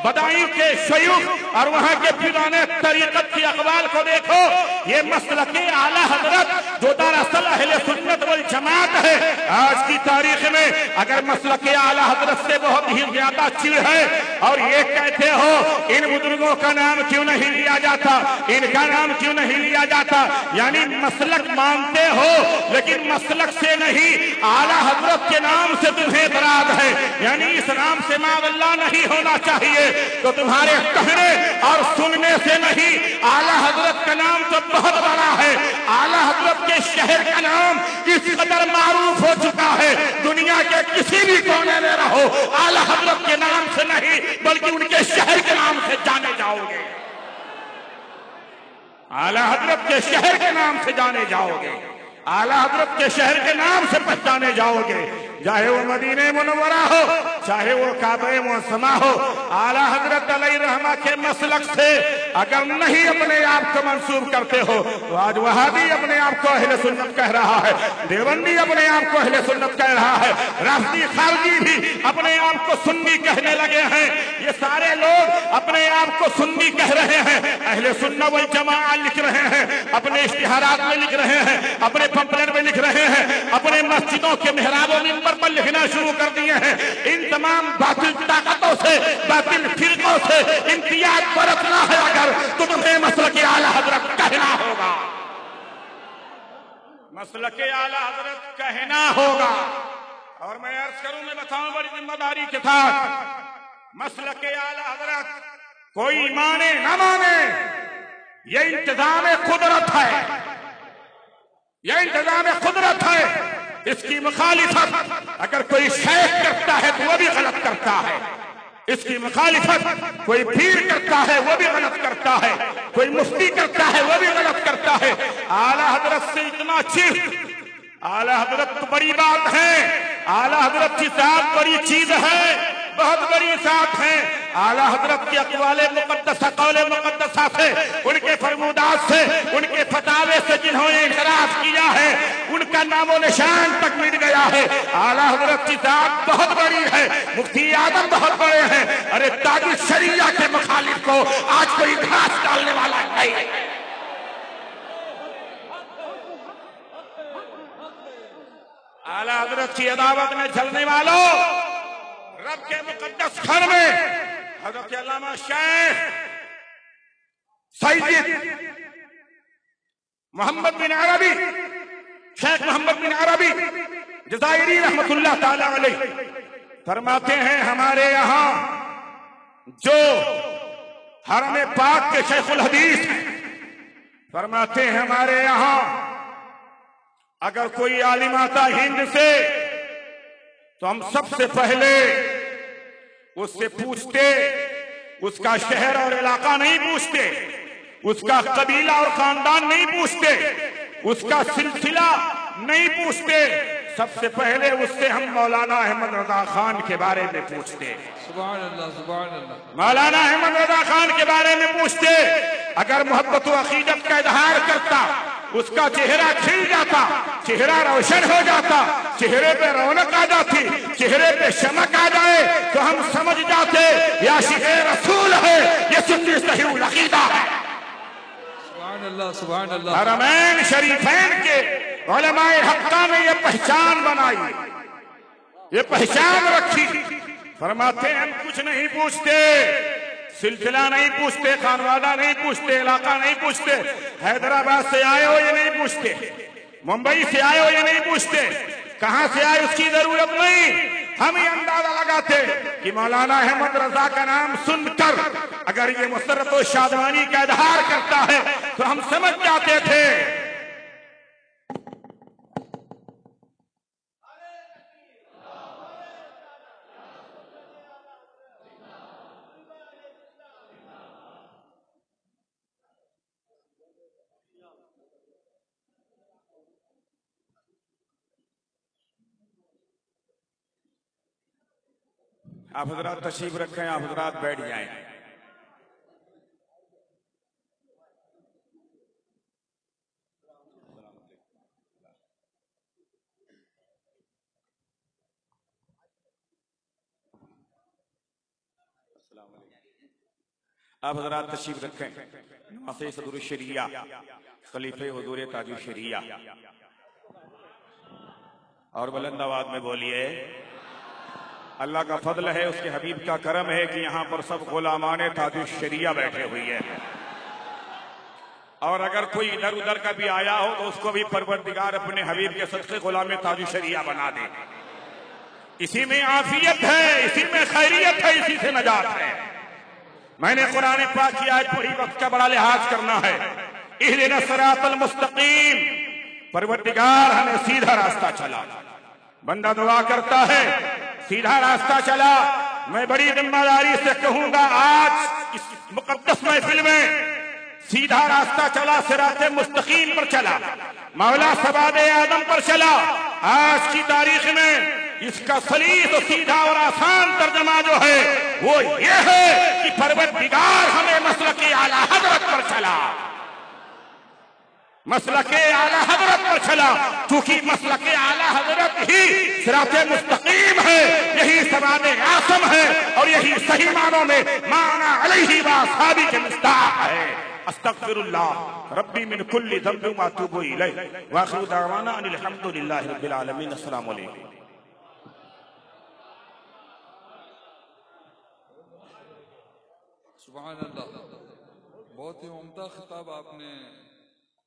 بدائیوں کے شیوخ اور وہاں کے پیران طریقت کی اقوال کو دیکھو، یہ مسلک اعلی حضرت جو دراصل اہل سنت والجماعت ہے، آج کی تاریخ میں اگر مسلک اعلی حضرت سے بہت ہی زیادہ چڑ ہے اور یہ کہتے ہو، ان بزرگوں کا نام کیوں نہیں لیا جاتا؟ ان کا نام کیوں نہیں لیا جاتا؟ یعنی مسلک مانتے ہو، لیکن مسلک سے نہیں، اعلی حضرت کے نام سے تمہیں اعتراض ہے۔ یعنی اس نام سے ماں اللہ نہیں ہونا چاہیے۔ تو تمہارے کہنے اور سننے سے نہیں۔ اعلی حضرت کا نام تو بہت بڑا ہے۔ اعلی حضرت کے شہر کا نام اس قدر معروف ہو چکا ہے۔ دنیا کے کسی بھی کونے میں رہو۔ اعلی حضرت کے نام سے نہیں، بلکہ ان کے شہر کے نام سے جانے جاؤ گے۔ اعلی حضرت کے شہر کے نام سے جانے جاؤ گے۔ اعلی حضرت کے شہر کے نام سے پہچانے جاؤ گے۔ چاہے وہ مدینہ منورہ ہو، چاہے وہ کعبہ معظمہ ہو، اعلی حضرت علیہ رحمہ کے مسلک سے اگر نہیں اپنے آپ کو منسوب کرتے ہو، تو آج وہابی اپنے آپ کو اہل سنت کہہ رہا ہے، دیوبندی اپنے آپ کو اہل سنت کہہ رہا ہے، رافضی خارجی بھی اپنے آپ کو سنی کہنے لگے ہیں۔ یہ سارے لوگ اپنے آپ کو سنی کہہ رہے ہیں۔ اہل سنت والجماعہ لکھ رہے ہیں، اپنے اشتہارات میں لکھ رہے ہیں، اپنے پمپلٹ میں لکھ رہے ہیں، اپنے مسجدوں کے محراب و ممبر منبر پر لکھنا شروع کر دیے ہیں۔ ان تمام باطل طاقتوں سے، باطل فرقوں سے امتیاز برتنا ہے اگر تو تمہیں مسلک اعلی حضرت کہنا ہوگا۔ مسلک اعلی حضرت کہنا ہوگا۔ اور میں عرض کروں، میں بتاؤں، بڑی ذمہ داری کے ساتھ۔ مسلک اعلی حضرت کوئی مانے نہ مانے، یہ انتظام قدرت ہے۔ یہ انتظام قدرت ہے، اس کی مخالفت اگر کوئی شیخ کرتا ہے تو وہ بھی غلط کرتا ہے۔ اس کی مخالفت کوئی پیر کرتا ہے وہ بھی غلط کرتا ہے۔ کوئی مفتی کرتا ہے وہ بھی غلط کرتا ہے۔ اعلی حضرت سے اتنا چیز اعلی حضرت تو بڑی بات ہے۔ اعلی حضرت کی ذات بڑی چیز ہے۔ بہت بڑی ذات ہے اعلی حضرت کے اقوال مقدسہ، قول مقدسہ سے، ان کے فرمودات سے، ان کے فتاوے سے جنہوں نے اعتراف کیا ہے، ان کا نام و نشان تک مٹ گیا ہے۔ اعلی حضرت کی ذات بہت بڑی ہے، مفتی آدم بہت بڑے ہیں۔ ارے تاج شریعہ کے مخالف کو آج کوئی گھاس ڈالنے والا نہیں۔ ہے حضرت کی عداوت میں چلنے والوں رب کے مقدس گھر میں حضرت علامہ شیخ سید محمد بن عربی، شیخ محمد بن عربی، جزائری رحمت اللہ تعالی علیہ فرماتے ہیں ہمارے یہاں جو حرم پاک کے شیخ الحدیث فرماتے ہیں ہمارے یہاں، اگر کوئی عالم آتا ہند سے تو ہم سب سے پہلے اس سے پوچھتے، اس کا شہر اور علاقہ نہیں پوچھتے، اس کا قبیلہ اور خاندان نہیں پوچھتے، اس کا سلسلہ نہیں پوچھتے سب سے پہلے اس سے ہم مولانا احمد رضا خان کے بارے میں پوچھتے سبحان اللہ سبحان اللہ۔ مولانا احمد رضا خان کے بارے میں پوچھتے اگر محبت و عقیدت کا اظہار کرتا اس کا چہرہ کھل جاتا چہرہ روشن ہو جاتا چہرے پہ رونق آ جاتی چہرے پہ شمک آ جائے تو ہم سمجھ جاتے یا شیخ رسول ہے یہ سنی صحیح العقیدہ ہے۔ سبحان اللہ سبحان اللہ. حرمین شریفین کے علماء حقہ نے یہ پہچان بنائی، یہ پہچان رکھی۔ فرماتے ہیں، ہم کچھ نہیں پوچھتے، سلسلہ نہیں پوچھتے، خانوادہ نہیں پوچھتے، علاقہ نہیں پوچھتے، حیدرآباد سے آئے ہو یہ نہیں پوچھتے، ممبئی سے آئے ہو یہ نہیں پوچھتے، کہاں سے آئے، اس کی ضرورت نہیں۔ ہم یہ اندازہ لگاتے کہ مولانا احمد رضا کا نام سن کر اگر یہ مسرت و شادوانی کا اظہار کرتا ہے تو ہم سمجھ جاتے تھے آپ حضرات تشریف رکھیں، آپ حضرات بیٹھ جائیں۔ آپ حضرات تشریف رکھیں۔ نواسی صدر الشریعہ، خلیفہ حضور تاج الشریعہ۔ اور بلند آباد میں بولیے۔ اللہ کا فضل ہے، اس کے حبیب کا کرم ہے کہ یہاں پر سب غلامان تاج الشریعہ بیٹھے ہوئی ہے اور اگر کوئی ادھر ادھر کا بھی آیا ہو تو اس کو بھی پروردگار اپنے حبیب کے صدقے غلام تاج الشریعہ بنا دے۔ اسی میں عافیت ہے، اسی میں خیریت ہے، اسی سے نجات ہے۔ میں نے قرآن پاک کی آج پڑھی، وقت کا بڑا لحاظ کرنا ہے۔ اہدنا الصراط المستقیم۔ پروردگار ہمیں سیدھا راستہ چلا۔ بندہ دعا کرتا ہے سیدھا راستہ چلا۔ میں بڑی ذمہ داری سے کہوں گا، آج اس مقدس محفل میں سیدھا راستہ چلا سرات مستقیم پر چلا۔ مولا سباد آدم پر چلا۔ آج کی تاریخ میں اس کا سلیس و سیدھا اور آسان ترجمہ جو ہے، وہ یہ ہے کہ پروردگار ہمیں مسلک اعلی حضرت پر چلا۔ مسلک اعلی حضرت پر چلا۔ چونکہ مسلک اعلی حضرت ہی صراط مستقیم ہے، یہی سواد آسم ہے اور یہی صحیح معنوں میں مانا علیہ واصحابی کے مستاق ہے۔ استغفر اللہ ربی من کل ذنب و اتوب الیہ۔ واخر دعوانا ان الحمدللہ رب العالمین۔ السلام علیکم۔ سبحان اللہ۔ بہت ہی عمدہ خطاب آپ نے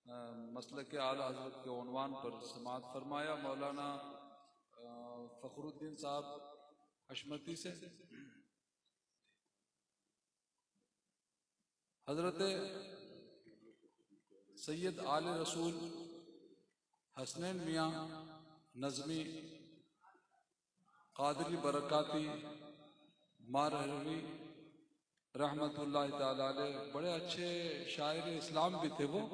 مسلک اعلی حضرت کے عنوان پر سماعت فرمایا، مولانا فخر الدین صاحب حشمتی سے۔ حضرت سید آل رسول حسنین میاں نظمی قادری برکاتی مارہوی رحمت اللہ تعالی علیہ، بڑے اچھے شاعر اسلام بھی تھے وہ۔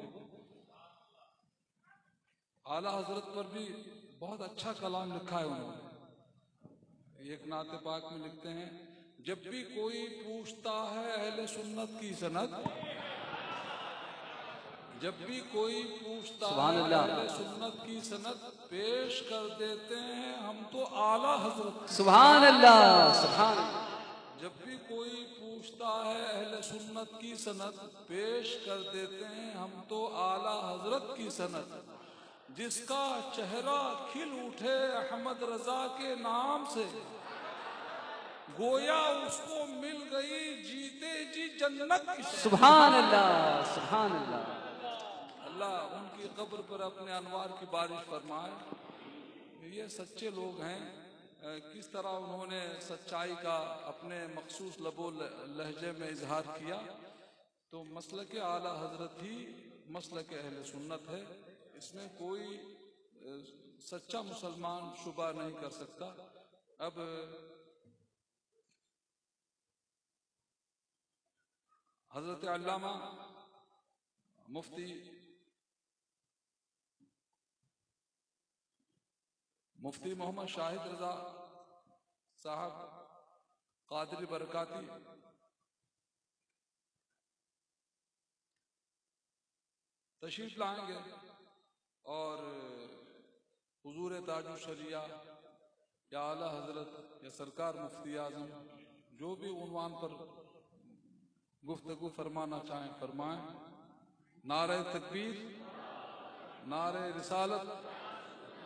اعلیٰ حضرت پر بھی بہت اچھا کلام لکھا ہے انہوں نے۔ ایک نعت پاک میں لکھتے ہیں جب بھی کوئی پوچھتا ہے اہل سنت کی سند جب بھی کوئی پوچھتا ہے سنت کی سند پیش کر دیتے ہیں ہم تو اعلیٰ حضرت۔ سبحان اللہ سبحان جب بھی کوئی پوچھتا ہے اہل سنت کی سند پیش کر دیتے ہیں ہم تو اعلیٰ حضرت کی سند۔ جس کا چہرہ کھل اٹھے احمد رضا کے نام سے۔ گویا اس کو مل گئی جیتے جی جنت سبحان اللہ سبحان اللہ۔ اللہ ان کی قبر پر اپنے انوار کی بارش فرمائے۔ یہ سچے لوگ ہیں۔ کس طرح انہوں نے سچائی کا اپنے مخصوص لب و لہجے میں اظہار کیا۔ تو مسلک اعلیٰ حضرت ہی مسلک اہل سنت ہے۔ اس میں کوئی سچا مسلمان شبہ نہیں کر سکتا۔ اب، حضرت علامہ مفتی مفتی محمد شاہد رضا صاحب قادری برکاتی۔ تشریف لائیں گے۔ اور حضور تاج الشریعہ یا اعلیٰ حضرت یا سرکار مفتی اعظم جو بھی عنوان پر گفتگو فرمانا چاہیں فرمائیں۔ نعرہ تکبیر، نعرہ رسالت،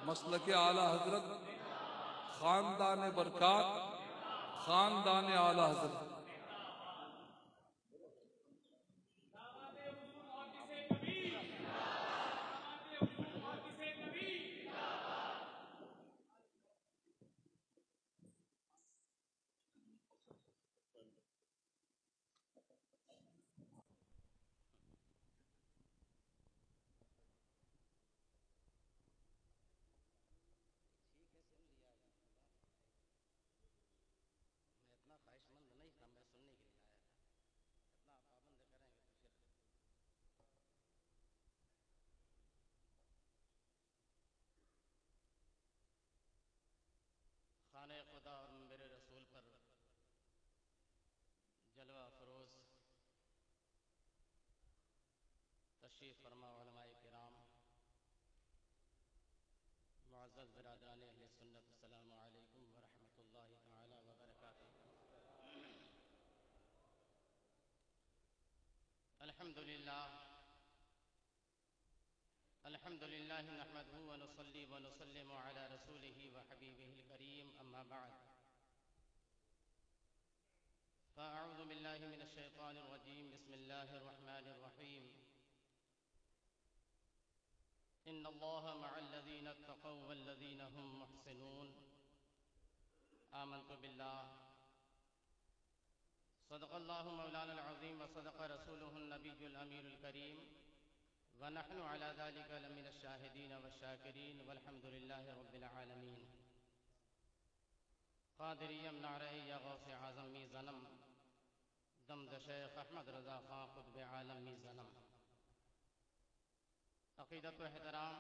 مسلک اعلیٰ حضرت، خاندان برکات، خاندان اعلیٰ حضرت خانہ خدا اور میرے رسول پر جلوہ فروز تشریف فرما علماء کرام۔ معزز برادران اہل سنت، السلام علیکم ورحمۃ اللہ تعالی وبرکاتہ۔ الحمد للہ الحمد لله نحمده ونصلي ونسلم على رسوله وحبيبه الكريم أما بعد۔ فأعوذ بالله من الشيطان الرجيم بسم الله الرحمن الرحيم إن الله مع الذين اتقوا والذين هم محسنون. آمنت بالله. صدق الله مولانا العظيم وصدق رسوله النبي الأمير الكريم. ونحن على ذلك لمن الشاهدين والشاكرين. والحمد لله رب العالمين. قادریم نعرہ یا غوث اعظم می زنم دمد شیخ احمد رضا خان قطب عالم می زنم عقیدت و احترام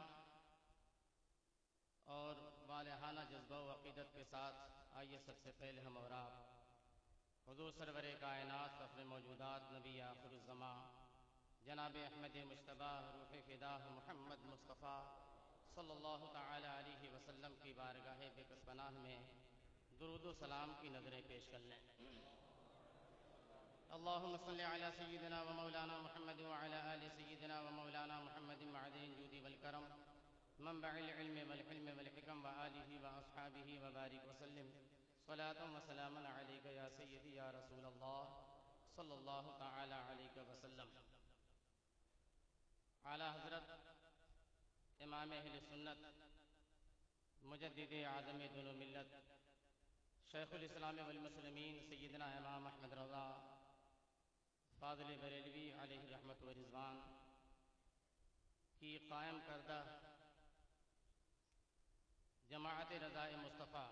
اور والہانہ جذبہ و عقیدت کے ساتھ آئیے سب سے پہلے ہم اور آپ حضور سرور کائنات فخر موجودات نبی آخر الزمان جناب احمد مشتبہ روح فدا محمد مصطفیٰ صلی اللہ تعالی علیہ وسلم کی بارگاہ بے پناہ میں درود و سلام کی نظریں پیش کر لیں۔ اللهم صل على سيدنا ومولانا محمد وعلى آل سيدنا ومولانا محمد معدن الجود والكرم. منبع العلم والحلم والحكم وآله وأصحابه وبارك وسلم. صلاة وسلاما عليك يا سيدي يا رسول الله. صلى الله تعالى عليك وسلم. اعلی حضرت امام اہل سنت، مجدد اعظم دونوں ملت، شیخ الاسلام والمسلمین سیدنا امام احمد رضا فاضل بریلوی علیہ رحمت و رضوان کی قائم کردہ جماعت رضاء مصطفیٰ،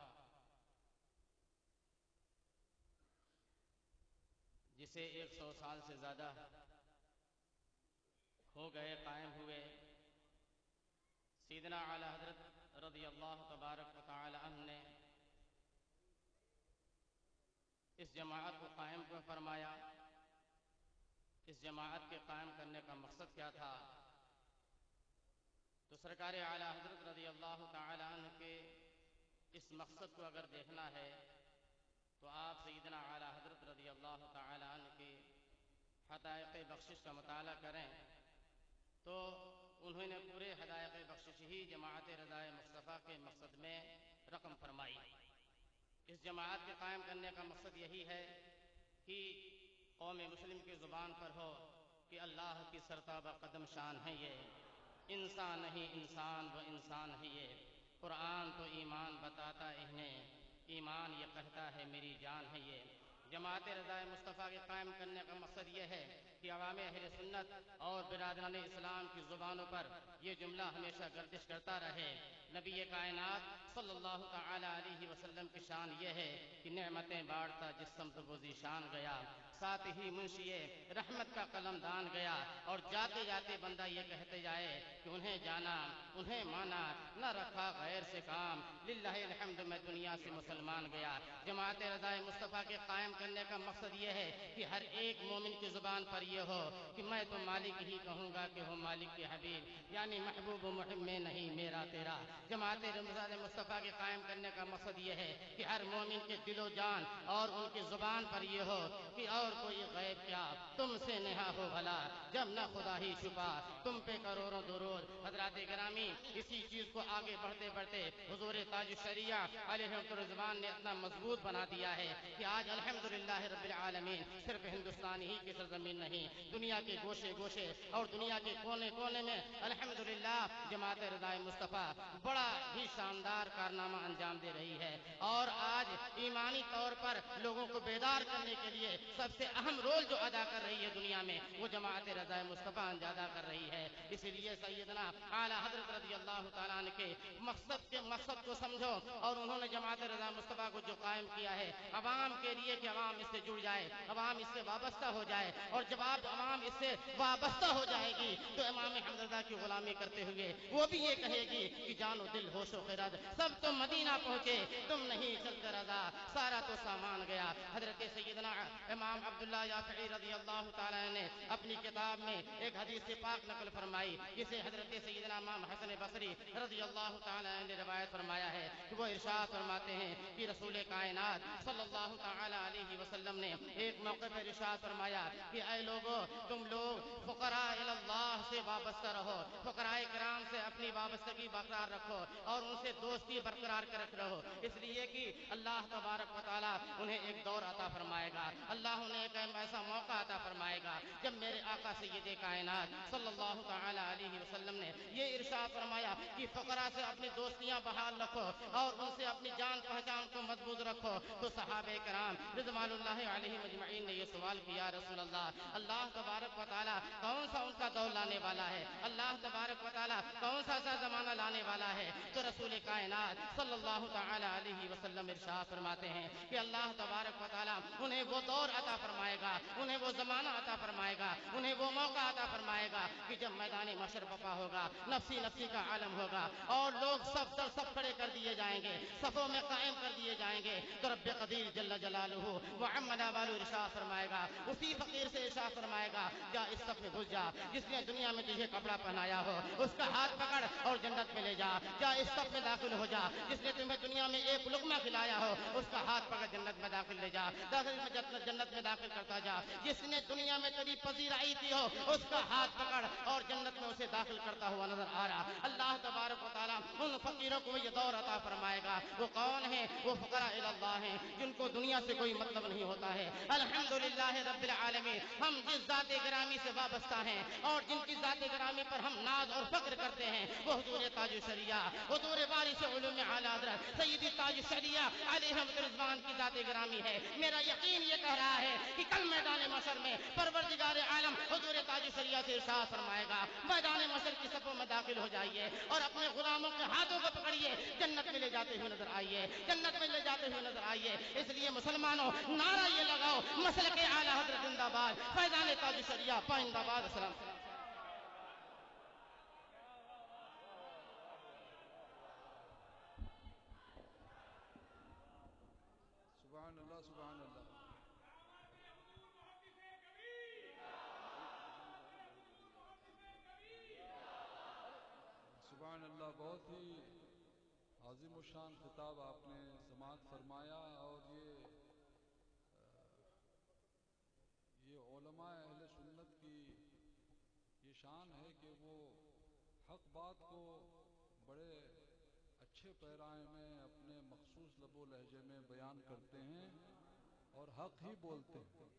جسے ایک سو سال سے زیادہ ہو گئے، قائم ہوئے۔ سیدنا اعلی حضرت رضی اللہ تبارک و تعالی عنہ نے اس جماعت کو قائم کو فرمایا۔ اس جماعت کے قائم کرنے کا مقصد کیا تھا؟ تو سرکار اعلی حضرت رضی اللہ تعالی عنہ کے اس مقصد کو اگر دیکھنا ہے، تو آپ سیدنا اعلی حضرت رضی اللہ تعالی عنہ کے حدائق بخشش کا مطالعہ کریں۔ تو انہوں نے پورے ہدایت بخشش ہی جماعت رضائے مصطفیٰ کے مقصد میں رقم فرمائی۔ اس جماعت کے قائم کرنے کا مقصد یہی ہے کہ قوم مسلم کی زبان پر ہو کہ اللہ کی سرتابہ قدم شان ہے یہ۔ انسان نہیں انسان وہ انسان ہے یہ۔ قرآن تو ایمان بتاتا انہیں۔ ایمان یہ کہتا ہے میری جان ہے یہ۔ جماعت رضا مصطفیٰ کے قائم کرنے کا مقصد یہ ہے کہ عوام اہل سنت اور برادران اسلام کی زبانوں پر یہ جملہ ہمیشہ گردش کرتا رہے۔ نبی کائنات صلی اللہ تعالی علیہ وسلم کی شان یہ ہے کہ نعمتیں بانٹتا جس سمت وہ شان گیا۔ ساتھ ہی منشی رحمت کا قلم دان گیا۔ اور جاتے جاتے بندہ یہ کہتے جائے کہ انہیں جانا، انہیں مانا، نہ رکھا غیر سے کام۔ للہ الحمد میں دنیا سے مسلمان گیا۔ جماعت رضا مصطفیٰ کے قائم کرنے کا مقصد یہ ہے کہ ہر ایک مومن کی زبان پر یہ ہو کہ میں تو مالک ہی کہوں گا کہ ہوں مالک کے حبیب۔ یعنی محبوب و محب میں نہیں، میرا تیرا۔ جماعت رمضان مصطفیٰ کے قائم کرنے کا مقصد یہ ہے کہ ہر مومن کے دل و جان اور ان کی زبان پر یہ ہو کہ اور کوئی غیب کیا تم سے نہا ہو بھلا جب نہ خدا ہی چھپا تم پہ کروڑوں درود حضرات گرامی، اسی چیز کو آگے بڑھتے بڑھتے حضور تاج الشریعہ علیہ الرضوان نے اتنا مضبوط بنا دیا ہے کہ آج الحمدللہ رب العالمین صرف ہندوستان ہی کی سرزمین نہیں، دنیا کے گوشے گوشے اور دنیا کے کونے کونے میں الحمدللہ جماعت رضا مصطفیٰ بڑا ہی شاندار کارنامہ انجام دے رہی ہے۔ اور آج ایمانی طور پر لوگوں کو بیدار کرنے کے لیے سب سے اہم رول جو ادا کر رہی ہے دنیا میں، وہ جماعت رضا مصطفیٰ ادا کر رہی ہے۔ ہے۔ اسی لیے سیدنا اعلیٰ حضرت رضی اللہ تعالیٰ عنہ کے مقصد کے مقصد کو سمجھو اور انہوں نے جماعت رضا مصطفیٰ کو جو قائم کیا ہے، عوام کے لیے کہ عوام اس سے جڑ جائے، عوام اس سے وابستہ ہو جائے اور جب آپ عوام اس سے وابستہ ہو جائے گی تو امام حمدردہ کی غلامی کرتے ہوئے وہ بھی یہ کہے گی کہ جان و دل، ہوش و خرد، سب تو مدینہ پہنچے، تم نہیں چلتے رضا، سارا تو سامان گیا۔ حضرت سیدنا امام عبداللہ یافعی رضی اللہ تعالیٰ نے اپنی کتاب میں ایک حدیث پاک نقل نقل فرمائی، جسے حضرت سیدنا امام حسن بصری رضی اللہ تعالیٰ نے روایت فرمایا ہے کہ وہ ارشاد فرماتے ہیں کہ رسول کائنات صلی اللہ تعالیٰ علیہ وسلم نے ایک موقع پر ارشاد فرمایا کہ اے لوگو، تم لوگ فقراء اللہ سے وابستہ رہو، فقراء کرام سے اپنی وابستگی برقرار رکھو اور ان سے دوستی برقرار کر رکھ رہو۔ اس لیے کہ اللہ تبارک و تعالیٰ انہیں ایک دور عطا فرمائے گا۔ اللہ انہیں ایک ایسا موقع عطا فرمائے گا جب میرے آقا سید کائنات صلی اللہ اللہ تعالی علیہ وسلم نے یہ ارشاد فرمایا کہ فقراء سے اپنی دوستیاں بحال رکھو اور ان سے اپنی جان پہچان کو مضبوط رکھو۔ تو صحابہ کرام رضوان اللہ علیہ مجمعین نے یہ سوال کیا رسول اللہ اللہ تبارک و تعالیٰ کون سا ان کا دور لانے والا ہے؟ اللہ تبارک و تعالیٰ کون سا سا زمانہ لانے والا ہے؟ تو رسول کائنات صلی اللہ تعالی علیہ وسلم ارشاد فرماتے ہیں کہ اللہ تبارک و تعالیٰ انہیں وہ دور عطا فرمائے گا، انہیں وہ زمانہ عطا فرمائے گا، انہیں وہ موقع عطا فرمائے گا کہ جب میدان مشر بپا ہوگا، نفسی نفسی کا عالم ہوگا اور لوگ سب سب سب کھڑے کر دیے جائیں گے، صفوں میں قائم کر دیے جائیں گے۔ تو رب قدیر جل جلالہ محمد والو ارشاد فرمائے گا۔ اسی فقیر سے ارشاد فرمائے گا جا اس صف میں گھس جا، جس نے دنیا میں تجھے کپڑا پہنایا ہو، اس کا ہاتھ پکڑ اور جنت میں لے جا۔ جا اس صف میں داخل ہو جا، جس نے تمہیں دنیا میں ایک لقمہ کھلایا ہو، اس کا ہاتھ پکڑ جنت میں داخل لے جا۔ داخل میں جنت میں داخل کرتا جا۔ جس نے دنیا میں تیری پذیرائی کی ہو، اس کا ہاتھ پکڑ اور جنت میں اسے داخل کرتا ہوا نظر آ رہا۔ اللہ تبارک و تعالیٰ ان فقیروں کو یہ دور عطا فرمائے گا۔ وہ کون ہے وہ فقراء اللہ ہیں، جن کو دنیا سے کوئی مطلب نہیں ہوتا ہے۔ الحمدللہ رب العالمین، ہم جس ذات گرامی سے وابستہ ہیں اور جن کی ذات گرامی پر ہم ناز اور فخر کرتے ہیں، وہ حضور تاج شریعہ، حضور بارش علوم اعلی حضرت، سیدی تاج شریعہ علیہ رضوان کی ذات گرامی ہے۔ میرا یقین یہ کہہ رہا ہے کہ کل میدان مشر میں پروردگار عالم حضور تاج شریعہ سے ارشاد فرمائے گا۔ میدان مشر کی صفوں میں داخل ہو جائیے اور اپنے غلاموں کے ہاتھوں کو پکڑیے۔ جنت میں لے جاتے ہوئے نظر آئیے۔ جنت میں لے جاتے ہوئے نظر آئیے۔ اس لیے مسلمانوں، نعرہ یہ لگاؤ مسل کے اعلی حضرت زندہ باد، فیضان تاج شریعہ، پائندہ باد، السلام سبحان اللہ سبحان اللہ سبحان اللہ بہت ہی عظیم و شان خطاب آپ نے سماعت فرمایا اور یہ یہ علماء اہل سنت کی یہ شان ہے کہ وہ حق بات کو بڑے اچھے پیرائے میں اپنے مخصوص لب و لہجے میں بیان کرتے ہیں اور حق ہی بولتے ہیں۔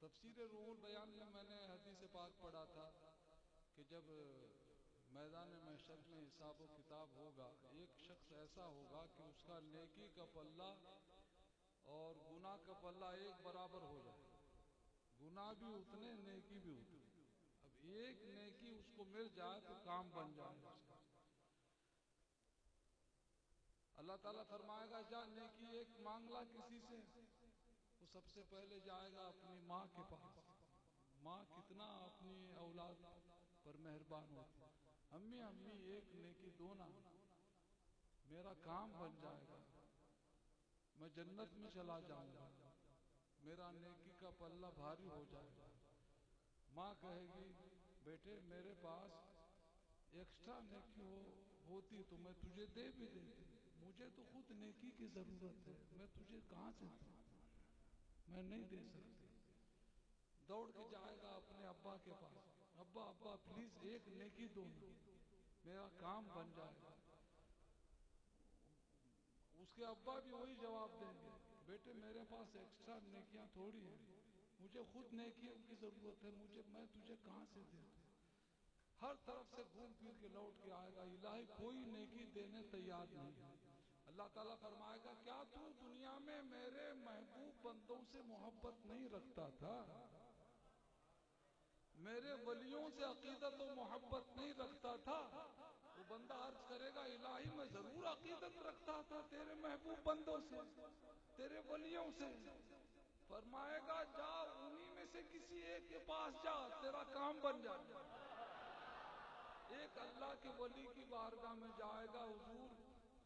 تفسیر روح البیان میں میں نے حدیث پاک پڑھا تھا کہ جب میدان محشر میں حساب و کتاب ہوگا۔ ایک شخص ایسا ہوگا کہ اس کا نیکی کا پلہ اور گناہ کا پلہ ایک برابر ہو جائے۔ گناہ بھی اتنے، نیکی بھی اتنے۔ اب ایک نیکی اس کو مل جائے تو کام بن جائے۔ اس کا اللہ تعالیٰ فرمائے گا، جا نیکی ایک مانگلا کسی سے، وہ سب سے پہلے جائے گا اپنی ماں کے پاس۔ ماں کتنا اپنی اولاد پر مہربان ہوتی امی امی ایک نیکی دونا میرا کام بن جائے گا۔ میں جنت میں چلا جاؤں گا۔ میرا نیکی کا پلہ بھاری ہو جائے گا۔ ماں کہے گی، بیٹے، میرے پاس ایکسٹرا نیکی ہو، ہوتی تو میں تجھے دے بھی دیتی۔ مجھے تو خود نیکی کی ضرورت ہے۔ میں تجھے کہاں سے دوں؟ میں نہیں دے سکتی۔ دوڑ کے جائے گا اپنے ابا کے پاس۔ ابا ابا، پلیز ایک نیکی دو میرا کام بن جائے۔ گا اس کے ابا بھی وہی جواب دیں گے۔ بیٹے، میرے پاس ایکسٹرا نیکیاں تھوڑی ہیں۔ مجھے خود نیکیوں کی ضرورت ہے۔ مجھے، میں تجھے کہاں سے دے دوں؟ ہر طرف سے گھوم پھر کے لوٹ کے آئے گا۔ الہی، کوئی نیکی دینے تیار نہیں ہے۔ اللہ تعالیٰ فرمائے گا، کیا تو دنیا میں میرے محبوب بندوں سے محبت نہیں رکھتا تھا؟ میرے ولیوں سے عقیدت و محبت نہیں رکھتا تھا، وہ بندہ عرض کرے گا، الہی میں ضرور عقیدت رکھتا تھا تیرے محبوب بندوں سے، تیرے ولیوں سے۔ فرمائے گا، جا، انہی میں سے کسی ایک کے پاس جا، تیرا کام بن جائے ایک اللہ کے ولی کی بارگاہ میں جائے گا، حضور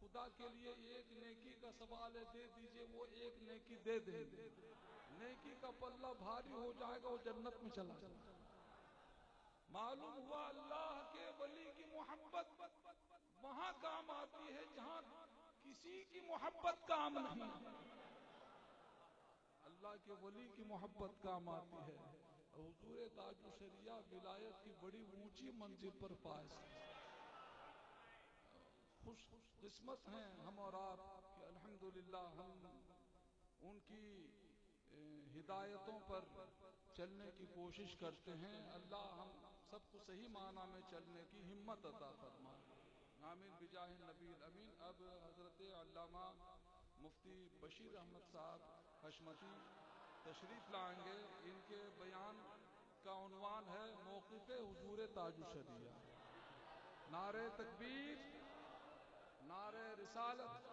خدا کے لیے ایک نیکی کا سوال ہے، دے دیجیے، وہ ایک نیکی دے دے۔ نیکی کا پلہ بھاری ہو جائے گا، وہ جنت میں چلا جائے معلوم ہوا اللہ کے ولی کی محبت وہاں کام آتی ہے جہاں کسی کی محبت کام نہیں۔ اللہ کے ولی کی محبت کام آتی ہے۔ حضور تاج شریعہ ولایت کی بڑی اونچی منزل پر فائز۔ خوش قسمت ہیں ہم اور آپ کہ الحمدللہ ہم ان کی ہدایتوں پر چلنے کی کوشش کرتے ہیں۔ اللہ ہم سب کو صحیح معنی میں چلنے کی ہمت عطا فرما آمین، بجاہ نبی الامین۔ اب حضرت علامہ مفتی بشیر احمد صاحب حشمتی تشریف لائیں گے۔ ان کے بیان کا عنوان ہے موقف حضور تاج الشریعہ۔ نعرہ تکبیر، نعرہ رسالت۔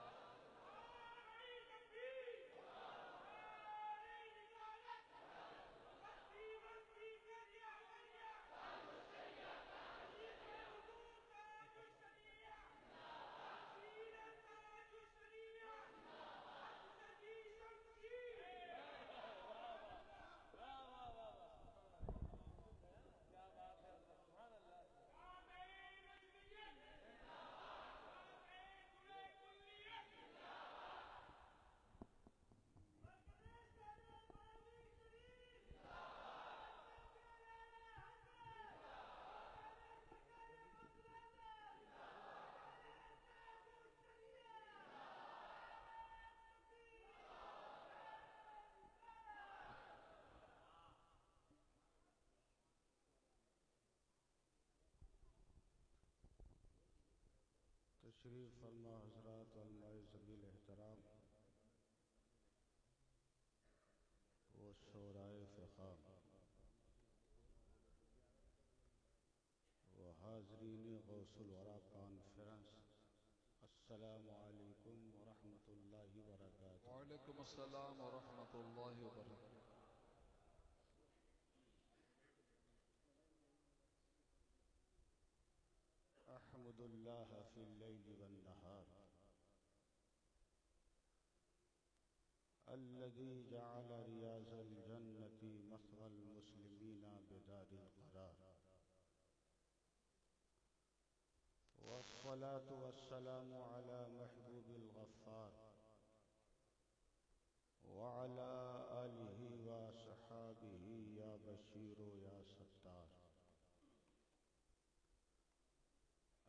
تشریف فرما حضرات علماء زمیل احترام و شورائے فخام و حاضرین غوث الورا کانفرنس السلام علیکم ورحمۃ اللہ وبرکاتہ۔ وعلیکم السلام ورحمۃ اللہ وبرکاتہ۔ احمد اللہ فی اللیل والنہار الذي جعل رياض الجنة مثوى المسلمين بدار القرار. والصلاة والسلام على محبوب الغفار. وعلى آله وصحابه يا بشير يا ستار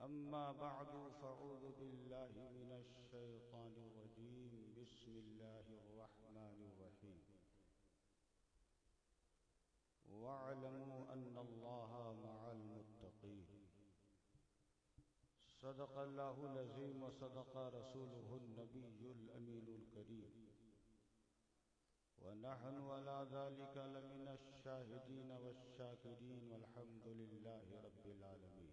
أما بعد، فأعوذ بالله من الشيطان الرجيم. بسم الله الرحمن الرحيم. واعلموا أن الله مع المتقين. صدق الله العظيم وصدق رسوله النبي الأمين الكريم. ونحن ولا ذلك لمن الشاهدين والشاكرين والحمد لله رب العالمين.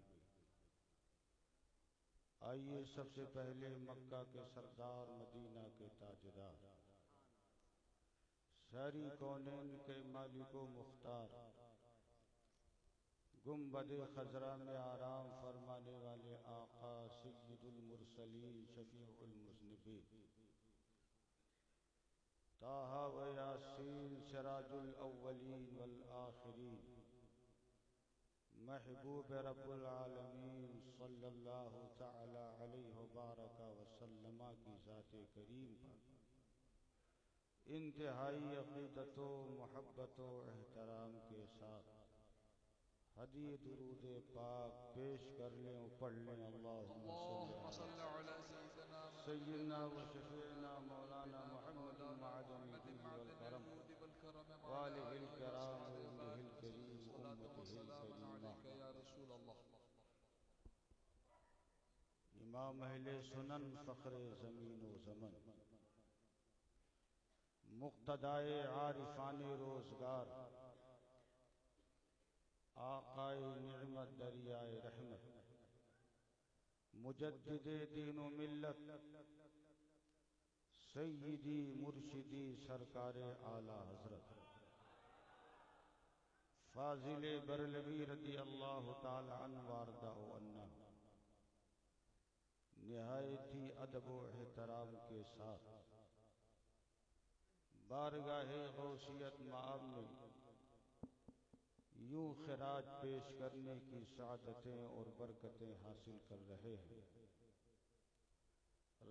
آئیے سب سے پہلے مکہ کے سردار مدینہ کے تاجدار۔ ساری کونین کے مالک و مختار، گنبد خزرہ میں آرام فرمانے والے آقا سید المرسلین شفیع المذنبین۔ تاہا و یاسین سراج الاولین والآخرین۔ محبوب رب العالمین صلی اللہ تعالی علیہ وبارک وسلم کی ذات کریم پر انتہائی عقیدت و محبت و احترام کے ساتھ حدی درود پاک پیش کر لیں پڑھ لیں۔ اللہم صلی علی سیدنا و شفیعنا مولانا محمد معدن الجود والکرم۔ والہ الکرام۔ امتہ امام اہل سنن فخر زمین و زمن. مقتدائے عارفان روزگار. آقائے نعمت دریائے رحمت. مجدد دین و ملت. سیدی مرشدی سرکار اعلی حضرت. فاضل برلوی رضی اللہ تعالی عنہ واردہ و عنہ نہایتی ادب و احترام کے ساتھ۔ بارگاہ غوثیت معاب میں یوں خراج پیش کرنے کی سعادتیں اور برکتیں حاصل کر رہے ہیں۔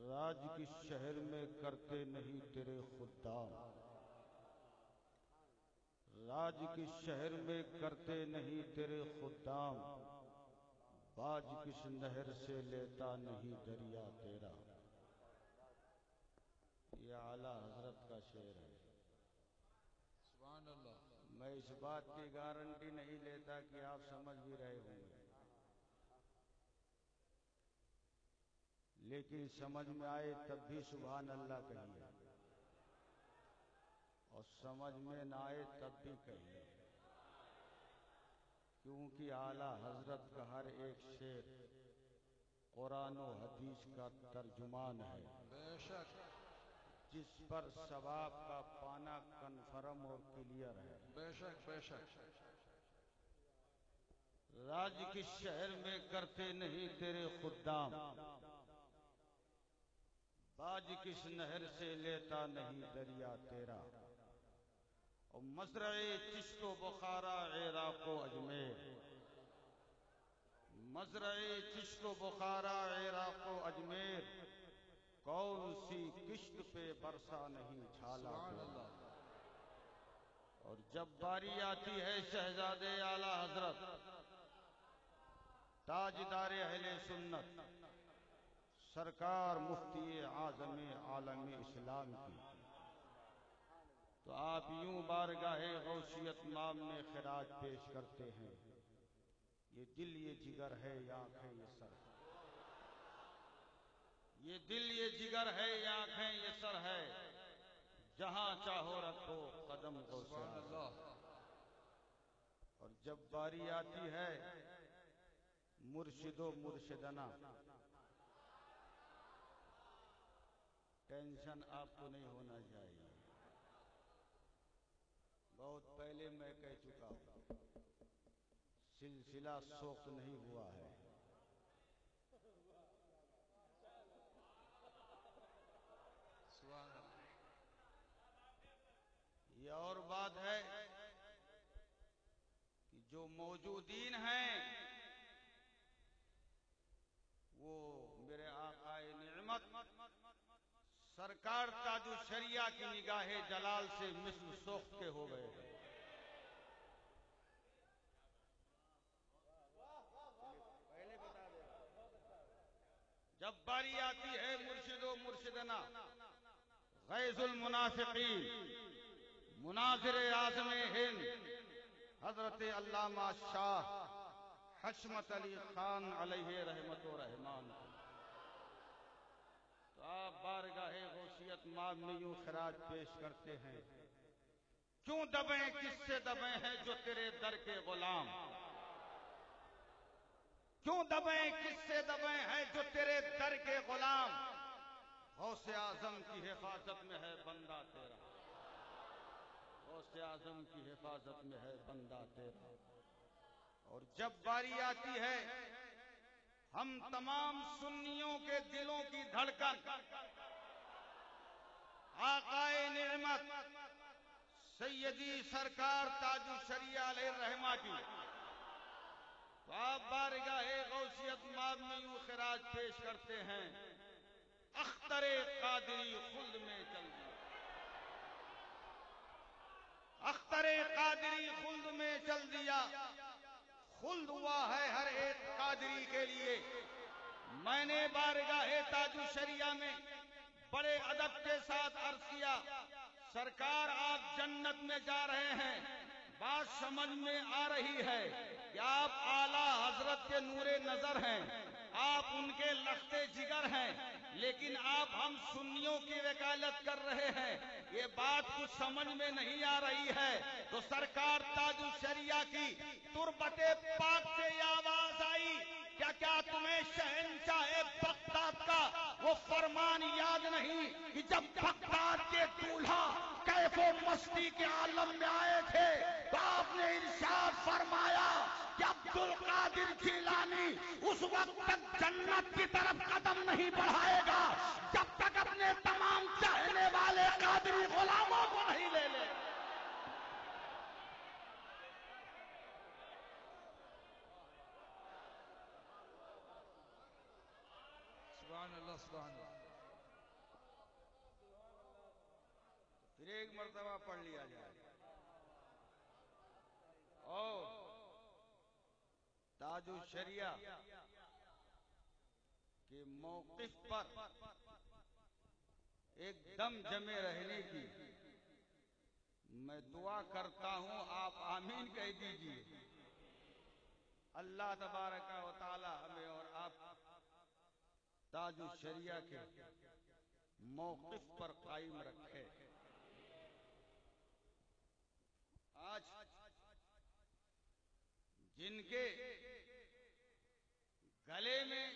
راج کس شہر میں کرتے نہیں تیرے خدام۔ راج کس شہر میں کرتے نہیں تیرے خدام۔ باج کس نہر سے لیتا نہیں دریا تیرا۔ یہ اعلیٰ حضرت کا شعر ہے۔ سبحان اللہ میں اس بات کی گارنٹی نہیں لیتا کہ آپ سمجھ بھی رہے ہوں گے۔ لیکن سمجھ میں آئے تب بھی سبحان اللہ کہیے۔ سمجھ میں نہ آئے تب بھی کہیے کیونکہ اعلی حضرت کا ہر ایک شعر قرآن و حدیث کا ترجمان ہے۔ بے شک جس پر ثواب کا پانا کنفرم اور کلیئر ہے۔ بے شک بے شک راج کس شہر میں کرتے نہیں تیرے خدام؟ باج کس نہر سے لیتا نہیں دریا تیرا؟ اور مزرع چشت و بخارا عراق و اجمیر۔ مزرع چشت و بخارا عراق و اجمیر۔ کون سی کشت پہ برسا نہیں چھالا اور جب باری آتی ہے شہزادے اعلی حضرت تاجدار اہل سنت سرکار مفتی اعظم عالم اسلام کی۔ تو آپ یوں بارگاہ غوثیت مام میں خراج پیش کرتے ہیں۔ یہ دل یہ جگر ہے یا آنکھیں یہ سر۔ ہے یہ دل یہ جگر ہے یا آنکھیں یہ سر ہے۔ جہاں چاہو رکھو قدم غوث اعظم اور جب باری آتی ہے، مرشد و مرشدنا۔ ٹینشن آپ کو نہیں ہونا چاہیے۔ بہت پہلے میں کہہ چکا ہوں، سلسلہ سوخت نہیں ہوا ہے۔ یہ اور بات ہے کہ جو موجودین ہیں، وہ میرے آقا نعمت سرکار تاج شریعہ کی نگاہ جلال سے مثل سوخت کے ہو گئے ہیں۔ جب باری آتی ہے مرشد و مرشدنا، غیظ المنافقین، مناظر اعظم ہند، حضرت علامہ شاہ حشمت علی خان علیہ رحمت و رحمان۔ آپ بارگاہ غوثیت ماب خراج پیش کرتے ہیں۔ کیوں دبیں؟ کس سے دبیں ہیں جو تیرے در کے غلام؟ کیوں دبیں؟ کس سے دبیں ہیں جو تیرے در کے غلام؟ غوث اعظم کی حفاظت میں ہے بندہ تیرا۔ غوث اعظم کی حفاظت میں ہے بندہ تیرا۔ اور جب باری آتی ہے ہم تمام سنیوں کے دلوں کی دھڑکن۔ آقائے نعمت، سیدی سرکار تاج الشریعہ علیہ الرحمہ کی۔ تو آپ بارگاہ غوثیت ماب میں یوں خراج پیش کرتے ہیں۔ اختر قادری خلد میں چل دیا اختر قادری خلد میں چل دیا۔ خلد ہوا ہے ہر ایک قادری کے لیے۔ میں نے بارگاہ تاج الشریعہ میں بڑے ادب کے ساتھ عرض کیا، سرکار آپ جنت میں جا رہے ہیں، بات سمجھ میں آ رہی ہے کہ آپ اعلی حضرت کے نور نظر ہیں، آپ ان کے لختے جگر ہیں، لیکن آپ ہم سنیوں کی وکالت کر رہے ہیں۔ یہ بات کچھ سمجھ میں نہیں آ رہی ہے۔ تو سرکار تاج الشریعہ کی تربت پاک سے یہ آواز آئی۔ کیا کیا تمہیں شہنشاہ بغداد کا وہ فرمان یاد نہیں کہ جب بغداد کے دولہا کیف و مستی کے عالم میں آئے تھے تو آپ نے ارشاد فرمایا کہ عبد القادر جیلانی اس وقت تک جنت کی طرف قدم نہیں بڑھائے گا، جب تک اپنے تمام چاہنے والے قادری غلاموں کو نہیں لے لے۔ سبحان اللہ سبحان اللہ۔ پھر ایک مرتبہ پڑھ لیا جائے۔ اور تاج الشریعہ کے موقف پر ایک دم جمے رہنے کی میں دعا کرتا ہوں، آپ آمین کہہ دیجیے۔ اللہ تبارک و تعالی ہمیں اور آپ تاج الشریعہ کے موقف پر قائم رکھے۔ آج جن کے گلے میں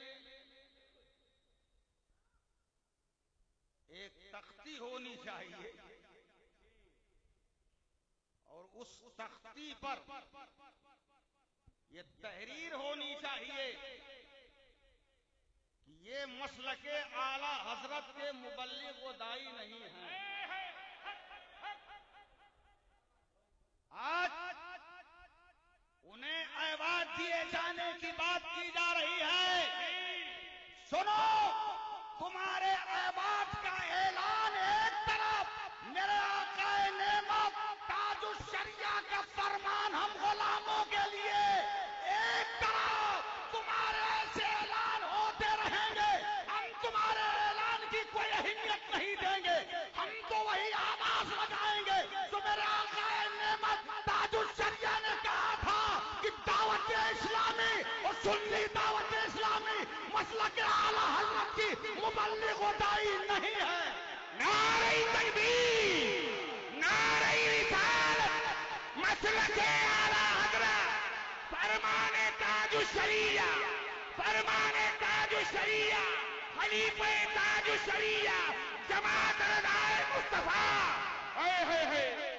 ایک تختی ہونی چاہیے اور اس تختی پر یہ تحریر ہونی چاہیے کہ یہ مسلک اعلی حضرت کے مبلغ و دائی نہیں ہیں۔ آج انہیں ایوارڈ دیے جانے کی بات کی جا رہی ہے۔ سنو، تمہارے ایوارڈ کا اعلان ایک طرف میرے آقا نعمت تاج الشریعہ کا فرمان ہم غلام اعلی کی مبلغ و دائی نہیں ہے۔ نعرہ تکبیر نعرہ رسالت، مسلک اعلی حضرت، فرمان تاج الشریعہ، فرمان تاج الشریعہ خلیفہ تاج الشریعہ، جماعت رضائے مصطفیٰ۔ اے اے اے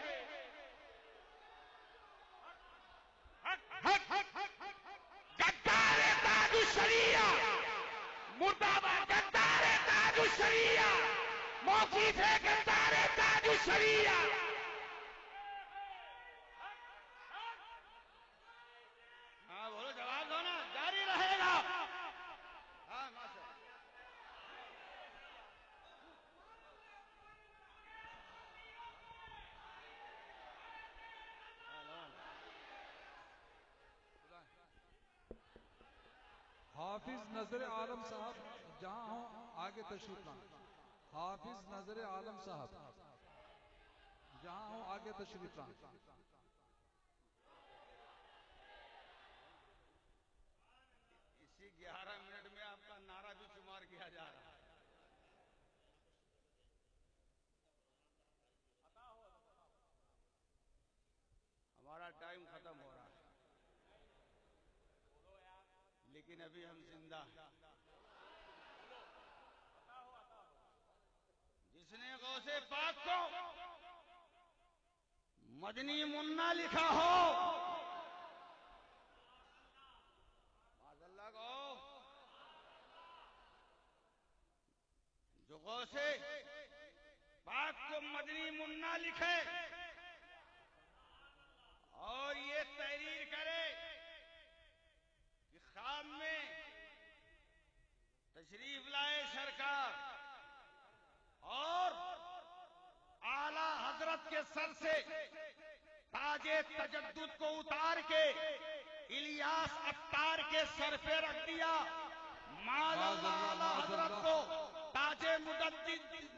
حافظ نظر عالم صاحب، جہاں ہوں، آگے تشریف لائیں۔ حافظ نظر عالم صاحب، جہاں ہوں، آگے تشریف لائیں اسی گیارہ منٹ میں آپ کا نعرہ بھی شمار کیا جا رہا ہے ہمارا ٹائم ختم ہو رہا ہے لیکن ابھی ہم زندہ ہیں۔ جس نے غوث پاک کو مدنی منا لکھا ہو اللہ کو جو غوث پاک کو مدنی منا لکھے اور یہ تحریر کرے۔ خواب میں تشریف لائے سرکار اور اعلی حضرت کے سر سے تاج تجدد کو اتار کے الیاس اتار کے سر پہ رکھ دیا۔ اعلی حضرت کو تاج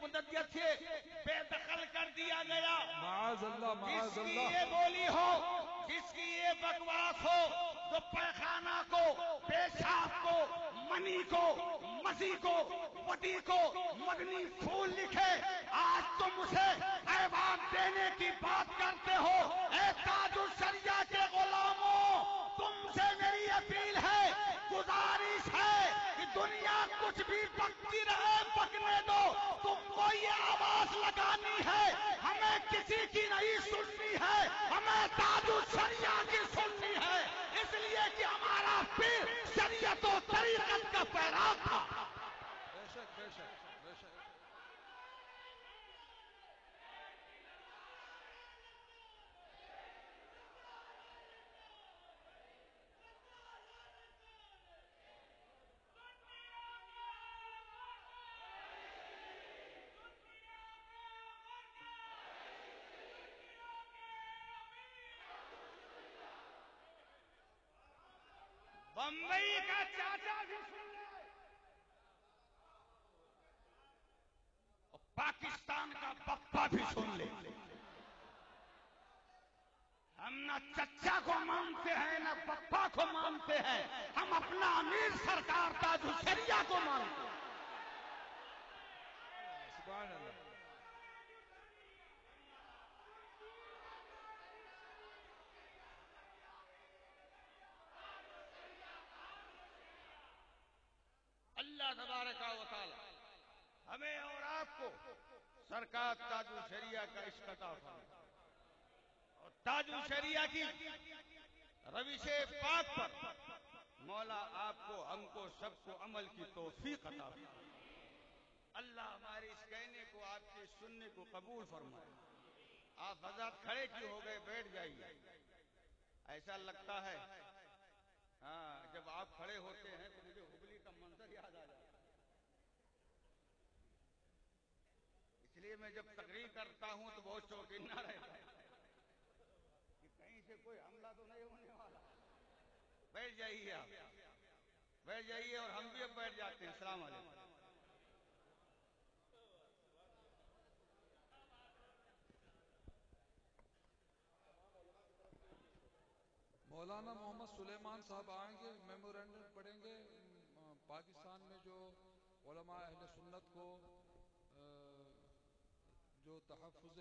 مددیت سے بے دخل کر دیا گیا۔ معاذ اللہ۔ یہ بولی ہو جس کی یہ بکواس ہو، جو پیخانہ کو، پیشاب کو، منی کو، مسی کو وٹی کو، مدنی پھول لکھے، آج تم اسے ایوان دینے کی بات کرتے ہو۔ اے تاج الشریعہ کے غلاموں، تم سے میری اپیل ہے، گزارش ہے کہ دنیا کچھ بھی پکتی رہے، پکنے دو۔ تم کو یہ آواز لگانی ہے کسی کی نہیں سننی ہے۔ ہمیں تاج الشریعہ کی سننی ہے اس لیے کہ ہمارا پیر شریعت و طریقت کا پیرا تھا بے شک بے شک بے شک بمبئی کا چاچا بھی سن لے۔ پاکستان کا پپا بھی سن لے۔ ہم نہ چچا کو مانتے ہیں، نہ پپا کو مانتے ہیں۔ ہم اپنا امیر سرکار تاج الشریعہ کو مانتے ہیں۔ تبارک و تعالی ہمیں اور آپ کو سرکار تاج الشریعہ کا عشق عطا فرمائے۔ اور تاج الشریعہ کی رویش پاک پر مولا آپ کو، ہم کو، سب کو عمل کی توفیق عطا فرمائے۔ اللہ ہمارے اس کہنے کو، آپ کے سننے کو قبول فرمائے۔ آپ حضرت کھڑے کی ہو گئے؟ بیٹھ جائیے۔ ایسا لگتا ہے۔ ہاں جب آپ کھڑے ہوتے ہیں تو مجھے لیے میں جب تقریر کرتا ہوں تو بہت شوقین نہ رہتا ہے کہ کہیں سے کوئی حملہ تو نہیں ہونے والا۔ بیٹھ جائیے آپ۔ بیٹھ جائیے اور ہم بھی اب بیٹھ جاتے ہیں۔ السلام علیکم۔ مولانا محمد سلیمان صاحب آئیں گے، میمورینڈم پڑھیں گے۔ پاکستان میں جو علماء اہل سنت کو جو تحفظ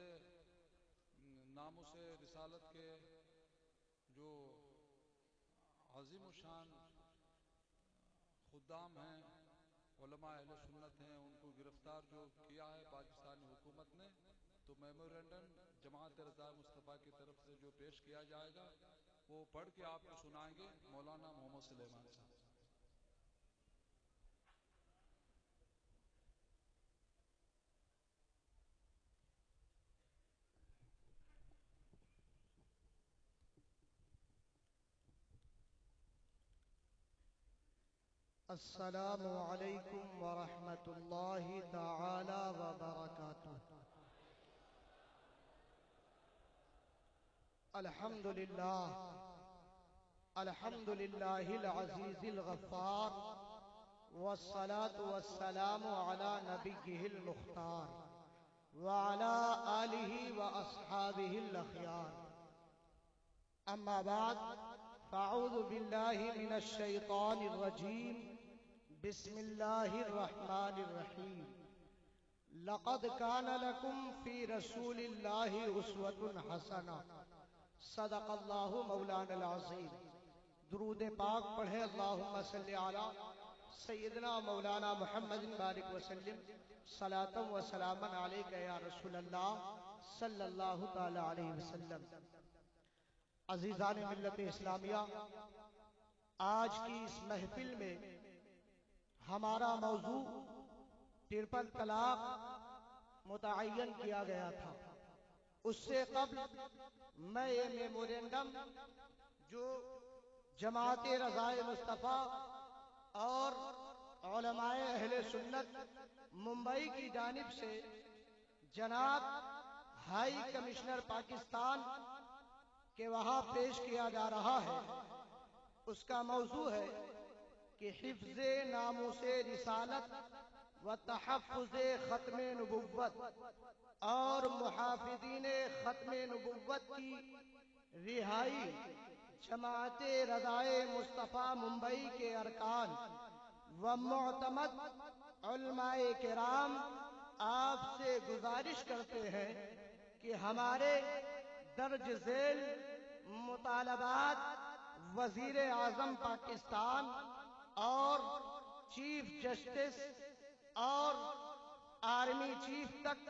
ناموس رسالت کے جو عظیم و شان خدام ہیں، علماء اہل سنت ہیں، ان کو گرفتار جو کیا ہے پاکستانی حکومت نے، تو میمورینڈم جماعت رضا مصطفیٰ کی طرف سے جو پیش کیا جائے گا، وہ پڑھ کے آپ کو سنائیں گے، مولانا محمد سلیمان صاحب۔ السلام عليكم ورحمة الله تعالى وبركاته. الحمد لله الحمد لله العزيز الغفار، والصلاة والسلام على نبيه المختار، وعلى آله وأصحابه الأخيار. أما بعد، فأعوذ بالله من الشيطان الرجيم. بسم الله الرحمن الرحيم لقد كان لكم في رسول الله أسوة حسنة صدق الله مولانا العظيم درود پاک پڑھے اللہم صلی علی سیدنا مولانا محمد بارک وسلم. صلاة و سلاما علیکہ یا رسول اللہ صلی اللہ تعالی علیہ وسلم. عزیزان ملت اسلامیہ، آج کی اس محفل میں ہمارا موضوع ٹرپل طلاق متعین کیا گیا تھا۔ اس سے قبل میں یہ میمورینڈم جو جماعت رضائے مصطفیٰ اور علماء اہل سنت ممبئی کی جانب سے جناب ہائی کمشنر پاکستان کہ وہاں پیش کیا جا رہا ہے۔ اس کا موضوع ہے کہ حفظ ناموس رسالت و تحفظ ختم نبوت اور محافظین ختم نبوت کی رہائی جماعت رضائے مصطفیٰ ممبئی کے ارکان و معتمد علماء کرام آپ سے گزارش کرتے ہیں کہ ہمارے درج ذیل مطالبات وزیر اعظم پاکستان اور چیف جسٹس اور آرمی چیف تک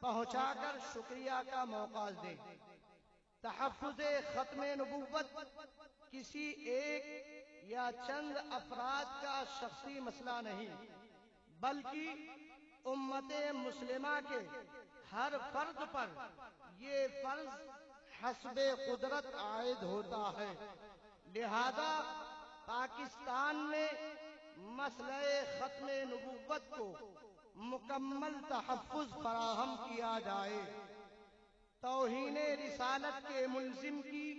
پہنچا کر شکریہ کا موقع دے۔ تحفظ ختم نبوت کسی ایک یا چند افراد کا شخصی مسئلہ نہیں، بلکہ امت مسلمہ کے ہر فرد پر یہ فرض حسب قدرت عائد ہوتا ہے۔ لہذا پاکستان میں مسئلہ ختم نبوت کو مکمل تحفظ فراہم کیا جائے۔ توہین رسالت کے ملزم کی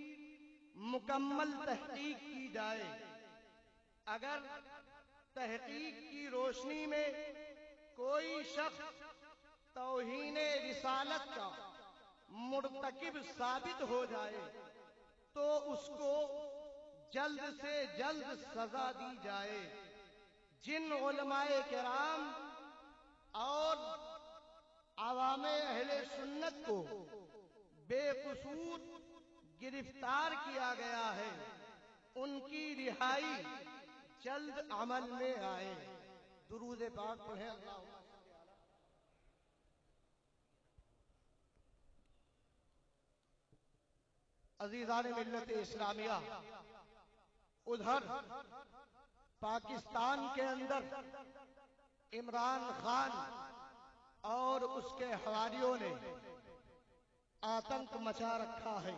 مکمل تحقیق کی جائے۔ اگر تحقیق کی روشنی میں کوئی شخص توہین رسالت کا مرتکب ثابت ہو جائے تو اس کو جلد سے جلد سزا دی جائے۔ جن علماء کرام اور عوام اہل سنت کو بے قصور گرفتار کیا گیا ہے، ان کی رہائی جلد عمل میں آئے۔ درود پاک پڑھیں۔ اللہ عزیزان ملت اسلامیہ ادھر پاکستان کے اندر عمران خان اور اس کے حواریوں نے آتنک مچا رکھا ہے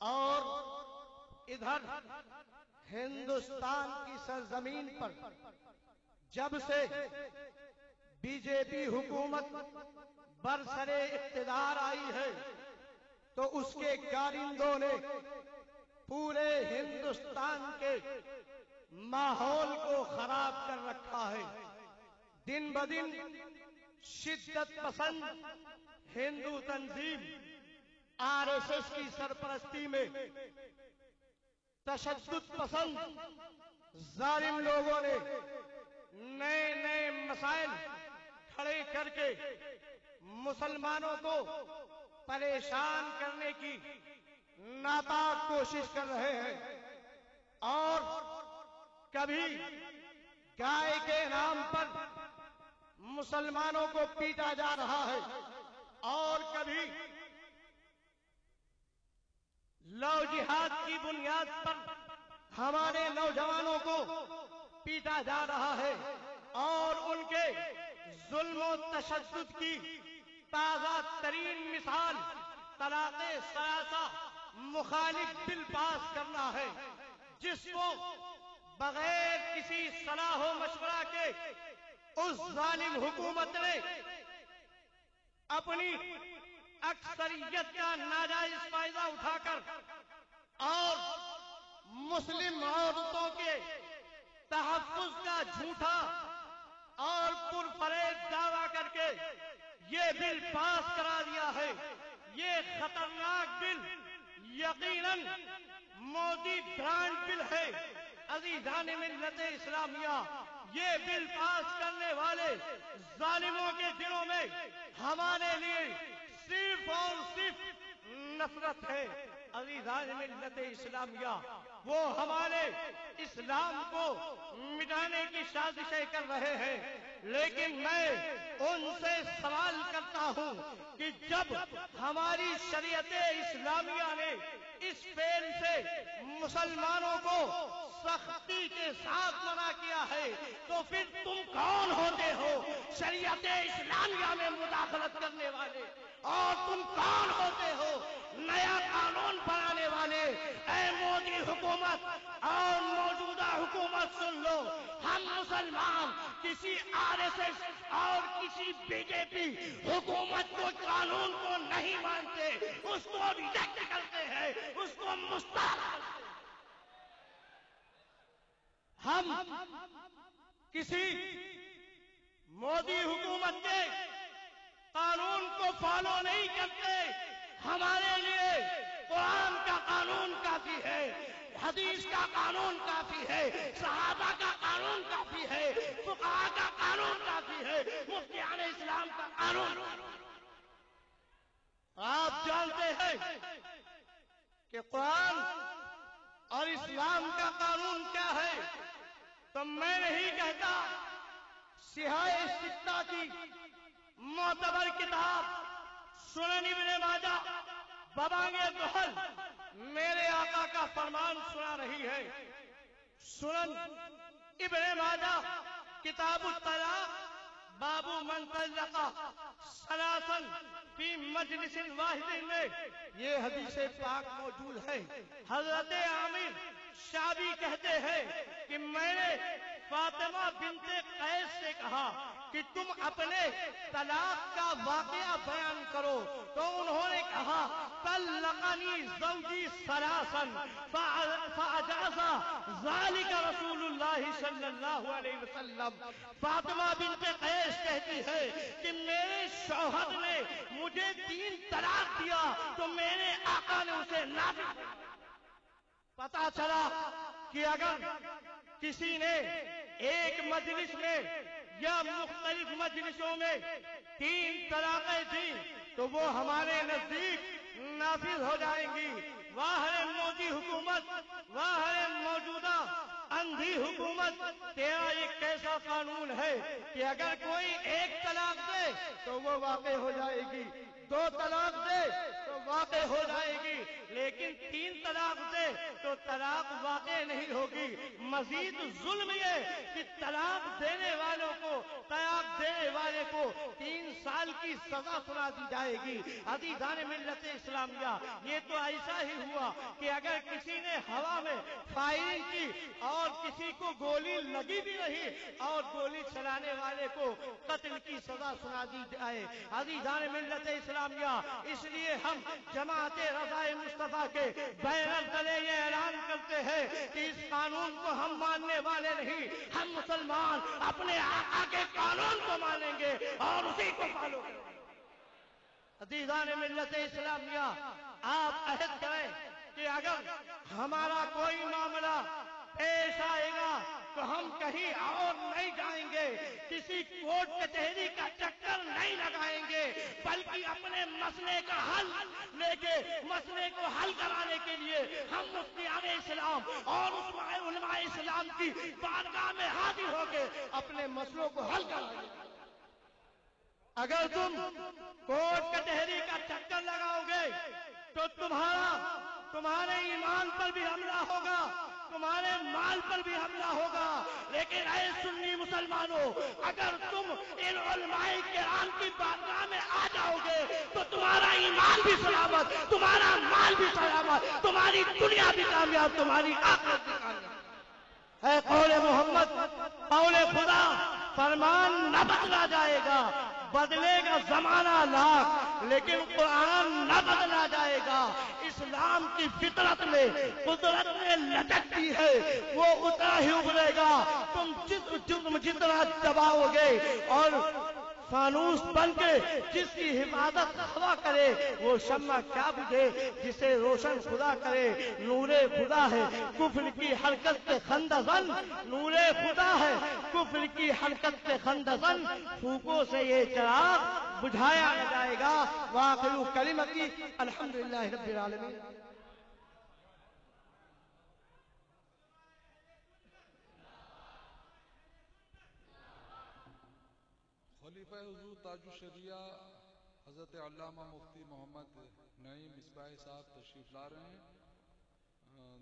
اور ادھر ہندوستان کی سرزمین پر جب سے بی جے پی حکومت برسر اقتدار آئی ہے تو اس کے کارندوں نے پورے ہندوستان کے ماحول کو خراب کر رکھا ہے۔ دن بدن شدت پسند ہندو تنظیم آر ایس ایس کی سرپرستی میں تشدد پسند ظالم لوگوں نے نئے نئے مسائل کھڑے کر کے مسلمانوں کو پریشان کرنے کی ناپاک کوشش کر رہے ہیں۔ اور کبھی گائے کے نام پر مسلمانوں کو پیٹا جا رہا ہے۔ اور کبھی لو جہاد کی بنیاد پر ہمارے نوجوانوں کو پیٹا جا رہا ہے۔ اور ان کے ظلم و تشدد کی تازہ ترین مثال طلاق سیاسا مخالف بل پاس کرنا ہے۔ جس کو بغیر کسی صلاح و مشورہ کے اس ظالم حکومت نے اپنی اکثریت کا ناجائز فائدہ اٹھا کر اور مسلم عورتوں کے تحفظ کا جھوٹا اور پرفریب دعویٰ کر کے یہ بل پاس کرا دیا ہے۔ یہ خطرناک بل یقیناً مودی برانڈ بل ہے۔ عزیزان ملت اسلامیہ، یہ بل پاس کرنے والے ظالموں کے دنوں میں ہمارے لیے صرف اور صرف نفرت ہے۔ عزیزان ملت اسلامیہ، وہ ہمارے اسلام کو مٹانے کی سازشیں کر رہے ہیں۔ لیکن میں ان سے سوال کرتا ہوں کہ جب ہماری شریعت اسلامیہ نے اس فیل سے مسلمانوں کو سختی کے ساتھ منع کیا ہے، تو پھر تم کون ہوتے ہو؟ شریعت اسلامیہ میں مداخلت کرنے والے۔ اور تم کون ہوتے ہو؟ نیا قانون بنانے والے۔ اے مودی حکومت اور موجودہ حکومت سن لو۔ ہم مسلمان، کسی آر ایس ایس اور کسی بی جے پی حکومت کو قانون کو نہیں مانتے۔ اس کو ریجیکٹ کرتے ہیں، اس کو مستعد ہم کسی مودی حکومت کے قانون کو فالو نہیں کرتے، ہمارے لیے قرآن کا قانون کافی ہے، حدیث کا قانون کافی ہے، صحابہ کا قانون کافی ہے فقہ کا قانون کافی ہے مفتیان اسلام کا قانون۔ آپ جانتے ہیں کہ قرآن اور اسلام کا قانون کیا ہے؟ تو میں نہیں کہتا، سہائے سکتا کی معتبر کتاب سنن ابن ماجہ ببانگے دہل میرے آقا کا فرمان سنا رہی ہے۔ سنن ابن ماجہ کتاب الطلاق بابو من طلقا سلاسن فی مجلس واحد میں یہ حدیث پاک موجود ہے۔ حضرت عامر شابی کہتے ہیں کہ میں نے فاطمہ بنت قیس سے کہا کہ تم اپنے طلاق کا واقعہ بیان کرو۔ تو انہوں نے کہا، طلقنی زوجی سراسن فاجازا ذالک رسول اللہ صلی اللہ علیہ وسلم۔ فاطمہ بنت قیس کہتی ہے کہ میرے شوہر نے مجھے تین طلاق دیا، تو میرے آقا نے اسے نافذ پتا چلا کہ اگر کسی نے ایک مجلس میں یا مختلف مجلسوں میں تین طلاقیں تھیں تو وہ ہمارے نزدیک نافذ ہو جائیں گی۔ واہر مودی حکومت واہر موجودہ اندھی حکومت۔ تیرا ایک کیسا قانون ہے کہ اگر کوئی ایک طلاق دے تو وہ واقع ہو جائے گی۔ دو طلاق دے تو واقع ہو جائے گی، لیکن تین طلاق دے تو طلاق واقع نہیں ہوگی۔ مزید ظلم یہ کہ طلاق دینے والوں کو، طلاق دینے والے کو تین سال کی سزا سنا دی جائے گی۔ عزیزان ملت اسلامیہ، یہ تو ایسا ہی ہوا کہ اگر کسی نے ہوا میں فائرنگ کی اور کسی کو گولی لگی بھی نہیں اور گولی چلانے والے کو قتل کی سزا سنا دی جائے۔ عزیزان ملت اسلام اسلامیہ۔ اس لیے ہم جماعت رضائے مصطفیٰ کے بیرل تلے یہ اعلان کرتے ہیں کہ اس قانون کو ہم ماننے والے نہیں، ہم مسلمان اپنے آقا کے قانون کو مانیں گے اور اسی کو پالو گے۔ عزیزان ملت اسلامیہ، آپ عہد کریں کہ اگر ہمارا کوئی معاملہ پیش آئے گا تو ہم کہیں اور نہیں جائیں گے، کسی کوٹ کچہری کا چکر نہیں لگائیں گے، بلکہ اپنے مسئلے کا حل لے کے، مسئلے کو حل کرانے کے لیے ہم مفتیان اسلام اور علماء اسلام کی بارگاہ میں حاضر ہو کے اپنے مسئلوں کو حل کرانے کے لیے اگر تم کوٹ کچہری کا چکر لگاؤ گے، تو تمہارا، تمہارے ایمان پر بھی حملہ ہوگا۔ تمہارے مال پر بھی حملہ ہوگا۔ لیکن اے سنی مسلمانوں، اگر تم ان علماء کرام کی بارگاہ میں آ جاؤ گے، تو تمہارا ایمان بھی سلامت، تمہارا مال بھی سلامت، تمہاری دنیا بھی کامیاب، تمہاری آخرت بھی کامیاب۔ اے قول محمد، قول خدا، فرمان نہ بدلا جائے گا۔ بدلے گا زمانہ لاکھ، لیکن قرآن نہ بدلا جائے گا۔ اسلام کی فطرت میں، قدرت میں لٹکتی ہے، وہ اتنا ہی ابھرے گا۔ تم جتنا دباؤ گے اور فانوس بن کے جس کی حفاظت ہوا کرے، وہ شمع کیا بجے جسے روشن خدا کرے؟ نور خدا ہے، کفر کی حرکت سے خندزن نور خدا ہے، کفر کی حرکت سے خندزن فوقوں سے یہ چراغ بجھایا جائے گا۔ واقعی کلمتی، الحمدللہ رب العالمین۔ خطبہ حضور تاج الشریعہ حضرت علامہ مفتی محمد نعیم مصباح صاحب تشریف لا رہے ہیں۔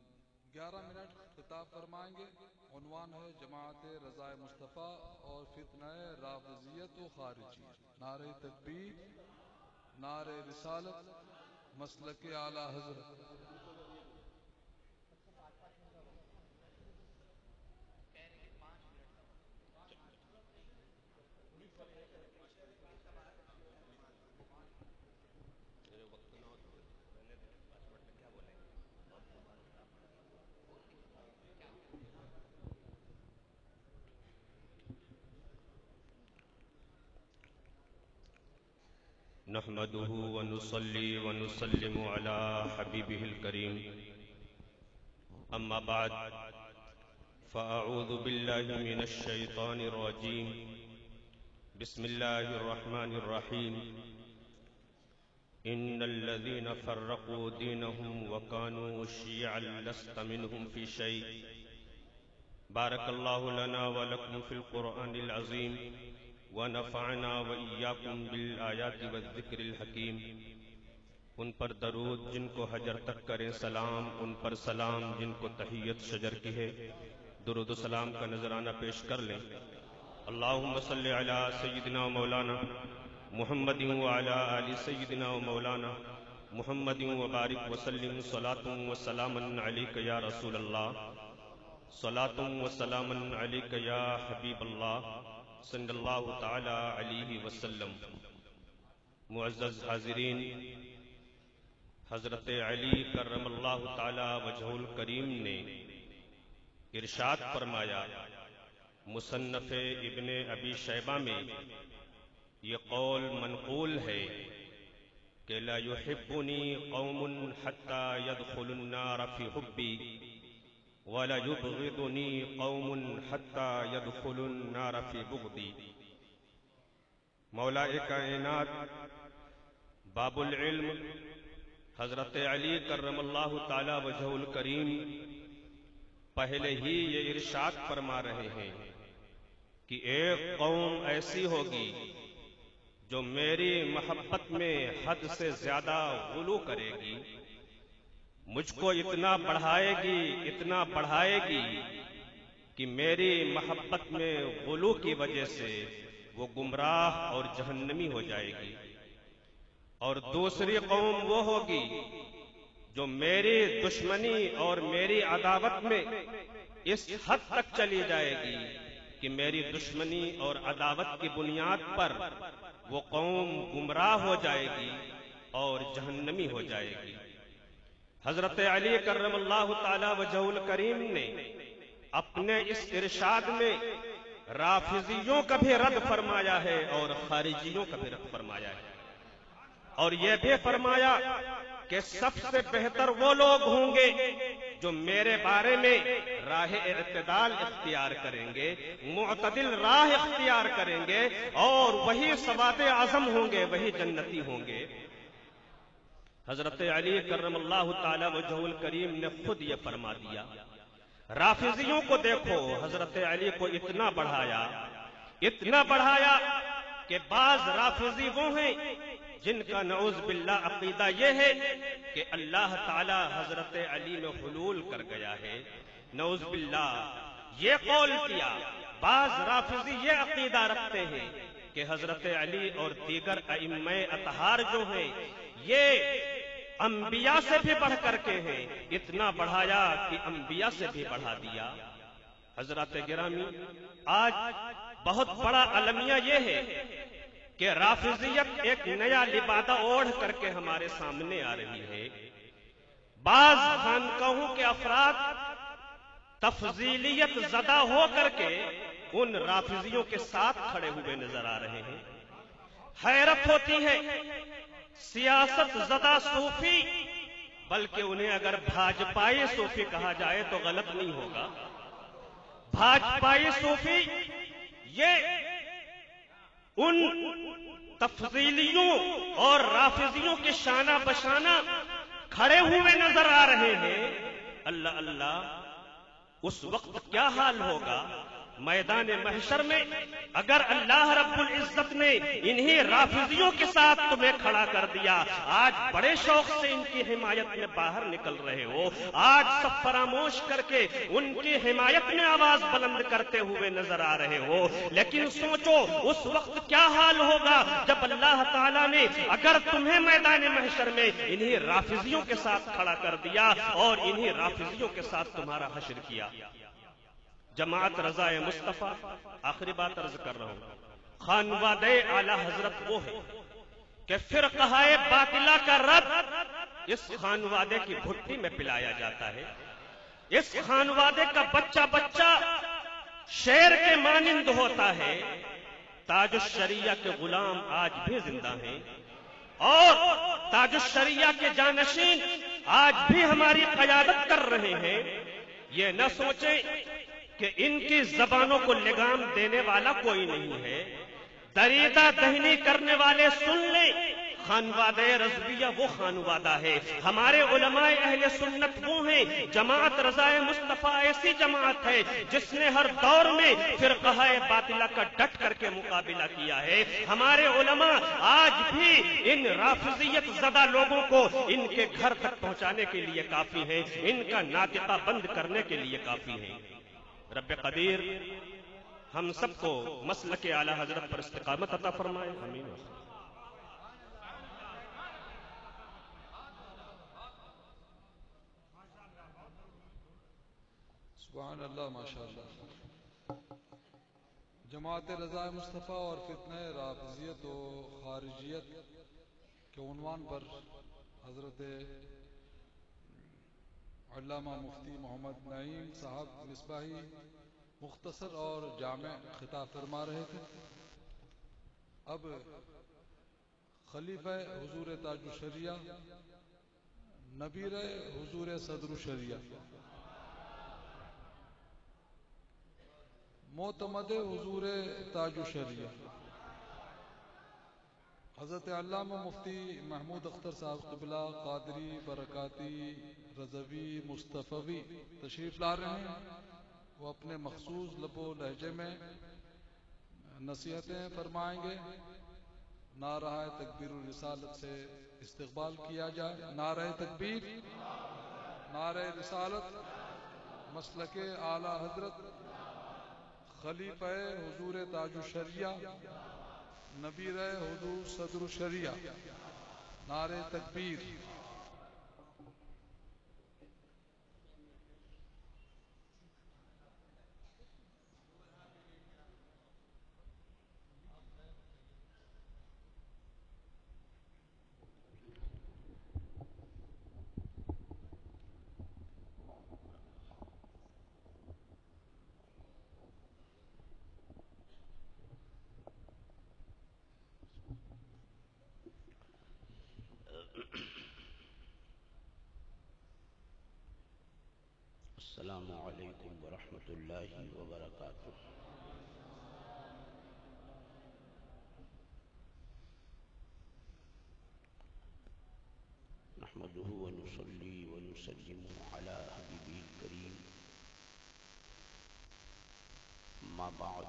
گیارہ منٹ خطاب فرمائیں گے۔ عنوان ہے جماعت رضاء مصطفیٰ اور فتنہ رافضیت و خارجی۔ نعرہ تکبیر، نعرہ رسالت، مسلک اعلی حضرت۔ نحمده ونصلي ونسلم على حبيبه الكريم. أما بعد، فأعوذ بالله من الشيطان الرجيم. بسم الله الرحمن الرحيم. إن الذين فرقوا دينهم وكانوا شيعا لست منهم في شيء. بارك الله لنا ولكم في القرآن العظيم. ونفعنا وإياكم بالآيات والذكر الحكيم. ان پر درود جن کو حجر تک کریں، سلام ان پر سلام جن کو تحیت شجر کی ہے، درود و سلام کا نظرانہ پیش کر لیں۔ اللہم صلی علی سیدنا و مولانا محمد وعلی آل سیدنا و مولانا محمد و وبارک وسلم صلاة و سلاما علیک یا رسول اللہ۔ صلاة و سلاما علیک یا حبیب اللہ۔ صلی اللہ تعالی علیہ وسلم. معزز حاضرین، حضرت علی کرم اللہ تعالی وجہ الکریم نے ارشاد فرمایا، مصنف ابن ابی شیبہ میں یہ قول منقول ہے کہ لا يحبنی قوم حتی يدخل النار فی حبی۔ ولا يبغضني قوم حتى يدخل النار في بغضي. مولا کائنات، باب العلم، حضرت علی کرم اللہ تعالی وجہ الکریم، پہلے ہی یہ ارشاد فرما رہے ہیں کہ ایک قوم ایسی ہوگی جو میری محبت میں حد سے زیادہ غلو کرے گی۔ مجھ کو اتنا بڑھائے گی، اتنا بڑھائے گی کہ میری محبت میں غلو کی وجہ سے وہ گمراہ اور جہنمی ہو جائے گی۔ اور دوسری قوم وہ ہوگی جو میری دشمنی اور میری عداوت میں اس حد تک چلی جائے گی کہ میری دشمنی اور عداوت کی بنیاد پر وہ قوم گمراہ ہو جائے گی اور جہنمی ہو جائے گی۔ حضرت علی کرم اللہ تعالی وجہ الکریم نے اپنے اس ارشاد میں رافضیوں کا بھی رد فرمایا ہے اور خارجیوں کا بھی رد فرمایا ہے۔ اور یہ بھی فرمایا کہ سب سے بہتر وہ لوگ ہوں گے جو میرے بارے میں راہ اعتدال اختیار کریں گے، معتدل راہ اختیار کریں گے اور وہی سواد اعظم ہوں گے، وہی جنتی ہوں گے۔ حضرت علی کرم اللہ تعالی وجہ الکریم نے خود یہ فرما دیا۔ رافضیوں کو دیکھو، حضرت علی کو اتنا بڑھایا اتنا بڑھایا کہ بعض رافضی وہ ہیں جن کا نعوذ باللہ عقیدہ یہ ہے کہ اللہ تعالی حضرت علی میں حلول کر گیا ہے۔ نعوذ باللہ، یہ قول کیا، بعض رافضی یہ عقیدہ رکھتے ہیں کہ حضرت علی اور دیگر ائمہ اطہار جو ہیں یہ انبیاء سے بھی بڑھ کر کے ہیں اتنا بڑھایا کہ انبیاء سے بھی بڑھا دیا۔ حضرت گرامی، آج بہت بڑا المیہ یہ ہے کہ رافضیت ایک نیا لبادہ اوڑھ کر کے ہمارے سامنے آ رہی ہے۔ بعض خانقاہوں کے افراد تفضیلیت زدہ ہو کر کے ان رافضیوں کے ساتھ کھڑے ہوئے نظر آ رہے ہیں۔ حیرت ہوتی ہے سیاست زدہ صوفی، بلکہ انہیں اگر بھاجپائی صوفی کہا جائے تو غلط نہیں ہوگا۔ بھاجپائی صوفی، یہ ان تفضیلیوں اور رافضیوں کے شانہ بشانہ کھڑے ہوئے نظر آ رہے ہیں۔ اللہ اللہ، اس وقت کیا حال ہوگا؟ میدان محشر میں اگر اللہ رب العزت نے انہی رافضیوں کے ساتھ تمہیں کھڑا کر دیا، آج بڑے شوق سے ان کی حمایت میں باہر نکل رہے ہو۔ آج سب فراموش کر کے ان کی حمایت میں آواز بلند کرتے ہوئے نظر آ رہے ہو۔ لیکن سوچو، اس وقت کیا حال ہوگا جب اللہ تعالیٰ نے اگر تمہیں میدان محشر میں انہی رافضیوں کے ساتھ کھڑا کر دیا اور انہی رافضیوں کے ساتھ تمہارا حشر کیا۔ جماعت رضا مصطفیٰ، آخری بات عرض کر رہا ہوں۔ خانواد اعلی حضرت وہ ہے کہ پھر کہائے باطلا کا رد اس خانوادے کی بھٹی میں پلایا جاتا ہے۔ اس خانوادے کا بچہ بچہ شیر کے مانند ہوتا ہے۔ تاج الشریعہ کے غلام آج بھی زندہ ہیں۔ اور تاج الشریعہ کے جانشین آج بھی ہماری قیادت کر رہے ہیں۔ یہ نہ سوچیں کہ ان کی زبانوں کو لگام دینے والا کوئی نہیں ہے۔ دریدہ دہنی کرنے والے سن لیں۔ خانوادہ رضویہ وہ خانوادہ ہے۔ ہمارے علماء اہل سنت وہ ہیں۔ جماعت رضائے مصطفیٰ ایسی جماعت ہے جس نے ہر دور میں فرقہ باطلہ کا ڈٹ کر کے مقابلہ کیا ہے۔ ہمارے علماء آج بھی ان رافضیت زدہ لوگوں کو ان کے گھر تک پہنچانے کے لیے کافی ہیں۔ ان کا ناطقہ بند کرنے کے لیے کافی ہیں۔ رب قدیر، ہم سب کو مسل کے اعلی حضرت پر استقامت عطا فرمائے۔ امین سبحان اللہ ماشاء اللہ جماعت رضا مصطفیٰ اور فتنہ رافضیت و خارجیت کے عنوان پر حضرت علامہ مفتی محمد نعیم صاحب مصباحی مختصر اور جامع خطاب فرما رہے تھے۔ اب خلیفہ حضور تاج الشریعہ، نبیر حضور صدر الشریعہ۔ معتمد حضور تاج الشریعہ۔ حضرت علامہ مفتی محمود اختر صاحب قبلہ، قادری برکاتی رضوی مصطفی تشریف لا رہے ہیں۔ وہ اپنے مخصوص لب و لہجے میں نصیحتیں فرمائیں گے۔ نعرہ تکبیر الرسالت سے استقبال کیا جائے۔ نعرہ تکبیر۔ نعرہ رسالت۔ مسلک اعلی حضرت۔ خلیفہ حضور تاج الشریعہ۔ نبیر حضور صدر الشریعہ۔ نعرہ تکبیر۔ السلام عليكم ورحمة الله وبركاته نحمده ونصلي ونسلم على حبيبه الكريم ما بعد۔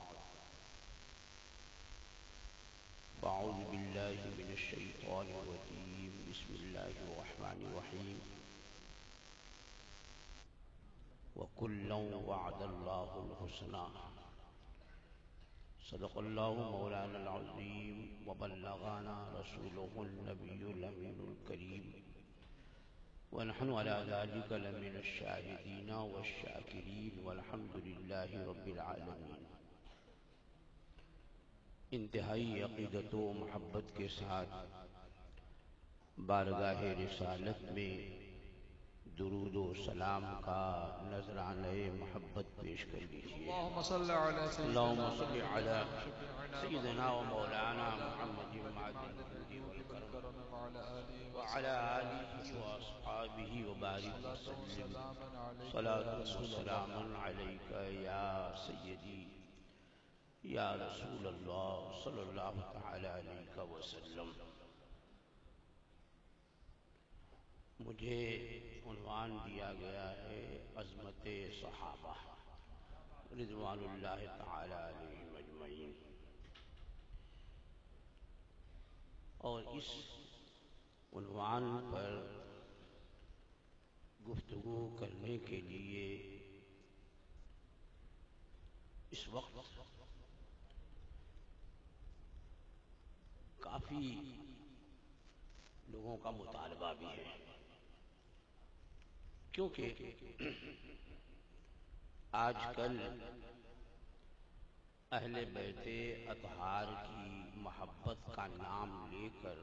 فأعوذ بالله من الشيطان الرجيم بسم الله الرحمن الرحيم وكلا وعد الله الحسنى صدق الله مولانا العظيم وبلغنا رسوله النبي الأمين الكريم ونحن على ذلك لمن الشاهدين والشاكرين والحمد لله رب العالمين انتہائی عقیدت و محبت کے ساتھ بارگاہ رسالت میں درود و سلام کا نذرانہ محبت پیش کر لیجیے اللهم صل على سيدنا اللهم صل على سيدنا ومولانا محمد وعلى آله وأصحابه وبارك وسلم۔ صلاة وسلام عليك يا سيدي يا رسول الله صلى الله تعالى عليك وسلم۔ مجھے عنوان دیا گیا ہے عظمت صحابہ، رضوان اللہ تعالی علیہ مجمعین۔ اور اس عنوان پر گفتگو کرنے کے لیے اس وقت کافی لوگوں کا مطالبہ بھی ہے۔ کیونکہ آج کل اہل بیت اطہار کی محبت کا نام لے کر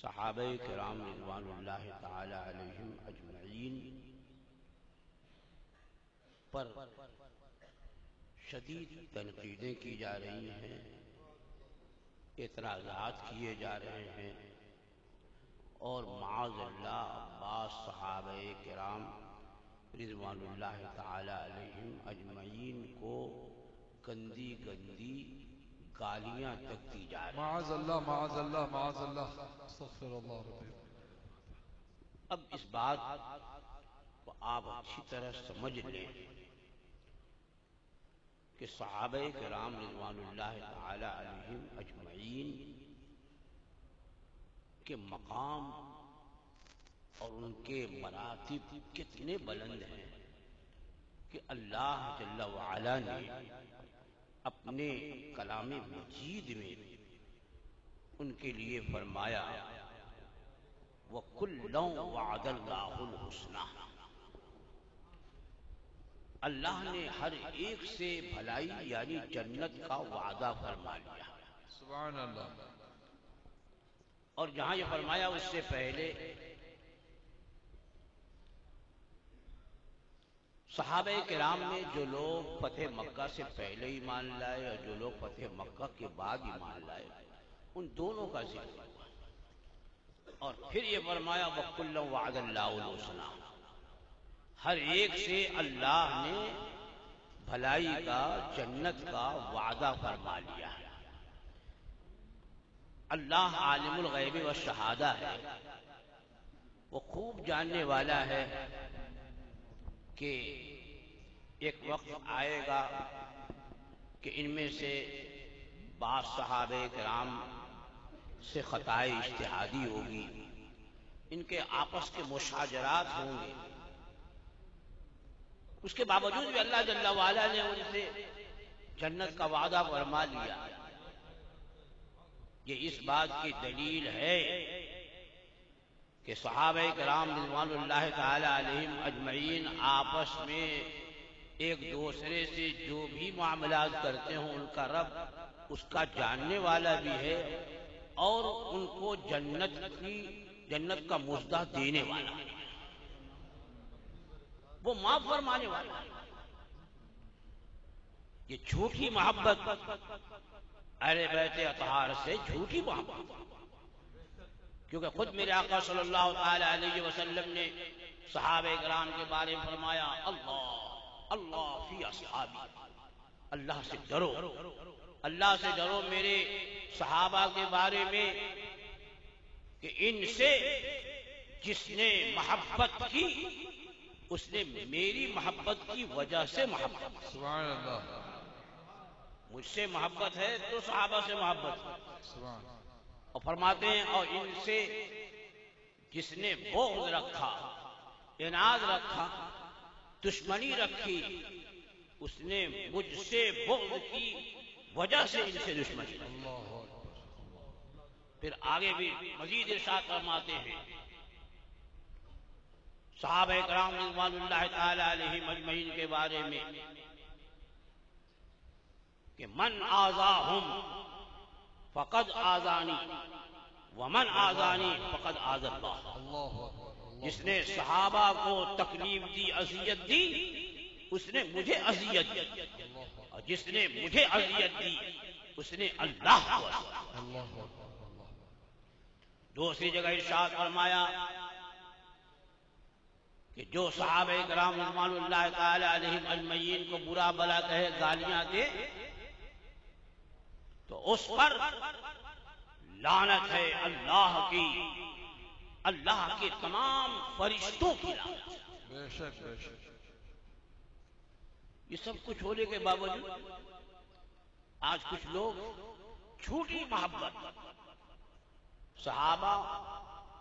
صحابہ کرام رضوان اللہ تعالی علیہم اجمعین پر شدید تنقیدیں کی جا رہی ہیں، اعتراضات کیے جا رہے ہیں۔ اور معاذ اللہ عباس صحابہ کرام رضوان اللہ تعالی علیہم اجمعین کو گندی گندی گالیاں تک دی جا رہی معاذ اللہ معاذ اللہ معاذ اللہ استغفر اللہ ربی۔ اب اس بات کو آپ اچھی طرح سمجھ لیں کہ صحابہ کرام رضوان اللہ تعالی علیہم اجمعین کے مقام اور ان کے مراتب کتنے بلند ہیں کہ اللہ جل وعلا نے اپنے کلام مجید میں ان کے لیے فرمایا وَكُلًّا وَعَدَ اللَّهُ الْحُسْنَى۔ اللہ نے ہر ایک سے بھلائی یعنی جنت کا وعدہ فرما لیا۔ سبحان اللہ۔ اور جہاں یہ فرمایا اس سے پہلے صحابہ کرام میں جو لوگ فتح مکہ سے پہلے ایمان لائے اور جو لوگ فتح مکہ کے بعد ایمان لائے، ان دونوں کا ذکر۔ اور پھر یہ فرمایا وَقُلَّ وَعَدَ اللَّهُ الْحُسْنَى۔ ہر ایک سے اللہ نے بھلائی کا، جنت کا وعدہ فرما لیا۔ ہے اللہ عالم الغیب و شہادہ ہے۔ وہ خوب جاننے والا ہے کہ ایک وقت آئے گا کہ ان میں سے بعض صحابہ کرام سے خطائے اشتہادی ہوگی۔ ان کے آپس کے مشاجرات ہوں گے۔ اس کے باوجود بھی اللہ جل وعلا نے ان سے جنت کا وعدہ فرما لیا۔ یہ اس بات کی دلیل ہے کہ صحابہ کرام رضوان اللہ تعالی علیہم اجمعین آپس میں ایک دوسرے سے جو بھی معاملات کرتے ہوں ان کا رب اس کا جاننے والا بھی ہے اور ان کو جنت کی، جنت کا مزدہ دینے والا۔ ہے وہ معاف فرمانے والا۔ ہے یہ جھوٹی محبت ارے بیت اطہار سے جھوٹی محبت۔ کیونکہ خود میرے آقا صلی اللہ تعالی علیہ وسلم نے صحابہ کرام کے بارے میں فرمایا، اللہ اللہ فی اصحابی۔ اللہ سے ڈرو۔ اللہ سے ڈرو میرے صحابہ کے بارے میں کہ ان سے جس نے محبت کی، اس نے میری محبت کی وجہ سے محبت۔ سبحان اللہ۔ مجھ سے محبت ہے تو صحابہ سے محبت سبحان اور فرماتے ہیں، اور ان سے جس نے بغض رکھا اناد رکھا، دشمنی رکھی، اس نے مجھ سے بغض کی وجہ سے ان سے دشمنی رکھی۔ پھر آگے بھی مزید ارشاد فرماتے ہیں۔ صحابہ کرام رضوان اللہ تعالی علیہ مجمعین کے بارے میں کہ من آزاہم فقد آزانی ومن آزانی فقد آز اللہ۔ جس نے صحابہ کو تکلیف دی اذیت دی اس نے مجھے اذیت دی۔ اور جس نے مجھے اذیت دی اس نے اللہ کو دوسری جگہ ارشاد فرمایا کہ جو صحابہ کرام رضوان اللہ تعالی علیہم اجمعین کو برا بلا کہے گالیاں دے تو اس پر لعنت ہے اللہ کی۔ اللہ کے تمام فرشتوں کی بے شک بے شک۔ یہ سب کچھ ہونے کے باوجود آج کچھ لوگ جھوٹی محبت صحابہ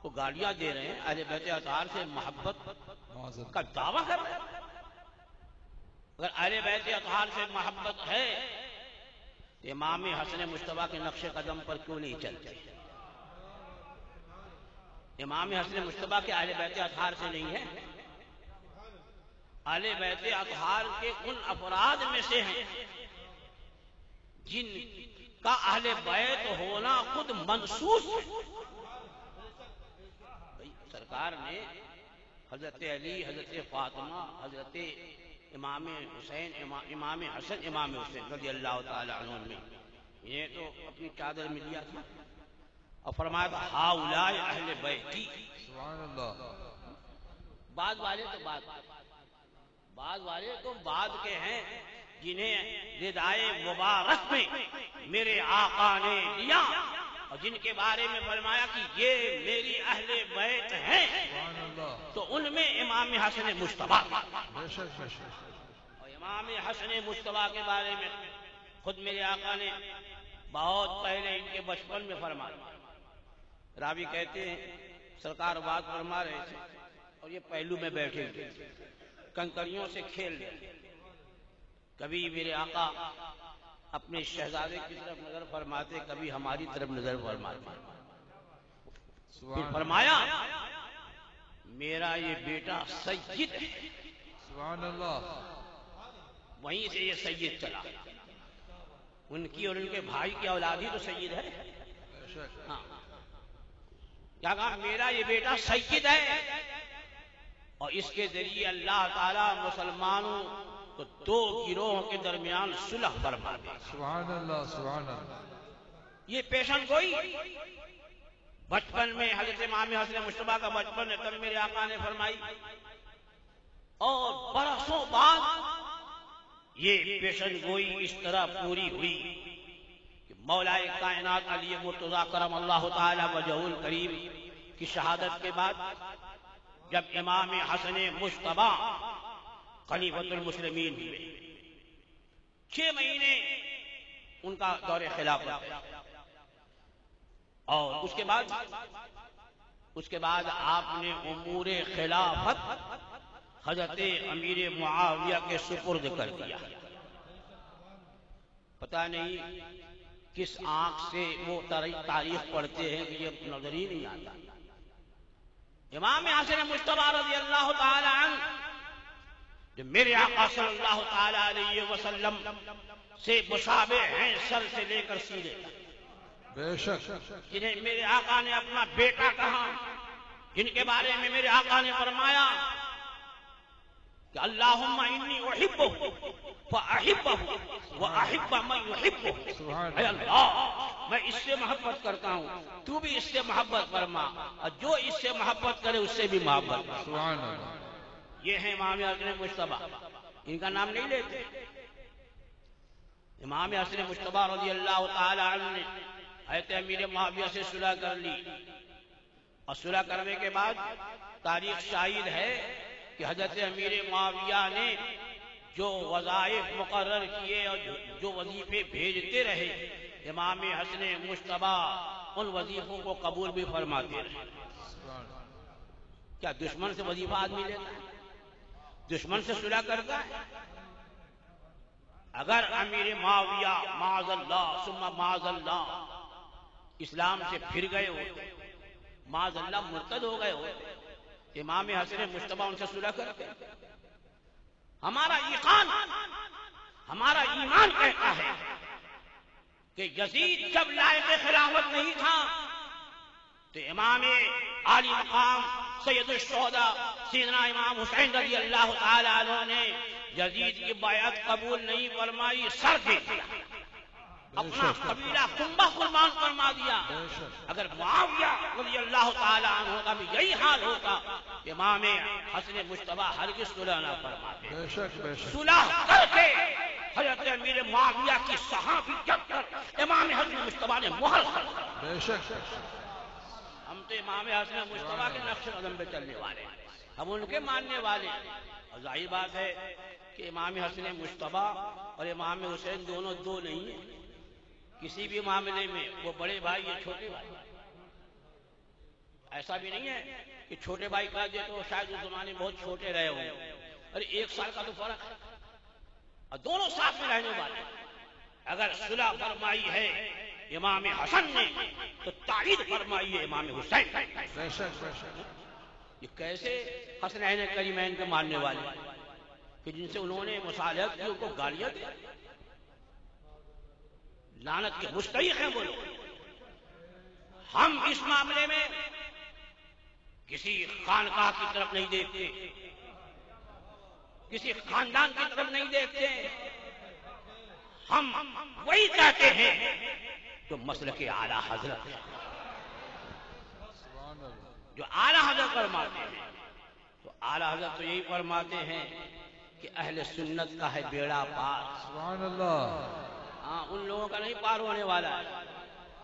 کو گالیاں دے رہے ہیں اہل بیت اطہار سے محبت کا دعویٰ کر رہے ہیں۔ اگر اہل بیت اطہار سے محبت ہے امام حسن مشتبہ کے نقش قدم پر کیوں نہیں چلتے امام حسن مشتبہ کے اہل بیت اطہار سے نہیں ہے اہل بیت اطہار کے ان افراد میں سے ہیں جن کا اہل بیت ہونا خود منسوس ہے۔ سرکار نے حضرت علی، حضرت فاطمہ، حضرت امام حسین امام حسن امام حسین رضی اللہ تعالی عنہ میں۔ یہ تو اپنی چادر میں لیا تھا۔ اور فرمایا تھا ہاؤلائے اہل بیتی۔ سبحان اللہ۔ بعد والے تو بعد بعد والے تو بعد کے ہیں جنہیں ردائے مبارک میں میرے آقا نے لیا اور جن کے بارے میں فرمایا کہ یہ میری اہل بیت ہیں، تو ان میں امام حسن مشتبہ اور امام حسن مشتبہ کے بارے میں خود میرے آقا نے بہت پہلے ان کے بچپن میں فرمایا۔ راوی کہتے ہیں، سرکار بات فرما رہے تھے اور یہ پہلو میں بیٹھے تھے۔ کنکریوں سے کھیل رہے کبھی میرے آقا اپنے شہزادے کی طرف نظر فرماتے کبھی ہماری طرف نظر فرماتے۔ پھر فرمایا میرا یہ بیٹا سید ہے۔ سبحان اللہ۔ وہیں سے یہ سید چلا۔ ان کی اور ان کے بھائی کی اولاد ہی تو سید ہے۔ ہاں۔ کیا کہا؟ میرا یہ بیٹا سید ہے۔ اور اس کے ذریعے اللہ تعالی مسلمانوں کو دو گروہوں کے درمیان صلح فرما دے۔ سبحان اللہ سبحان اللہ یہ پیشن گوئی؟ بچپن میں حضرت امام حسن مشتبہ کا بچپن ہے تب میرے آقا نے فرمائی۔ اور برسوں بعد یہ پیشن گوئی اس طرح پوری ہوئی کہ مولا کائنات علی مرتضی کرم اللہ تعالی وجہ کریم کی شہادت کے بعد جب امام حسن مشتبہ خلیفت المسلمین ہوئے چھ مہینے ان کا دور خلافت ہے۔ اور اس کے بعد اس کے بعد آپ نے امور خلافت حضرت امیر معاویہ کے سپرد کر دیا۔ پتہ نہیں کس آنکھ سے وہ تاریخ پڑھتے ہیں کہ یہ نظر ہی نہیں آتا۔ امام حسن مشتبہ رضی اللہ تعالی عنہ جو میرے آقا صلی اللہ تعالی علیہ وسلم سے مشابہ ہیں سر سے لے کر سیدھے بے شک۔ جنہیں میرے آقا نے اپنا بیٹا کہا جن کے بارے میں میرے آقا نے فرمایا کہ اللہم انی احبہ فاحبہ واحب من یحبہ۔ اے اللہ میں اس سے محبت کرتا ہوں تو بھی اس سے محبت فرما اور جو اس سے محبت کرے اس سے بھی محبت۔ سبحان اللہ۔ یہ ہیں امام حسن مشتبہ ان کا نام نہیں لیتے۔ امام حسن مشتبہ رضی اللہ تعالی عنہ نے حضرت امیر معاویہ سے صلح کر لی۔ اور صلح کرنے کے بعد تاریخ شاہد ہے کہ حضرت امیر معاویہ نے جو وظائف مقرر کیے اور جو وظیفے بھیجتے رہے، امام حسن مشتبہ ان وظیفوں کو قبول بھی فرماتے رہے۔ کیا دشمن سے وظیفہ آدمی لیتا ہے؟ دشمن سے صلح کرتا ہے۔ اگر امیر معاویہ معاذ اللہ، ثم معاذ اللہ اسلام سے پھر گئے ہوتے معاذ اللہ مرتد ہو گئے ہوتے امام حسن مشتبہ ان سے صلح کرتے ہمارا ایقان، ہمارا ایمان کہتا ہے کہ یزید جب لائق خلافت نہیں تھا تو امام عالی مقام سید الشہدہ سیدنا امام حسین رضی اللہ تعالی عنہ نے یزید کی بیعت قبول نہیں فرمائی سر دے دیا۔ اپنا قبیلہ کنبہ قربان فرما دیا۔ اگر معاویہ رضی اللہ تعالی عنہ کا بھی یہی حال ہوتا امام حسن مشتبہ ہرگز صلح نہ فرماتے۔ صلح کر کے حضرت امیر معاویہ کی صحابی جب کر امام حسن مشتبہ نے مہر دیا۔ بے شک۔ ہم تو امام حسن مشتبہ کے نقش قدم پہ چلنے والے ہیں۔ ہم ان کے ماننے والے اور ظاہر بات ہے کہ امام حسن مشتبہ اور امام حسین دونوں دو نہیں ہیں۔ کسی بھی معاملے میں وہ بڑے بھائی یا چھوٹے بھائی۔ ایسا بھی نہیں ہے کہ چھوٹے بھائی کا دے تو شاید اس زمانے میں بہت چھوٹے رہے ہوں۔ اور ایک سال کا تو فرق ہے۔ اور دونوں ساتھ میں رہنے والے اگر صلح فرمائی ہے امام حسن نے تو تائید فرمائی ہے امام حسین۔ یہ کیسے حسنین کریمین کے ماننے والے؟ کہ جن سے انہوں نے مصالحت کی ان کو گالیاں دی لعنت کے مستحق ہیں وہ ہم اس معاملے میں کسی خانقاہ کی طرف نہیں دیکھتے۔ کسی خاندان کی طرف نہیں دیکھتے۔ ہم وہی کہتے ہیں جو مسئلہ کے اعلی حضرت ہے جو اعلی حضرت فرماتے ہیں۔ تو اعلی حضرت تو یہی فرماتے ہیں کہ اہل سنت کا ہے بیڑا پار۔ سبحان اللہ۔ ہاں ان لوگوں کا نہیں پار ہونے والا ہے۔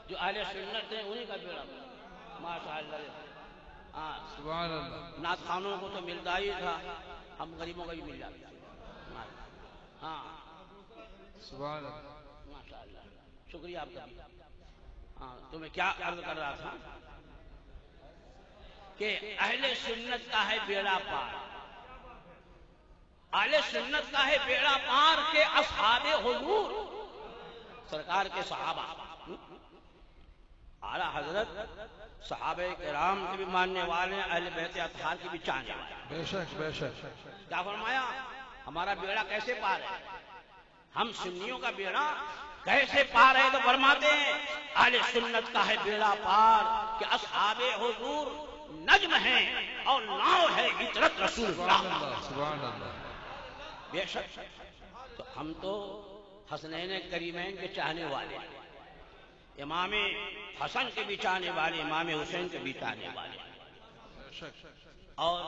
جو اہل سنت ہیں انہیں کا بیڑا پار۔ ماشاء اللہ ہاں۔ سبحان اللہ۔ نعت خانوں کو تو ملتا ہی تھا۔ ہم غریبوں کا بھی مل جاتا ہاں۔ سبحان اللہ۔ ماشاء اللہ شکریہ آپ کا۔ بھی تو میں کیا عرض کر رہا تھا؟ کہ اہل سنت کا ہے بیڑا پار۔ اہل سنت کا ہے بیڑا پار کے اصحاب حضور سرکار کے صحابہ۔ اعلی حضرت صحابہ کرام کے بھی ماننے والے ہیں اہل بیت اطہار کی بھی چاہنے والے۔ بے شک بے شک۔ کیا فرمایا؟ ہمارا بیڑا کیسے پار ہے؟ ہم سنیوں کا بیڑا کیسے پار ہے تو فرماتے ہیں اہل سنت کا ہے بیڑا پار کہ اصحاب حضور نجم ہیں اور ناؤ ہے عطرت رسول اللہ۔ سبحان اللہ بے شک تو ہم تو حسنین کریمین کے چاہنے والے ہیں۔ امام حسن کے بھی چاہنے والے امام حسین کے بھی چاہنے والے۔ اور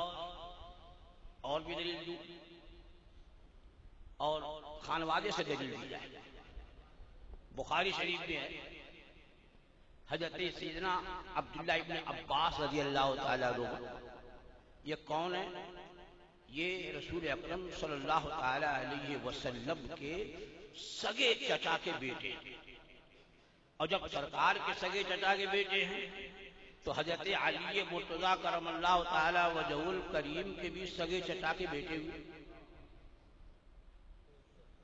اور بھی دلیل دوں اور خانوادے سے دلیل دی جائے۔ بخاری شریف میں ہے۔ حضرت سیدنا عبداللہ ابن عباس رضی اللہ تعالیٰ عنہ۔ یہ کون ہے؟ یہ رسول اکرم صلی اللہ تعالی علیہ وسلم کے سگے چچا کے بیٹے۔ اور جب سرکار کے سگے چچا کے بیٹے ہیں، تو حضرت علی مرتضی کرم اللہ تعالی وجہ الکریم کے بھی سگے چچا کے بیٹے ہوئے۔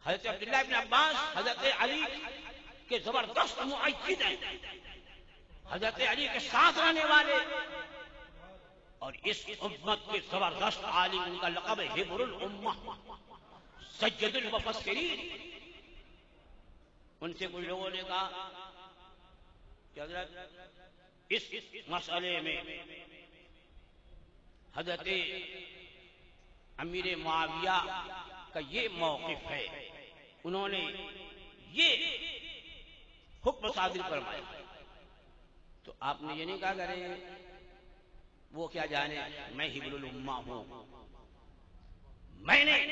حضرت عبداللہ ابن عباس، حضرت علی کے زبردست معید ہیں۔ حضرت علی کے ساتھ رہنے والے۔ اور اس امت کے زبردست عالم ان کا لقب ہے حبر الامہ۔ سید المفسرین ان سے کچھ لوگوں نے کہا کہ حضرت، اس مسئلے میں حضرت امیر معاویہ کا یہ موقف ہے۔ انہوں نے یہ حکم صادر فرمایا تو آپ نے یہ نہیں کہا کرے وہ کیا جانے، میں ہبل الامہ ہوں۔ میں نے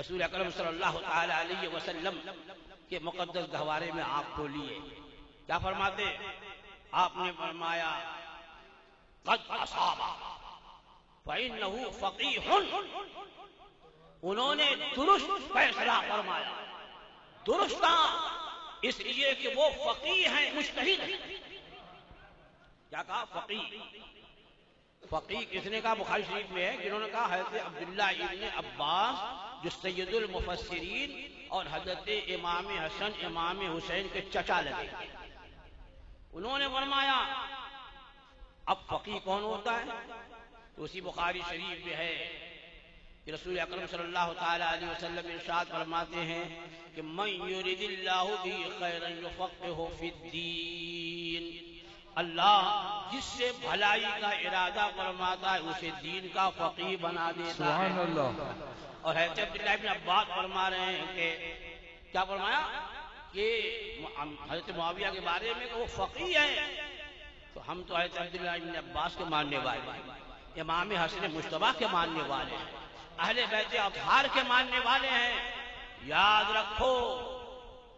رسول اکرم صلی اللہ تعالی علیہ وسلم کے مقدس گہوارے میں آپ کو لیے کیا فرماتے؟ آپ نے فرمایا، قد فإنه فقیح انہوں نے درست فیصلہ فرمایا۔ درست اس لیے کہ وہ فقی ہیں مشتہد ہیں۔ کیا کہا؟ فقی۔ فقی کس نے کہا بخاری شریف میں ہے؟ جنہوں نے کہا حضرت عبداللہ ابن عباس، جو سید المفسرین اور حضرت امام حسن، امام حسین کے چچا لگے۔ انہوں نے فرمایا، اب فقی کون ہوتا ہے؟ تو اسی بخاری شریف میں ہے۔ کہ رسول اکرم صلی اللہ تعالی علیہ وسلم ارشاد فرماتے ہیں کہ من یرید اللہ بھی خیرا یفقہ فی الدین اللہ جس سے بھلائی کا ارادہ فرماتا ہے اسے دین کا فقی بنا دیتا سبحان ہے۔ اللہ اور حضرت عبداللہ ابن عباس فرما رہے ہیں کہ کیا فرمایا؟ کہ حضرت معاویہ کے بارے میں کہ وہ فقی ہیں تو ہم تو حضرت عبداللہ ابن عباس کے ماننے والے ہیں۔ امام حسن مشتبہ کے ماننے والے ہیں۔ اہل بیت اطہار کے ماننے والے ہیں۔ یاد رکھو،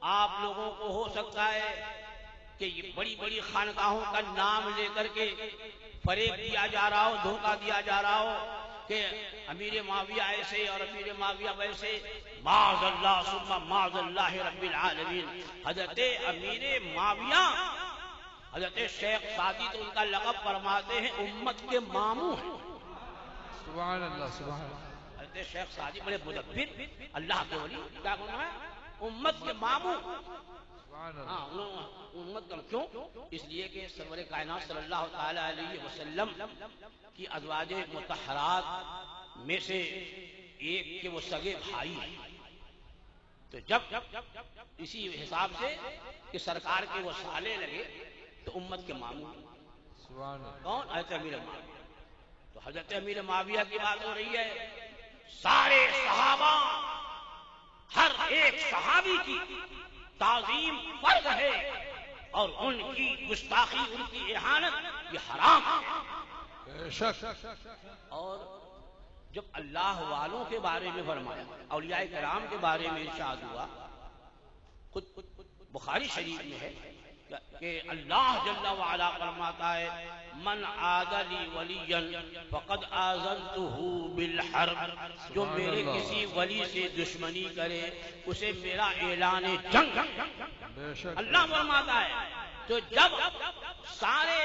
آپ لوگوں کو ہو سکتا ہے کہ یہ بڑی بڑی خانقاہوں کا نام لے کر کے فریب دیا جا رہا ہو، دھوکہ دیا جا رہا ہو کہ امیر معاویہ ایسے اور امیر معاویہ ویسے۔ معاذ اللہ، ثم معاذ اللہ رب العالمین۔ حضرت امیر معاویہ، حضرت شیخ سادی تو ان کا لقب فرماتے ہیں، امت کے ماموں ہیں۔ سبحان اللہ سبحان اللہ۔ حضرت شیخ سادی بڑے مدبر اللہ کے ولی کیا کہنا ہے؟ امت کے ماموں۔ ہاں امت کا کیوں؟ اس لیے کہ سرور کائنات صلی اللہ تعالی علیہ وسلم کی ازواج متحرات میں سے ایک کے وہ سگے بھائی ہیں۔ تو جب اسی حساب سے کہ سرکار کے وہ سالے لگے تو امت کے ماموں۔ اللہ۔ کون؟ حضرت امیر معاویہ۔ تو حضرت امیر معاویہ کی بات ہو رہی ہے۔ سارے صحابہ ہر ایک صحابی کی تعظیم فرض ہے اور ان کی گستاخی ان کی احانت یہ حرام ہے۔ اور جب اللہ والوں کے بارے میں فرمایا اولیاء کرام کے بارے میں ارشاد ہوا خود بخاری شریف میں ہے کہ اللہ جل وعلا فرماتا ہے من عادلی ولی فقد آزنتہ بالحرب. جو میرے کسی ولی سے دشمنی کرے اسے میرا اعلان جنگ۔ اللہ فرماتا ہے تو جب سارے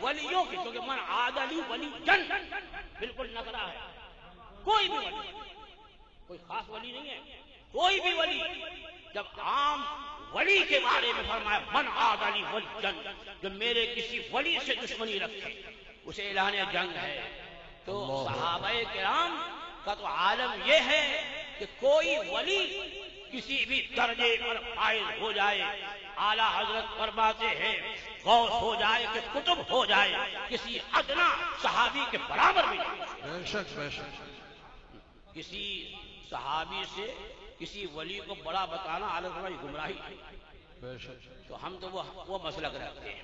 ولیوں کی کیونکہ من عادلی ولی جن بالکل نکلا ہے۔ کوئی بھی ولی کوئی خاص ولی نہیں ہے کوئی بھی ولی جب عام ولی کے بارے میں فرمایا من عادلی ولی جن جو میرے کسی ولی سے دشمنی رکھے اسے اعلان جنگ ہے۔ تو صحابہ کرام کا تو عالم یہ ہے کہ کوئی ولی کسی بھی درجے پر فائز ہو جائے اعلی حضرت فرماتے ہیں غوث ہو جائے کہ کتب ہو جائے کسی ادنا صحابی کے برابر بھی نہیں۔ کسی صحابی سے کسی ولی کو بڑا بتانا بڑا گمراہی ہے۔ بے شک۔ تو ہم تو وہ مسلک رکھتے ہیں۔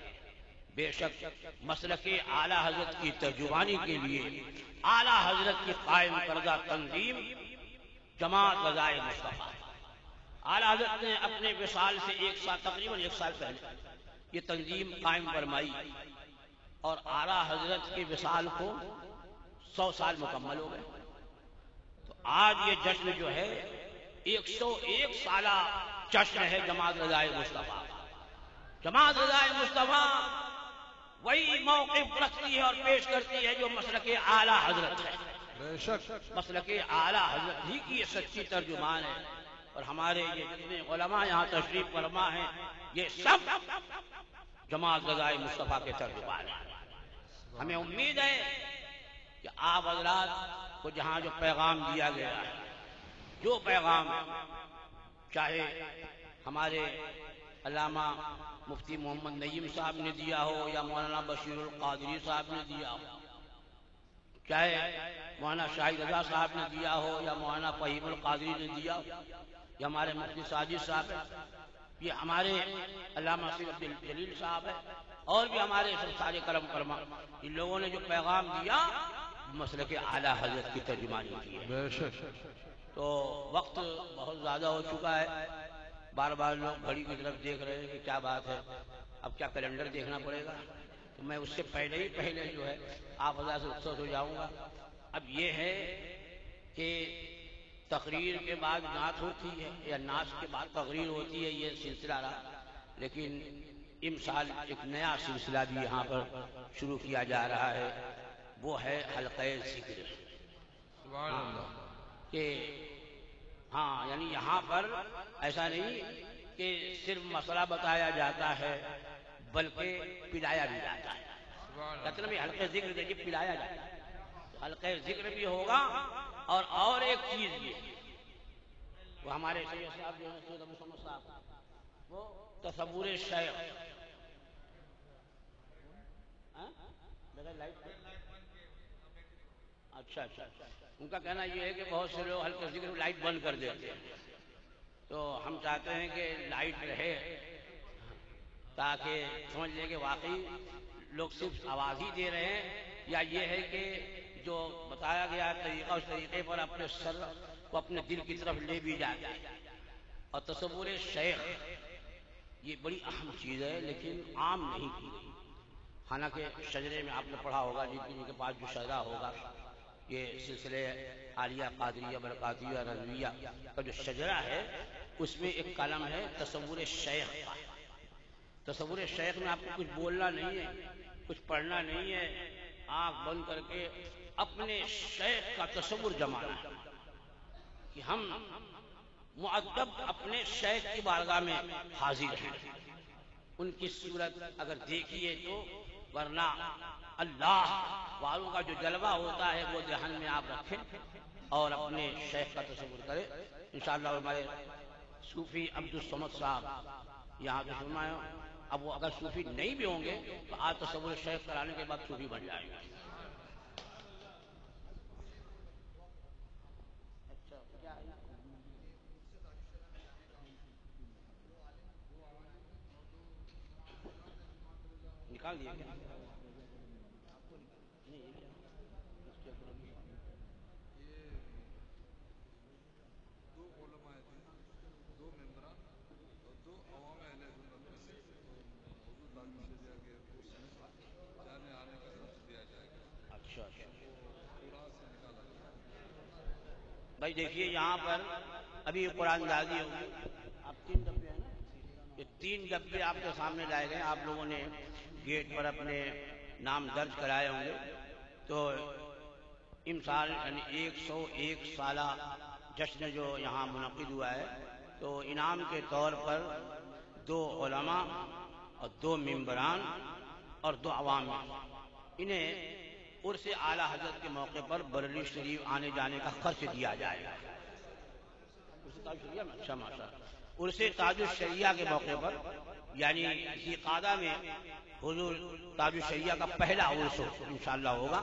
بے شک مسلک اعلی حضرت کی ترجمانی کے لیے اعلی حضرت کی قائم کردہ تنظیم جماعت رضائے مصطفیٰ اعلی حضرت نے اپنے وصال سے ایک سال تقریباً ایک سال پہلے یہ تنظیم قائم فرمائی اور اعلی حضرت کے وصال کو سو سال مکمل ہو گئے۔ تو آج یہ جشن جو ہے ایک سو ایک سالہ جشن ہے جماعت رضائے مصطفیٰ۔ جماعت رضائے مصطفیٰ وہی موقف رکھتی ہے اور پیش کرتی ہے جو مسلک اعلی حضرت ہے۔ بے شک۔ مسلک اعلی حضرت ہی کی یہ سچی ترجمان ہے۔ اور ہمارے یہ جتنے علماء یہاں تشریف فرما ہیں یہ سب جماعت رضائے مصطفیٰ کے ترجمان ہیں۔ ہمیں امید ہے کہ آپ حضرات کو جہاں جو پیغام دیا گیا ہے جو پیغام چاہے ہمارے علامہ مفتی محمد نعیم صاحب نے دیا ہو یا مولانا بشیر القادری صاحب نے دیا ہو، چاہے مولانا شاہد رضا صاحب نے دیا ہو یا مولانا فہیم القادری نے دیا ہو، یا ہمارے مفتی ساجد صاحب ہے یہ ہمارے علامہ سید عبد الجلیل صاحب ہے اور بھی ہمارے سب سارے کرم کرما ان لوگوں نے جو پیغام دیا مسئلہ کے اعلیٰ حضرت کی ترجمانی کی ہے۔ بے شک۔ تو وقت بہت زیادہ ہو چکا ہے۔ بار بار لوگ گھڑی کی طرف دیکھ رہے ہیں کہ کیا بات ہے۔ اب کیا کیلنڈر دیکھنا پڑے گا؟ تو میں اس سے پہلے ہی پہلے جو ہے، آپ ہزار سے رخصت ہو جاؤں گا۔ اب یہ ہے کہ تقریر کے بعد نعت ہوتی ہے یا نعت کے بعد تقریر ہوتی ہے، یہ سلسلہ رہا۔ لیکن امسال ایک نیا سلسلہ بھی یہاں پر شروع کیا جا رہا ہے۔ وہ ہے حلقہ ذکر۔ سبحان اللہ۔ کہ ہاں یعنی یہاں پر ایسا نہیں کہ صرف مسئلہ بتایا جاتا ہے، بلکہ پلایا بھی جاتا ہے۔ مطلب یہ حلقہ ذکر دیکھیے پلایا جاتا ہے۔ تو حلقہ ذکر بھی ہوگا اور اور ایک چیز یہ وہ ہمارے سید صاحب جو ہیں سید ابو سمد صاحب، وہ تصور شیخ۔ ہاں؟ لائٹ۔ کے؟ اچھا اچھا۔, اچھا۔ ان کا کہنا یہ ہے کہ بہت سے لوگ ہلکے ذکر لائٹ بند کر دیتے ہیں۔ تو ہم چاہتے ہیں کہ لائٹ رہے تاکہ سمجھ لیں کہ واقعی لوگ صرف آواز ہی دے رہے ہیں، یا یہ ہے کہ جو بتایا گیا طریقہ، اس طریقے پر اپنے سر کو اپنے دل کی طرف لے بھی جاتے ہیں اور تصور شیخ، یہ بڑی اہم چیز ہے، لیکن عام نہیں۔ کی گئی حالانکہ شجرے میں آپ نے پڑھا ہوگا، جن جن کے پاس جو شجرا ہوگا یہ سلسلے عالیہ، قادریہ برکاتیہ رضویہ کا جو شجرا ہے، اس میں ایک کلم ہے، تصور شیخ کا۔ تصور شیخ میں آپ کو کچھ بولنا نہیں ہے، کچھ پڑھنا نہیں ہے، آنکھ بند کر کے اپنے شیخ کا تصور جمانا ہے کہ ہم معدب اپنے شیخ کی بارگاہ میں حاضر ہیں۔ ان کی صورت اگر دیکھیے تو، ورنہ اللہ والوں کا جو جلوہ ہوتا ہے وہ ذہن میں آپ رکھیں اور اپنے شیخ کا تصور کریں۔ انشاءاللہ ہمارے صوفی عبد الصمد صاحب یہاں پہ فرمائے اب وہ اگر صوفی نہیں بھی ہوں گے تو آج تصور شیخ کرانے کے بعد صوفی بن جائے گا۔ نکال دیا کیا دو علماء تھے دو ممبران اور دو عوام اہل سنت میں سے حضور تعلیم شریعہ کے اس میں جانے آنے کا لفظ دیا جائے گا اچھا اچھا قرآن سے نکالا گیا بھائی دیکھیے یہاں پر ابھی قرآن دازی ہوگی۔ آپ تین ڈبے ہیں نا؟ یہ تین ڈبے آپ کے سامنے لائے گئے۔ آپ لوگوں نے گیٹ پر اپنے نام درج کرائے ہوں گے۔ تو امسال یعنی ایک سو ایک سالہ جشن جو یہاں منعقد ہوا ہے تو انعام کے طور پر دو علماء اور دو ممبران اور دو عوام۔ انہیں عرص اعلیٰ حضرت کے موقع پر برلی شریف آنے جانے کا خرچ دیا جائے گا۔ اچھا ماشاء عرص تاج الشریعہ کے موقع پر یعنی اسی قادہ میں حضور تاج الشریعہ کا پہلا عرص انشاءاللہ ہوگا۔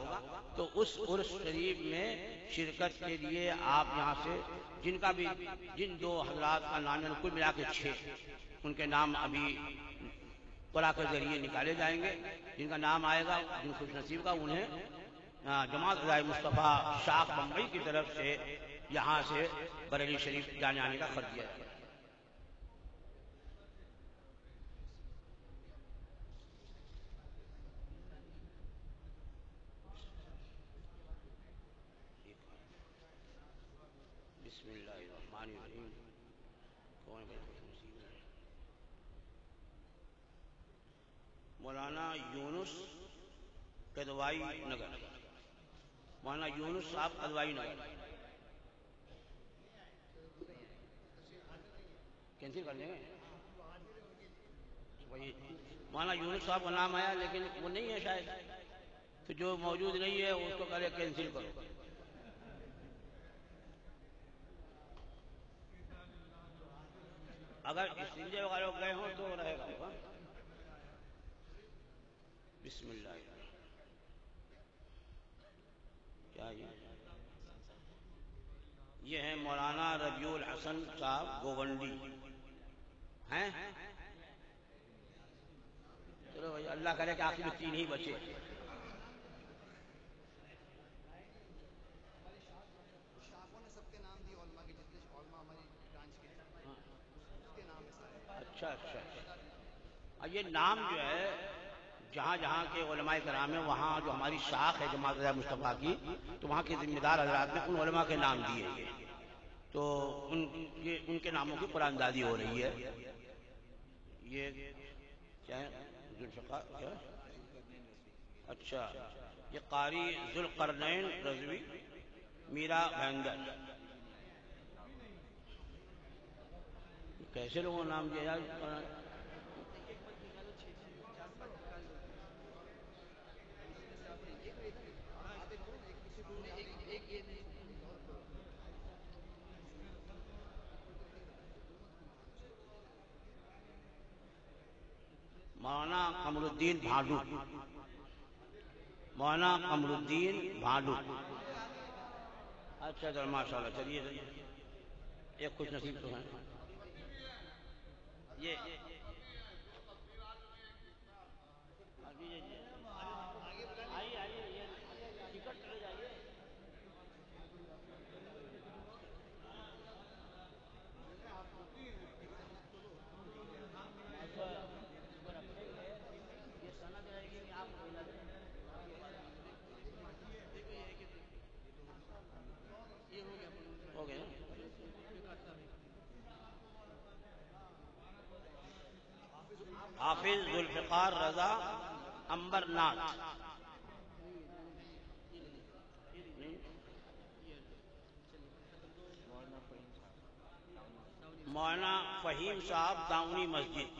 تو اس عرص شریف میں شرکت کے لیے آپ یہاں سے جن کا بھی، جن دو حضرات کا نام کل ملا کے چھ، ان کے نام ابھی قرآن کے ذریعے نکالے جائیں گے۔ جن کا نام آئے گا، جن خوش نصیب کا، انہیں جماعت رائے مصطفیٰ شاخ بمبئی کی طرف سے یہاں سے بریلی شریف جانے آنے کا خرچ دیا جائے بسم اللہ الرحمن الرحیم کون بڑے خوش نصیب ہیں مولانا یونس قدوائی نگر۔ مولانا یونس صاحب قدوائی نگر۔ کینسل کر دیں گے؟ وہی۔ مولانا یونس صاحب کا نام آیا لیکن وہ نہیں ہے شاید۔ تو جو موجود نہیں ہے اس کو کرے کینسل کرو۔ اگر اس لیے والوں گئے ہوں تو رہے گا۔ بسم اللہ۔ کیا یہ؟ یہ ہے مولانا ربیع الحسن صاحب گوونڈی ہیں؟ چلو بھائی، اللہ کرے کہ آخر میں تین ہی بچے۔ اچھا اچھا, اچھا۔ یہ نام جو ہے جہاں جہاں کے علماء کرام ہیں، وہاں جو ہماری شاخ ہے جماعت مصطفیٰ کی، تو وہاں کے ذمہ دار حضرات نے ان علماء کے نام دیے۔ ہیں تو ان کے ان کے ناموں کی قرآن دادی ہو رہی ہے۔ یہ کیا کیا اچھا یہ قاری ذوالقرنین رضوی، میرا بھینگر کیسے لوگوں نام دیا مولانا قمر الدین بھاڈو مولانا قمر الدین بھاڈو اچھا چل ماشاء اللہ چلیے۔ ایک خوش نصیب تو ہیں۔ یہ ہو گیا حافظ ذوالفقار رضا امبر ناتھ۔ مولانا فہیم صاحب داؤنی مسجد۔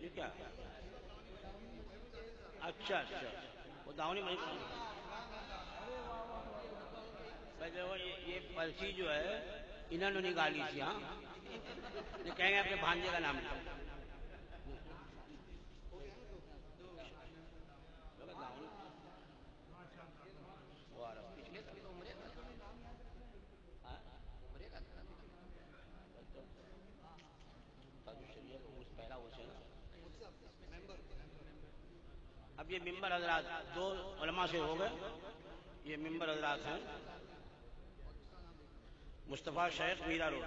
یہ کیا؟ اچھا اچھا۔ وہ داؤنی مسجد۔ یہ یہ پرچی جو ہے، انہوں نے نکالی تھی ہاں۔ یہ کہیں گے اپنے بھانجے کا نام لکھو اب یہ ممبر حضرات دو علماء سے ہو گئے۔ یہ ممبر حضرات ہیں۔ مصطفیٰ شیخ میرا روڈ۔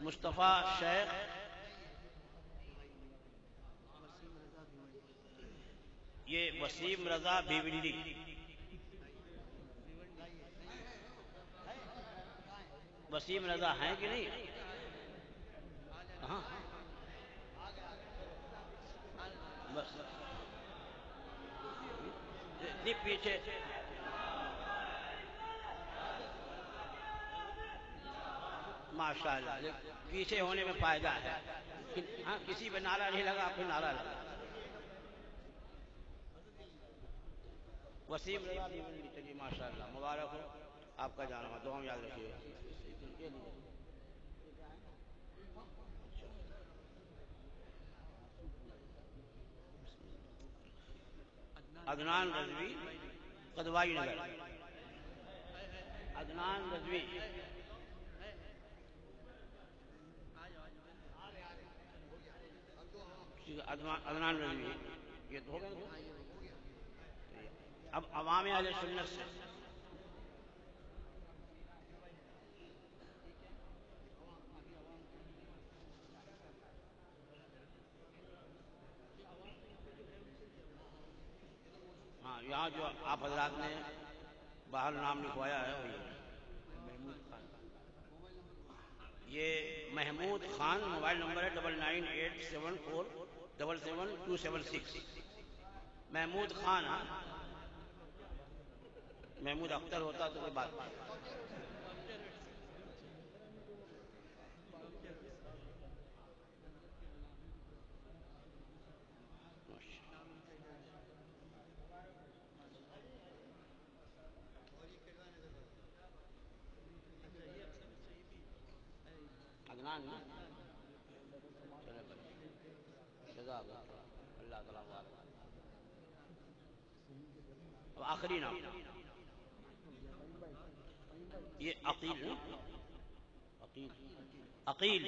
مصطفیٰ شیخ یہ وسیم رضا بھیونڈی وسیم رضا ہیں کہ نہیں؟ کہاں بس۔ پیچھے۔ ماشاء اللہ پیچھے ہونے میں فائدہ ہے۔ ہاں کسی پہ نعرہ نہیں لگا، آپ کو نعرہ لگا۔ وسیم چلیے ماشاء اللہ، مبارک ہو۔ آپ کا جانا دو یاد رکھیے۔ عدنان رضوی، قدوائی نگر۔ عدنان رضوی۔ عدنان رضوی یہ تو ہو گیا اب عوام اہل سنت سے۔ ہاں یہاں جو آپ حضرات نے باہر نام لکھوایا ہے وہی محمود خان۔ یہ محمود خان موبائل نمبر ہے، double nine eight seven four double seven two seven six Mahmood Khan. ہاں محمود اختر ہوتا تو کوئی بات نہیں عدنان نا چلے بھائی جزاک اللہ اللہ تعالیٰ مبارک اب آخری نام یہ عقیل. عقیل. عقیل.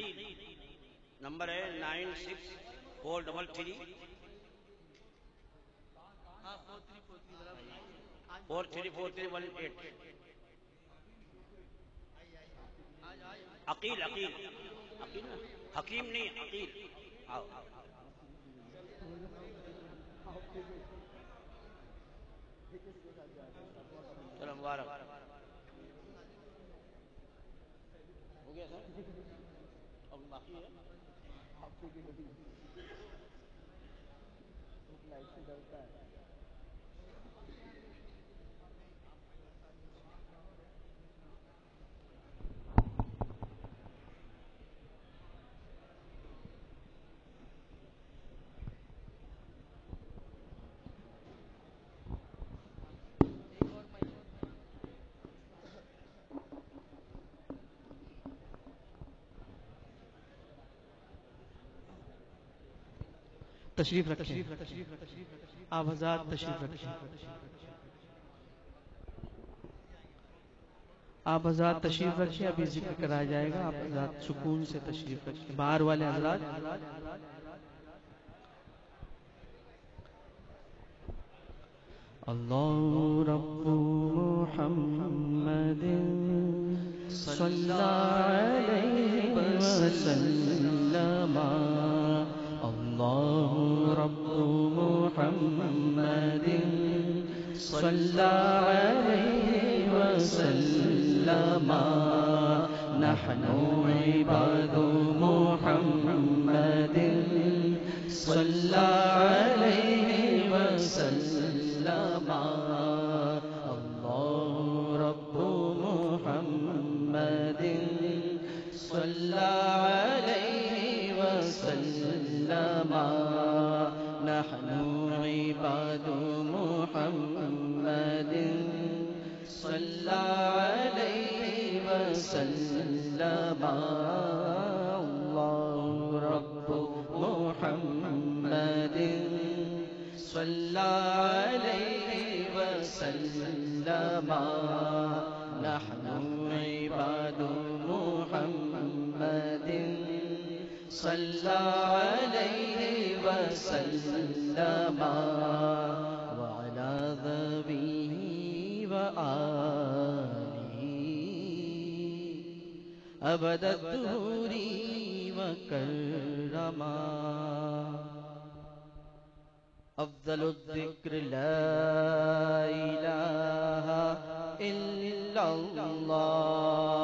نمبر ہے nine six four double three. Four three four three one eight. Aqeel Aqeel. Aqeel Hakeem نہیں، عقیل. آؤ چلو مبارک اللہ آپ سے ڈرتا ہے۔ تشریف رکھیں۔ آپ حضرات تشریف رکھیں۔ آپ حضرات تشریف رکھیں، ابھی ذکر کرایا جائے گا۔ آپ حضرات سکون سے تشریف رکھیں۔ باہر والے حضرات۔ الله رب محمد صلى عليه وسلم محمد صلى عليه وسلم. نحن عباد محمد صلى عليه الله رب محمد صلى عليه وسلم نحن عباد محمد صلى عليه وسلم أبد الدهور وكرما أفضل الذكر لا الہ الا اللہ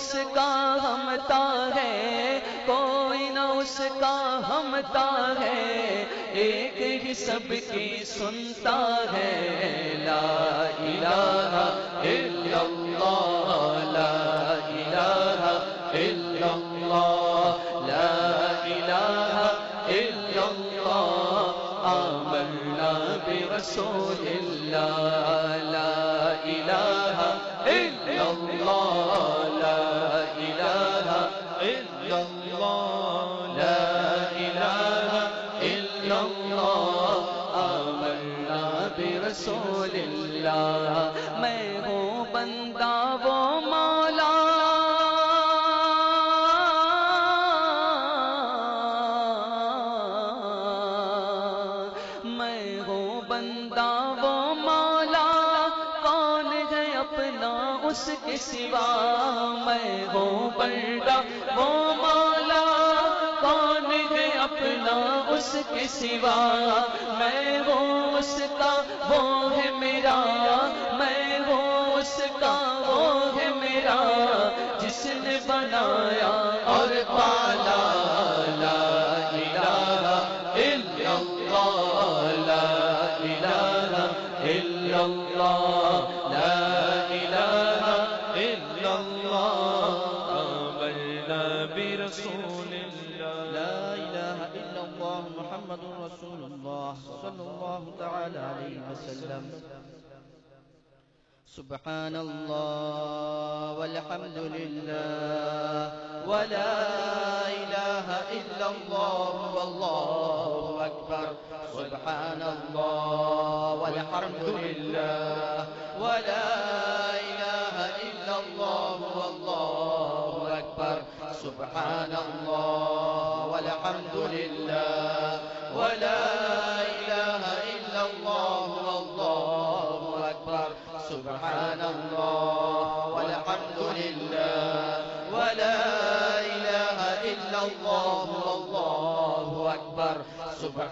اس کا ہمتا ہے۔ کوئی نہ اس کا ہمتا ہے۔ ایک ہی سب کی سنتا ہے۔ لا الہ الا اللہ۔ اس کے سوا میں وہ اس کا وہ ہے میرا، میں وہ اس کا وہ ہے میرا، جس نے بنایا اور پالا۔ صلی اللہ تعالی علیہ وسلم. سبحان الله والحمد لله ولا إله إلا الله والله أكبر. سبحان الله والحمد لله ولا إله إلا الله والله أكبر. سبحان الله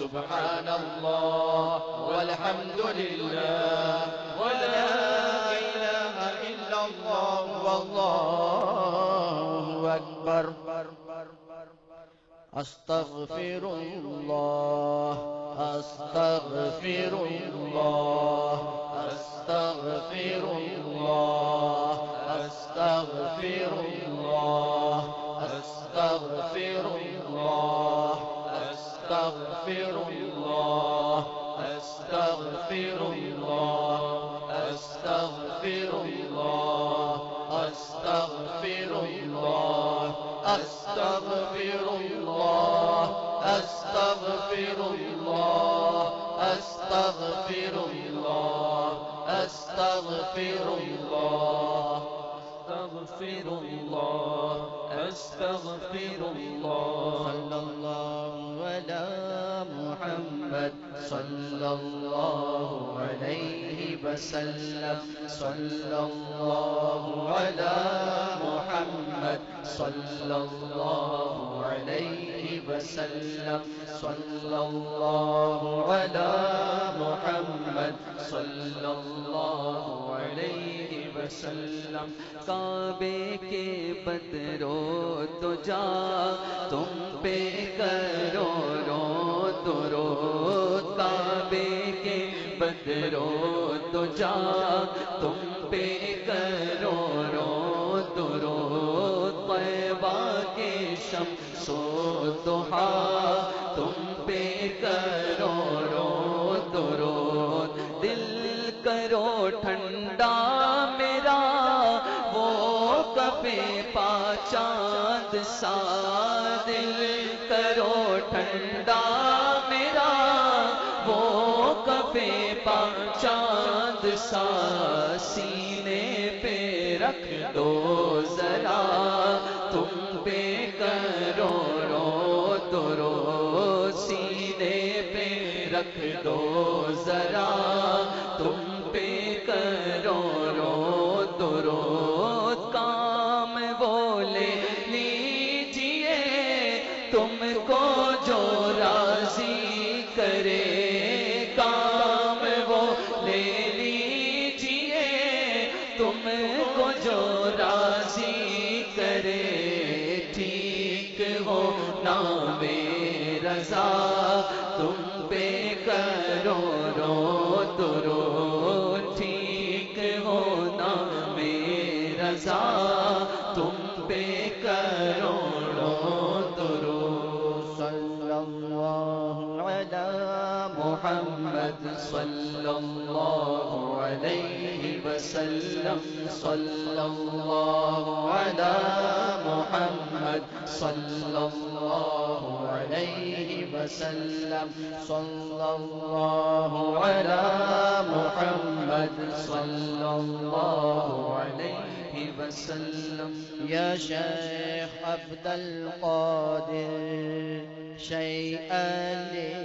سبحان الله والحمد لله ولا إله إلا الله والله أكبر أستغفر الله أستغفر الله أستغفر الله أستغفر الله أستغفر الله أستغفر الله أستغفر الله. صلى الله على محمد، صلى الله عليه وسلم. صلى الله على محمد، صلى الله عليه وسلم. صلى الله على محمد، صلى الله عليه وسلم، کعبے کے بدرو تو جا، تم پہ کرو رو درو کعبے کے بدرو تو جا، تم پہ کرو رو درو طیبہ کے شمس و دہا تم پہ کرو رو درو دل کرو ٹھنڈا سا دل کرو، ٹھنڈا میرا، وہ کبھی پا چاند سا سینے پہ رکھ دو ذرا، تم پہ کرو، رو درو سینے پہ رکھ دو ذرا۔ صلى الله على محمد صلى الله عليه وسلم. صلى الله على محمد صلى الله عليه وسلم. يا شيخ عبد القادر شيئا لله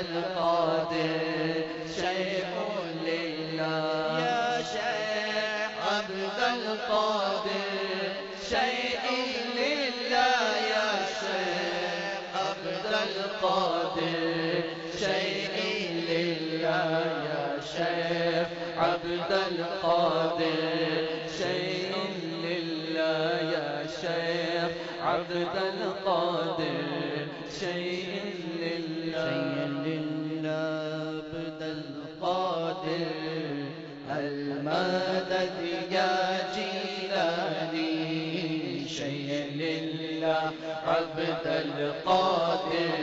القادر شيء لله شيخ عبد القادر شيخ لله يا شيخ عبد القادر شيء لله يا شيخ عبد القادر شيء لله يا شيخ عبد القادر شيء لله يا شيخ عبد القادر شيء لله عبد القادر المدد يا جيلاني شيء لله عبد القادر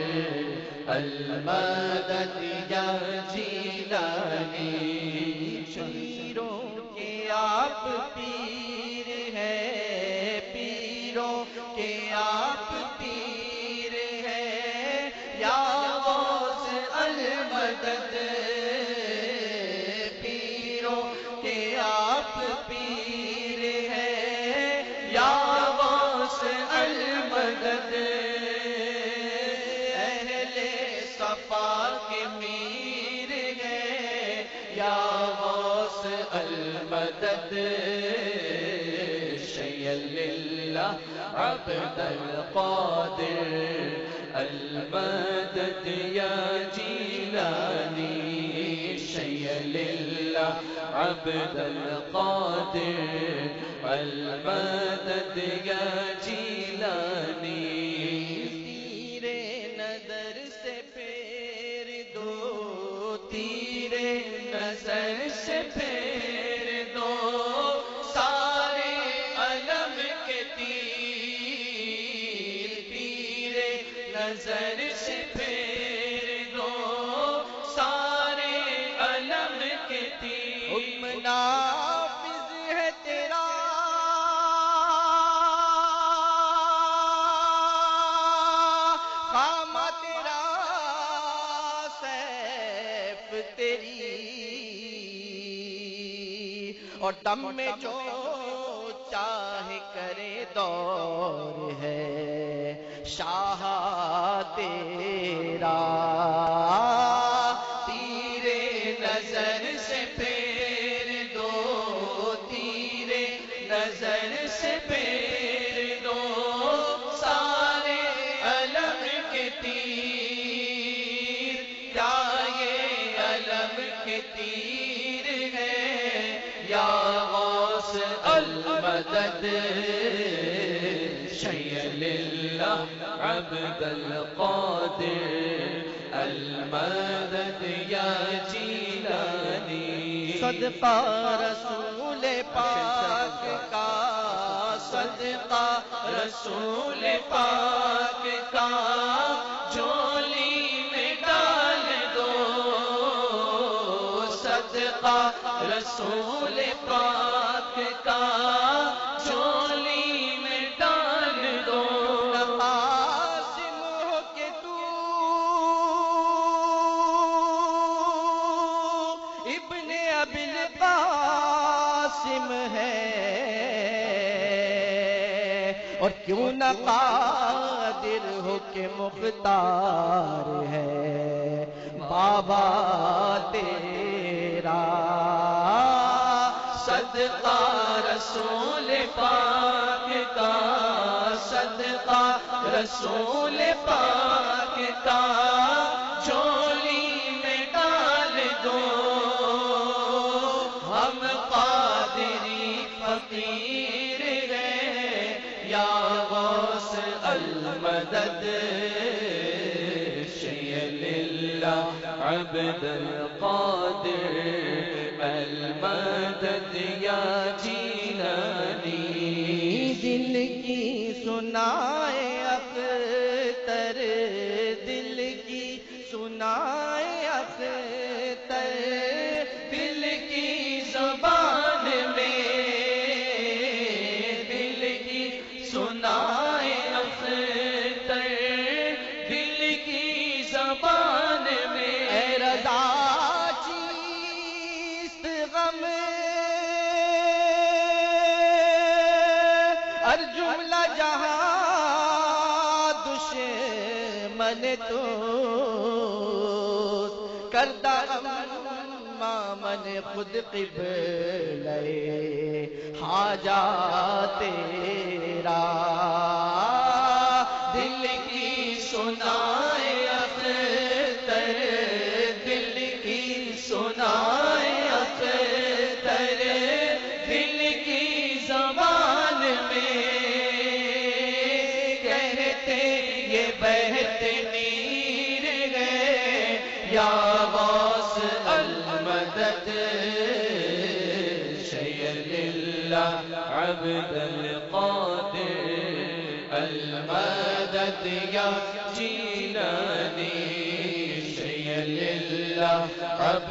المدد يا جیلانی پیروں کے آپ پیر القادر المدد یا جیلانی شیل اللہ عبد القادر المدد یا جیلانی دم میں جو چاہے کرے دور ہے۔ شاہ تیرا القادر المدد یا جیلانی۔ صدقہ رسول پاک کا، صدقہ رسول پاک کا۔ جھولی میں ڈال دو، صدقہ رسول پاک قادر ہو کے مختار ہے۔ بابا تیرا صدقہ رسول پاک کا صدقہ رسول پاک کا عبد القادر المدد یا جیلانی۔ دل کی سنائے اختر دل کی سنائے قبلے حاجات تیرا۔ دل کی سنائے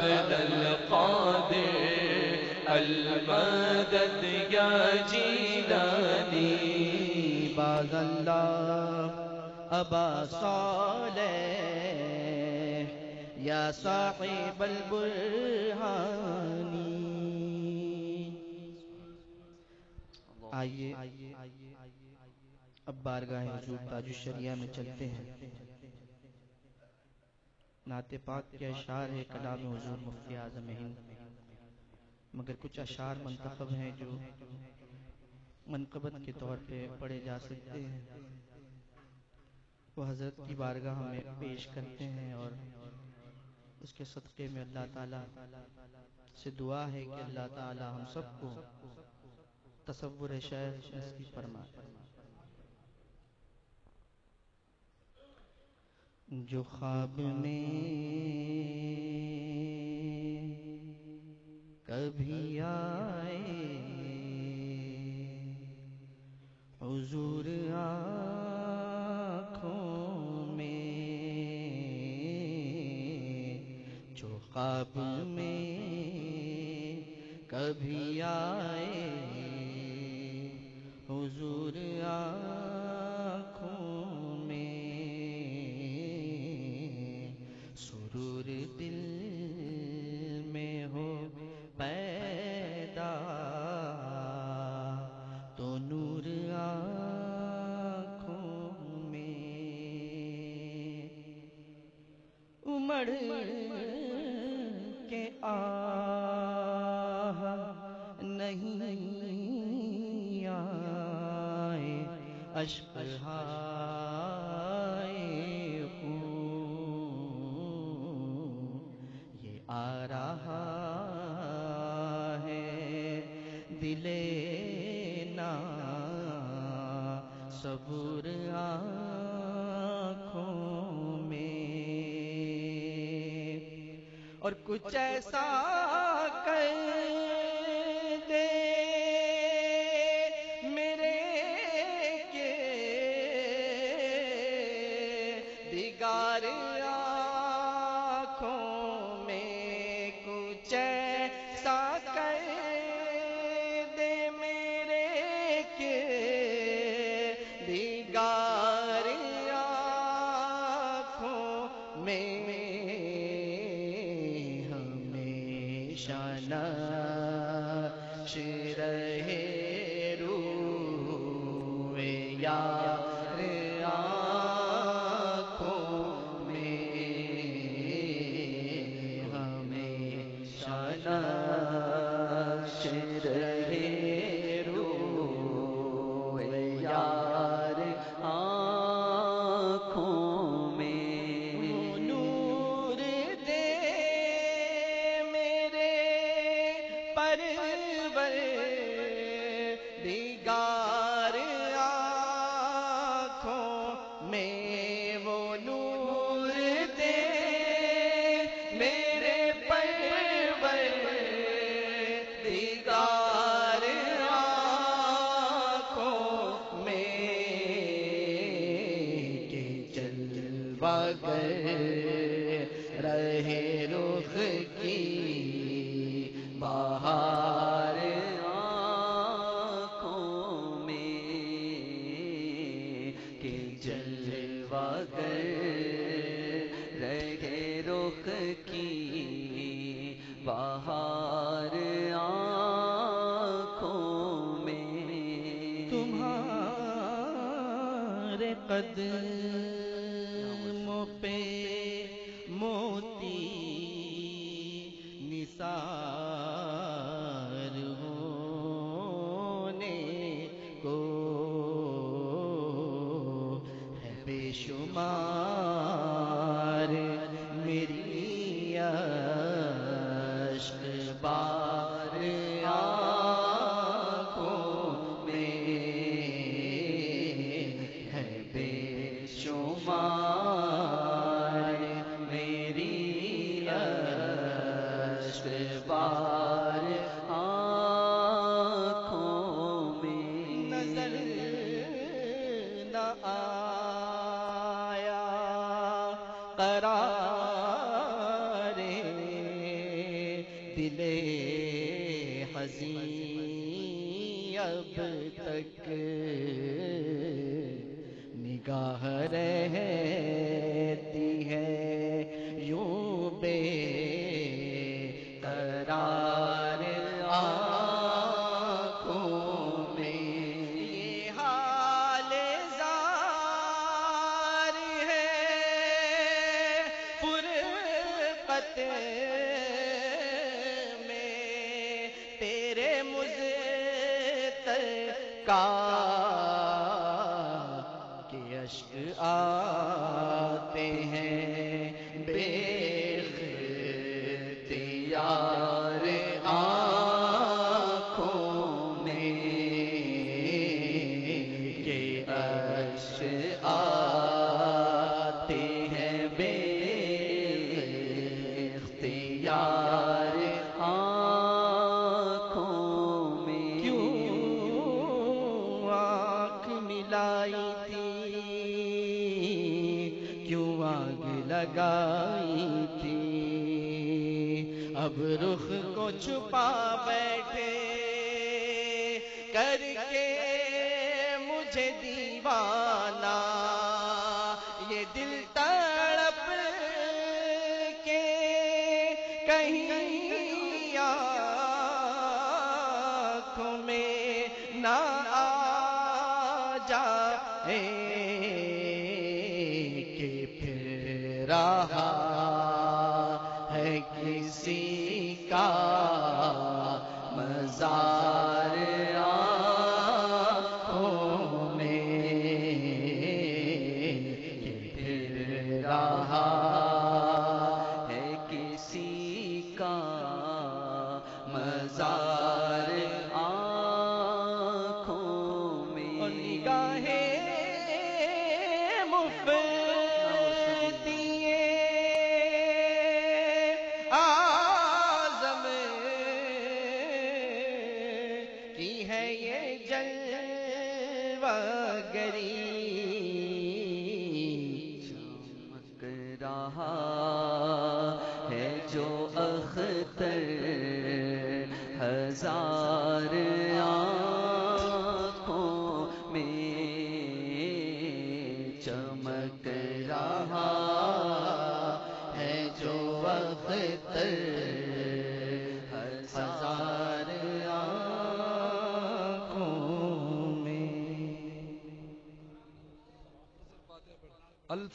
اللہ عبد القادر، المدد یا جیلانی. باز اللہ، ابا صالح، یا صاحب البرہانی. آئیے، اب بارگاہ حضور تاج الشریعہ میں چلتے ہیں. نعت پاک کے اشعار ہے کلام حضور مفتی اعظم ہند۔ مگر کچھ اشعار منتخب ہیں جو منقبت کے طور پہ پڑھے جا سکتے ہیں۔ وہ حضرت کی بارگاہ میں پیش کرتے ہیں اور اس کے صدقے میں اللہ تعالیٰ سے دعا ہے کہ اللہ تعالیٰ ہم سب کو تصور شہر فرمائے۔ جو خواب میں کبھی آئے حضور آنکھوں میں جو خواب میں کبھی آئے حضور آنکھوں اور کچھ ایسا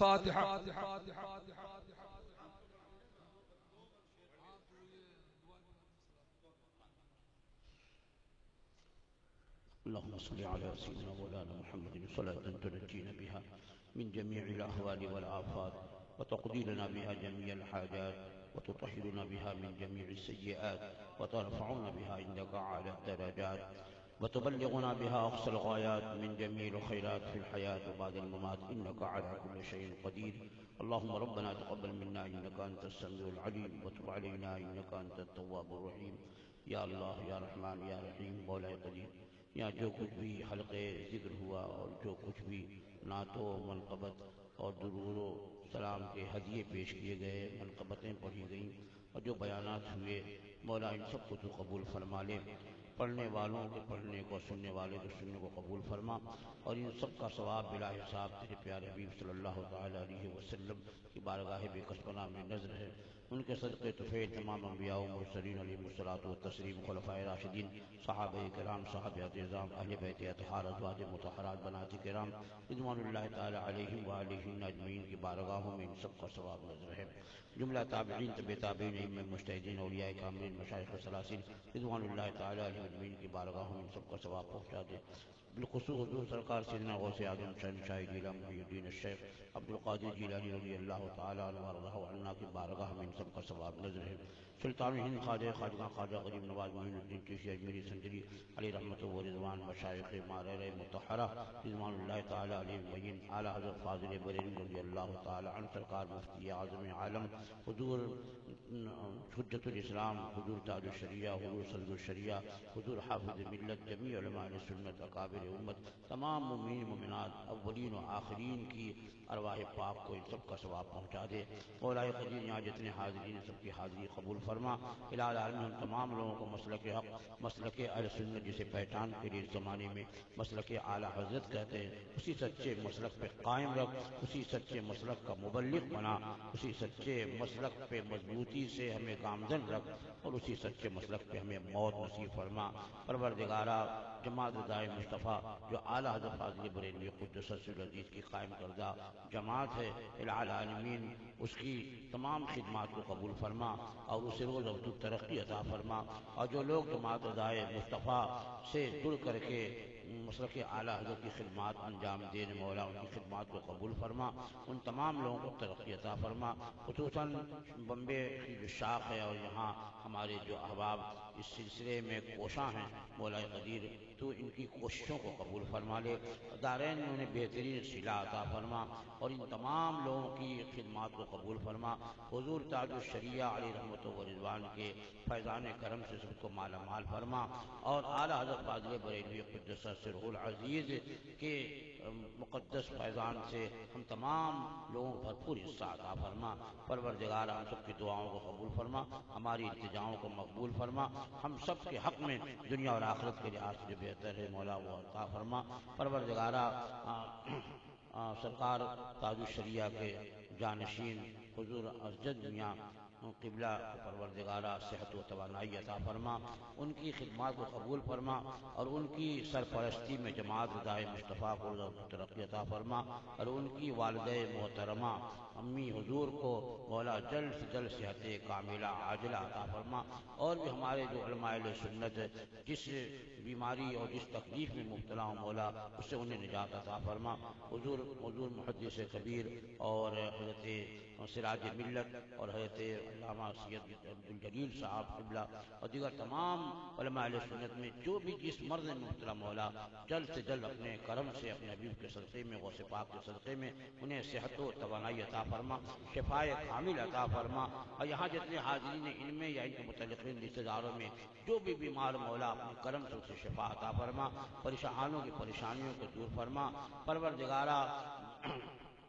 الفاتحة اللهم صل على سيدنا مولانا محمد صلاة تنجينا بها من جميع الأهوال والآفات وتقضي لنا بها جميع الحاجات، وتطهرنا بها من جميع السيئات، وترفعنا بها عندك أعلى الدرجات. وتبلغنا بها أقصى الغايات من جميع الخيرات في الحياة وبعد الممات، إنك على كل شيء قدير. اللهم ربنا تقبل منا، إنك أنت السميع العليم. وتب علينا، إنك أنت التواب الرحيم. یا اللہ یا رحمان یا رحیم مولا قدیر یہاں جو کچھ بھی حلقے ذکر ہوا اور جو کچھ بھی نعتوں، منقبت اور درور و سلام کے ہدیے پیش کیے گئے، منقبتیں پڑھی گئیں اور جو بیانات ہوئے، مولا ان سب کو تو قبول فرما لے۔ پڑھنے والوں کے پڑھنے کو، سننے والے کے سننے کو قبول فرما اور ان سب کا ثواب بلا حساب تیرے پیارے حبیب صلی اللہ تعالیٰ علیہ وسلم کی بارگاہ بے قسمنا میں نظر ہے۔ ان کے صدقے طفیل تمام انبیاء و مرسلین علیہ الصلاۃ و تسلیم خلفۂ راشدین صحابہ کرام، صحابہ نظام اہل بیت اطہار، ازواج متحرات بنات کرام، رضوان اللہ تعالیٰ علیہ وآلہ اجمعین کی بارگاہوں میں ان سب کا ثواب نظر ہے۔ جملہ تابعین طب تابعین علم مجتہدین، اولیاء کاملین، مشایخ سلاسل رضوان اللہ تعالیٰ علیہ اجمعین کی بارگاہوں میں ان سب کا ثواب پہنچا دے۔ بالخصوص حضور سرکار سیدنا غوث اعظم شہن شاہ جیلہ محی الدین الشیخ عبد القادر جیلانی رضی اللہ تعالیٰ عنہ ورضہ عنہ کی بارگاہ میں ان سب کا ثواب نظر ہے۔ سلطان ہند خواجہ خواجہ خواجہ غریب نواز معین الدین چیشی اجمیری سنجری علی رحمت و رضوان مشایخ مارر متحرہ رضوان اللہ تعالیٰ علیہ مبین اعلیٰ حضرت فاضل بریلی رضی اللہ تعالیٰ عنہ سرکار مفتی اعظم عالم حضور حجت الاسلام حضور تاج الشریعہ حضور صدر الشریعہ حضور حافظ ملت جمیع علماء سنت اکابر میرے امت، تمام ممین ممنات اولین و آخرین کی ارواح پاک کو ان سب کا ثواب پہنچا دے۔ مولا قدیر یہاں جتنے حاضرین سب کی حاضری قبول فرما۔ الہ العالمین ان تمام لوگوں کو مسلک حق، مسلک اہل سنت جسے پہچان کے لیے زمانے میں مسلک اعلیٰ حضرت کہتے ہیں، اسی سچے مسلک پہ قائم رکھ، اسی سچے مسلک کا مبلغ بنا، اسی سچے مسلک پہ مضبوطی سے ہمیں گامزن رکھ اور اسی سچے مسلک پہ ہمیں موت نصیب فرما۔ پروردگارہ جماعت دائے مصطفیٰ، جو اعلیٰ حضرت فاضل بریلوی قدس العزیز کی قائم کردہ جماعت ہے، العالمین، اس کی تمام خدمات کو قبول فرما اور اسے روز افزو ترقی عطا فرما اور جو لوگ جماعت دائے مصطفیٰ سے جڑ کر کے مسلک اعلیٰ حضرت کی خدمات انجام دینے مولا ان کی خدمات کو قبول فرما، ان تمام لوگوں کو ترقی عطا فرما، خصوصاً بمبے کی جو شاخ ہے اور یہاں ہمارے جو احباب اس سلسلے میں کوشاں ہیں مولا قدیر تو ان کی کوششوں کو قبول فرما لے۔ دارین میں انہیں بہترین صلاح عطا فرما اور ان تمام لوگوں کی خدمات کو قبول فرما۔ حضور تاج الشریعہ علی رحمت و رضوان کے فیضان کرم سے سب کو مالا مال فرما اور اعلیٰ حضرت فاضل بریلوی قدس سرح العزیز کے مقدس فیضان سے ہم تمام لوگوں کو بھرپور حصہ عطا فرما، پروردگار ہم سب کی دعاؤں کو قبول فرما، ہماری التجاؤں کو مقبول فرما، ہم سب کے حق میں دنیا اور آخرت کے لحاظ سے جو بہتر ہے مولا وہ عطا فرما۔ پروردگارہ سرکار تاج الشریعہ کے جانشین، حضور اسجد میاں قبلہ، پروردگارہ، صحت و توانائی عطا فرما، ان کی خدمات کو قبول فرما اور ان کی سرپرستی میں جماعت ردائے مصطفیٰ کو ترقی عطا فرما اور ان کی والد محترمہ، امی حضور کو مولا جلد سے جلد صحت کاملہ عاجلہ عطا فرما اور بھی ہمارے جو علماء سنت جس بیماری اور جس تکلیف میں مبتلا ہوں مولا، اس سے انہیں نجات عطا فرما۔ حضور حضور محدث کبیر اور حضرت سراج ملت اور حضرت علامہ سید عبدالجلیل صاحب قبلہ اور دیگر تمام علماء علیہ سنت میں جو بھی جس مرض مبتلا مولا جلد سے جلد اپنے کرم سے اپنے حبیب کے صدقے میں، غوث پاک کے صدقے میں انہیں صحت و توانائی عطا فرما شفاء کامل عطا فرما اور یہاں جتنے حاضرین ان میں یا ان کے متعلقین رشتے داروں میں جو بھی بیمار مولا اپنے کرم سے اسے شفا عطا فرما، پریشانوں کی پریشانیوں کو دور فرما، پروردگارہ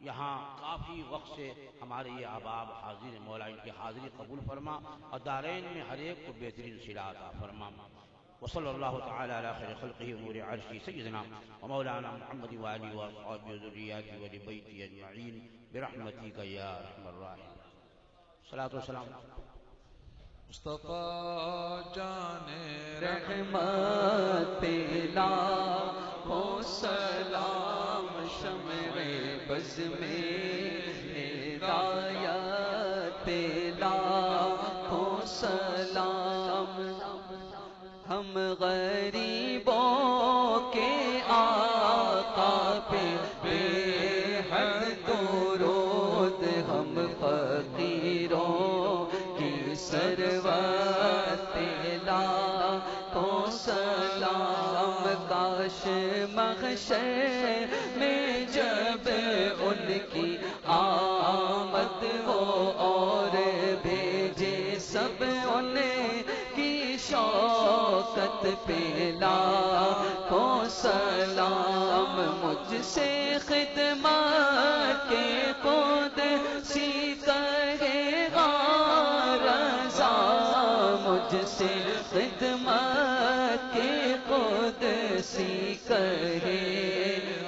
یہاں کافی وقت سے ہمارے یہ احباب حاضر مولا ان کی حاضری قبول فرما اور دارین میں ہر ایک کو بہترین صلاح عطا فرما۔ وصلی اللہ تعالی علی خیر خلقہ نور عرشی سیدنا و مولانا محمد و علی و اصحاب و وآله و وذرياته اجمعین برحمتی کا یا رحم الراحمين صلاة و سلام۔ مصطفیٰ جان رحمت لا، ہو سلام شمع بز میں، ہدایت لا، ہو سلام، ہم غریب مخشر میں جب ان کی آمد ہو اور بھیجے سب ان کی شوقت پلا کو سلام مجھ سے خدمت کے خود سی کرے گا، رضا مجھ سے خدمت کے سی کرے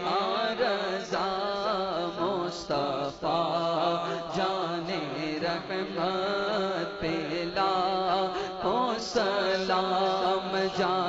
آرزا مصطفیٰ جان رحمت پلا کو سلام جان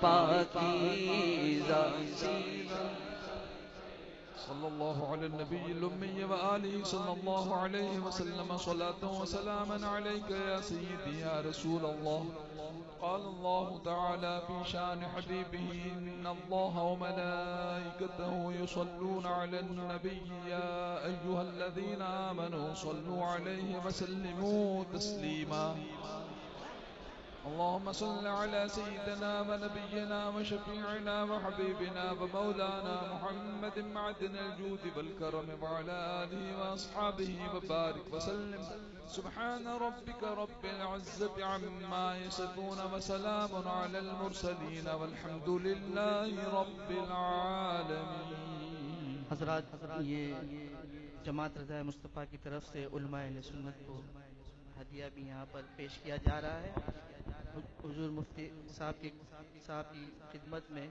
پاکیزہ صلى الله على النبي الأمي وآله صلى الله عليه وسلم صلاة وسلاما عليك يا سيدي يا رسول الله قال الله تعالى في شان حبيبه إن الله وملائكته يصلون على النبي يا أيها الذين آمنوا صلوا عليه وسلموا تسليما اللهم صل على سيدنا ونبينا وشفيعنا وحبيبنا ومولانا محمد معدن الجود والكرم وعلى آله وأصحابه وبارك وسلم. سبحان ربك رب العزة عما يصفون وسلام على المرسلين والحمد لله رب العالمين. حضرات، یہ جماعت رضا مصطفیٰ کی طرف سے علماء سنت کو ہدیہ بھی یہاں پر پیش کیا جا رہا ہے۔ حضور مفتی صاحب کی صاحب کی خدمت میں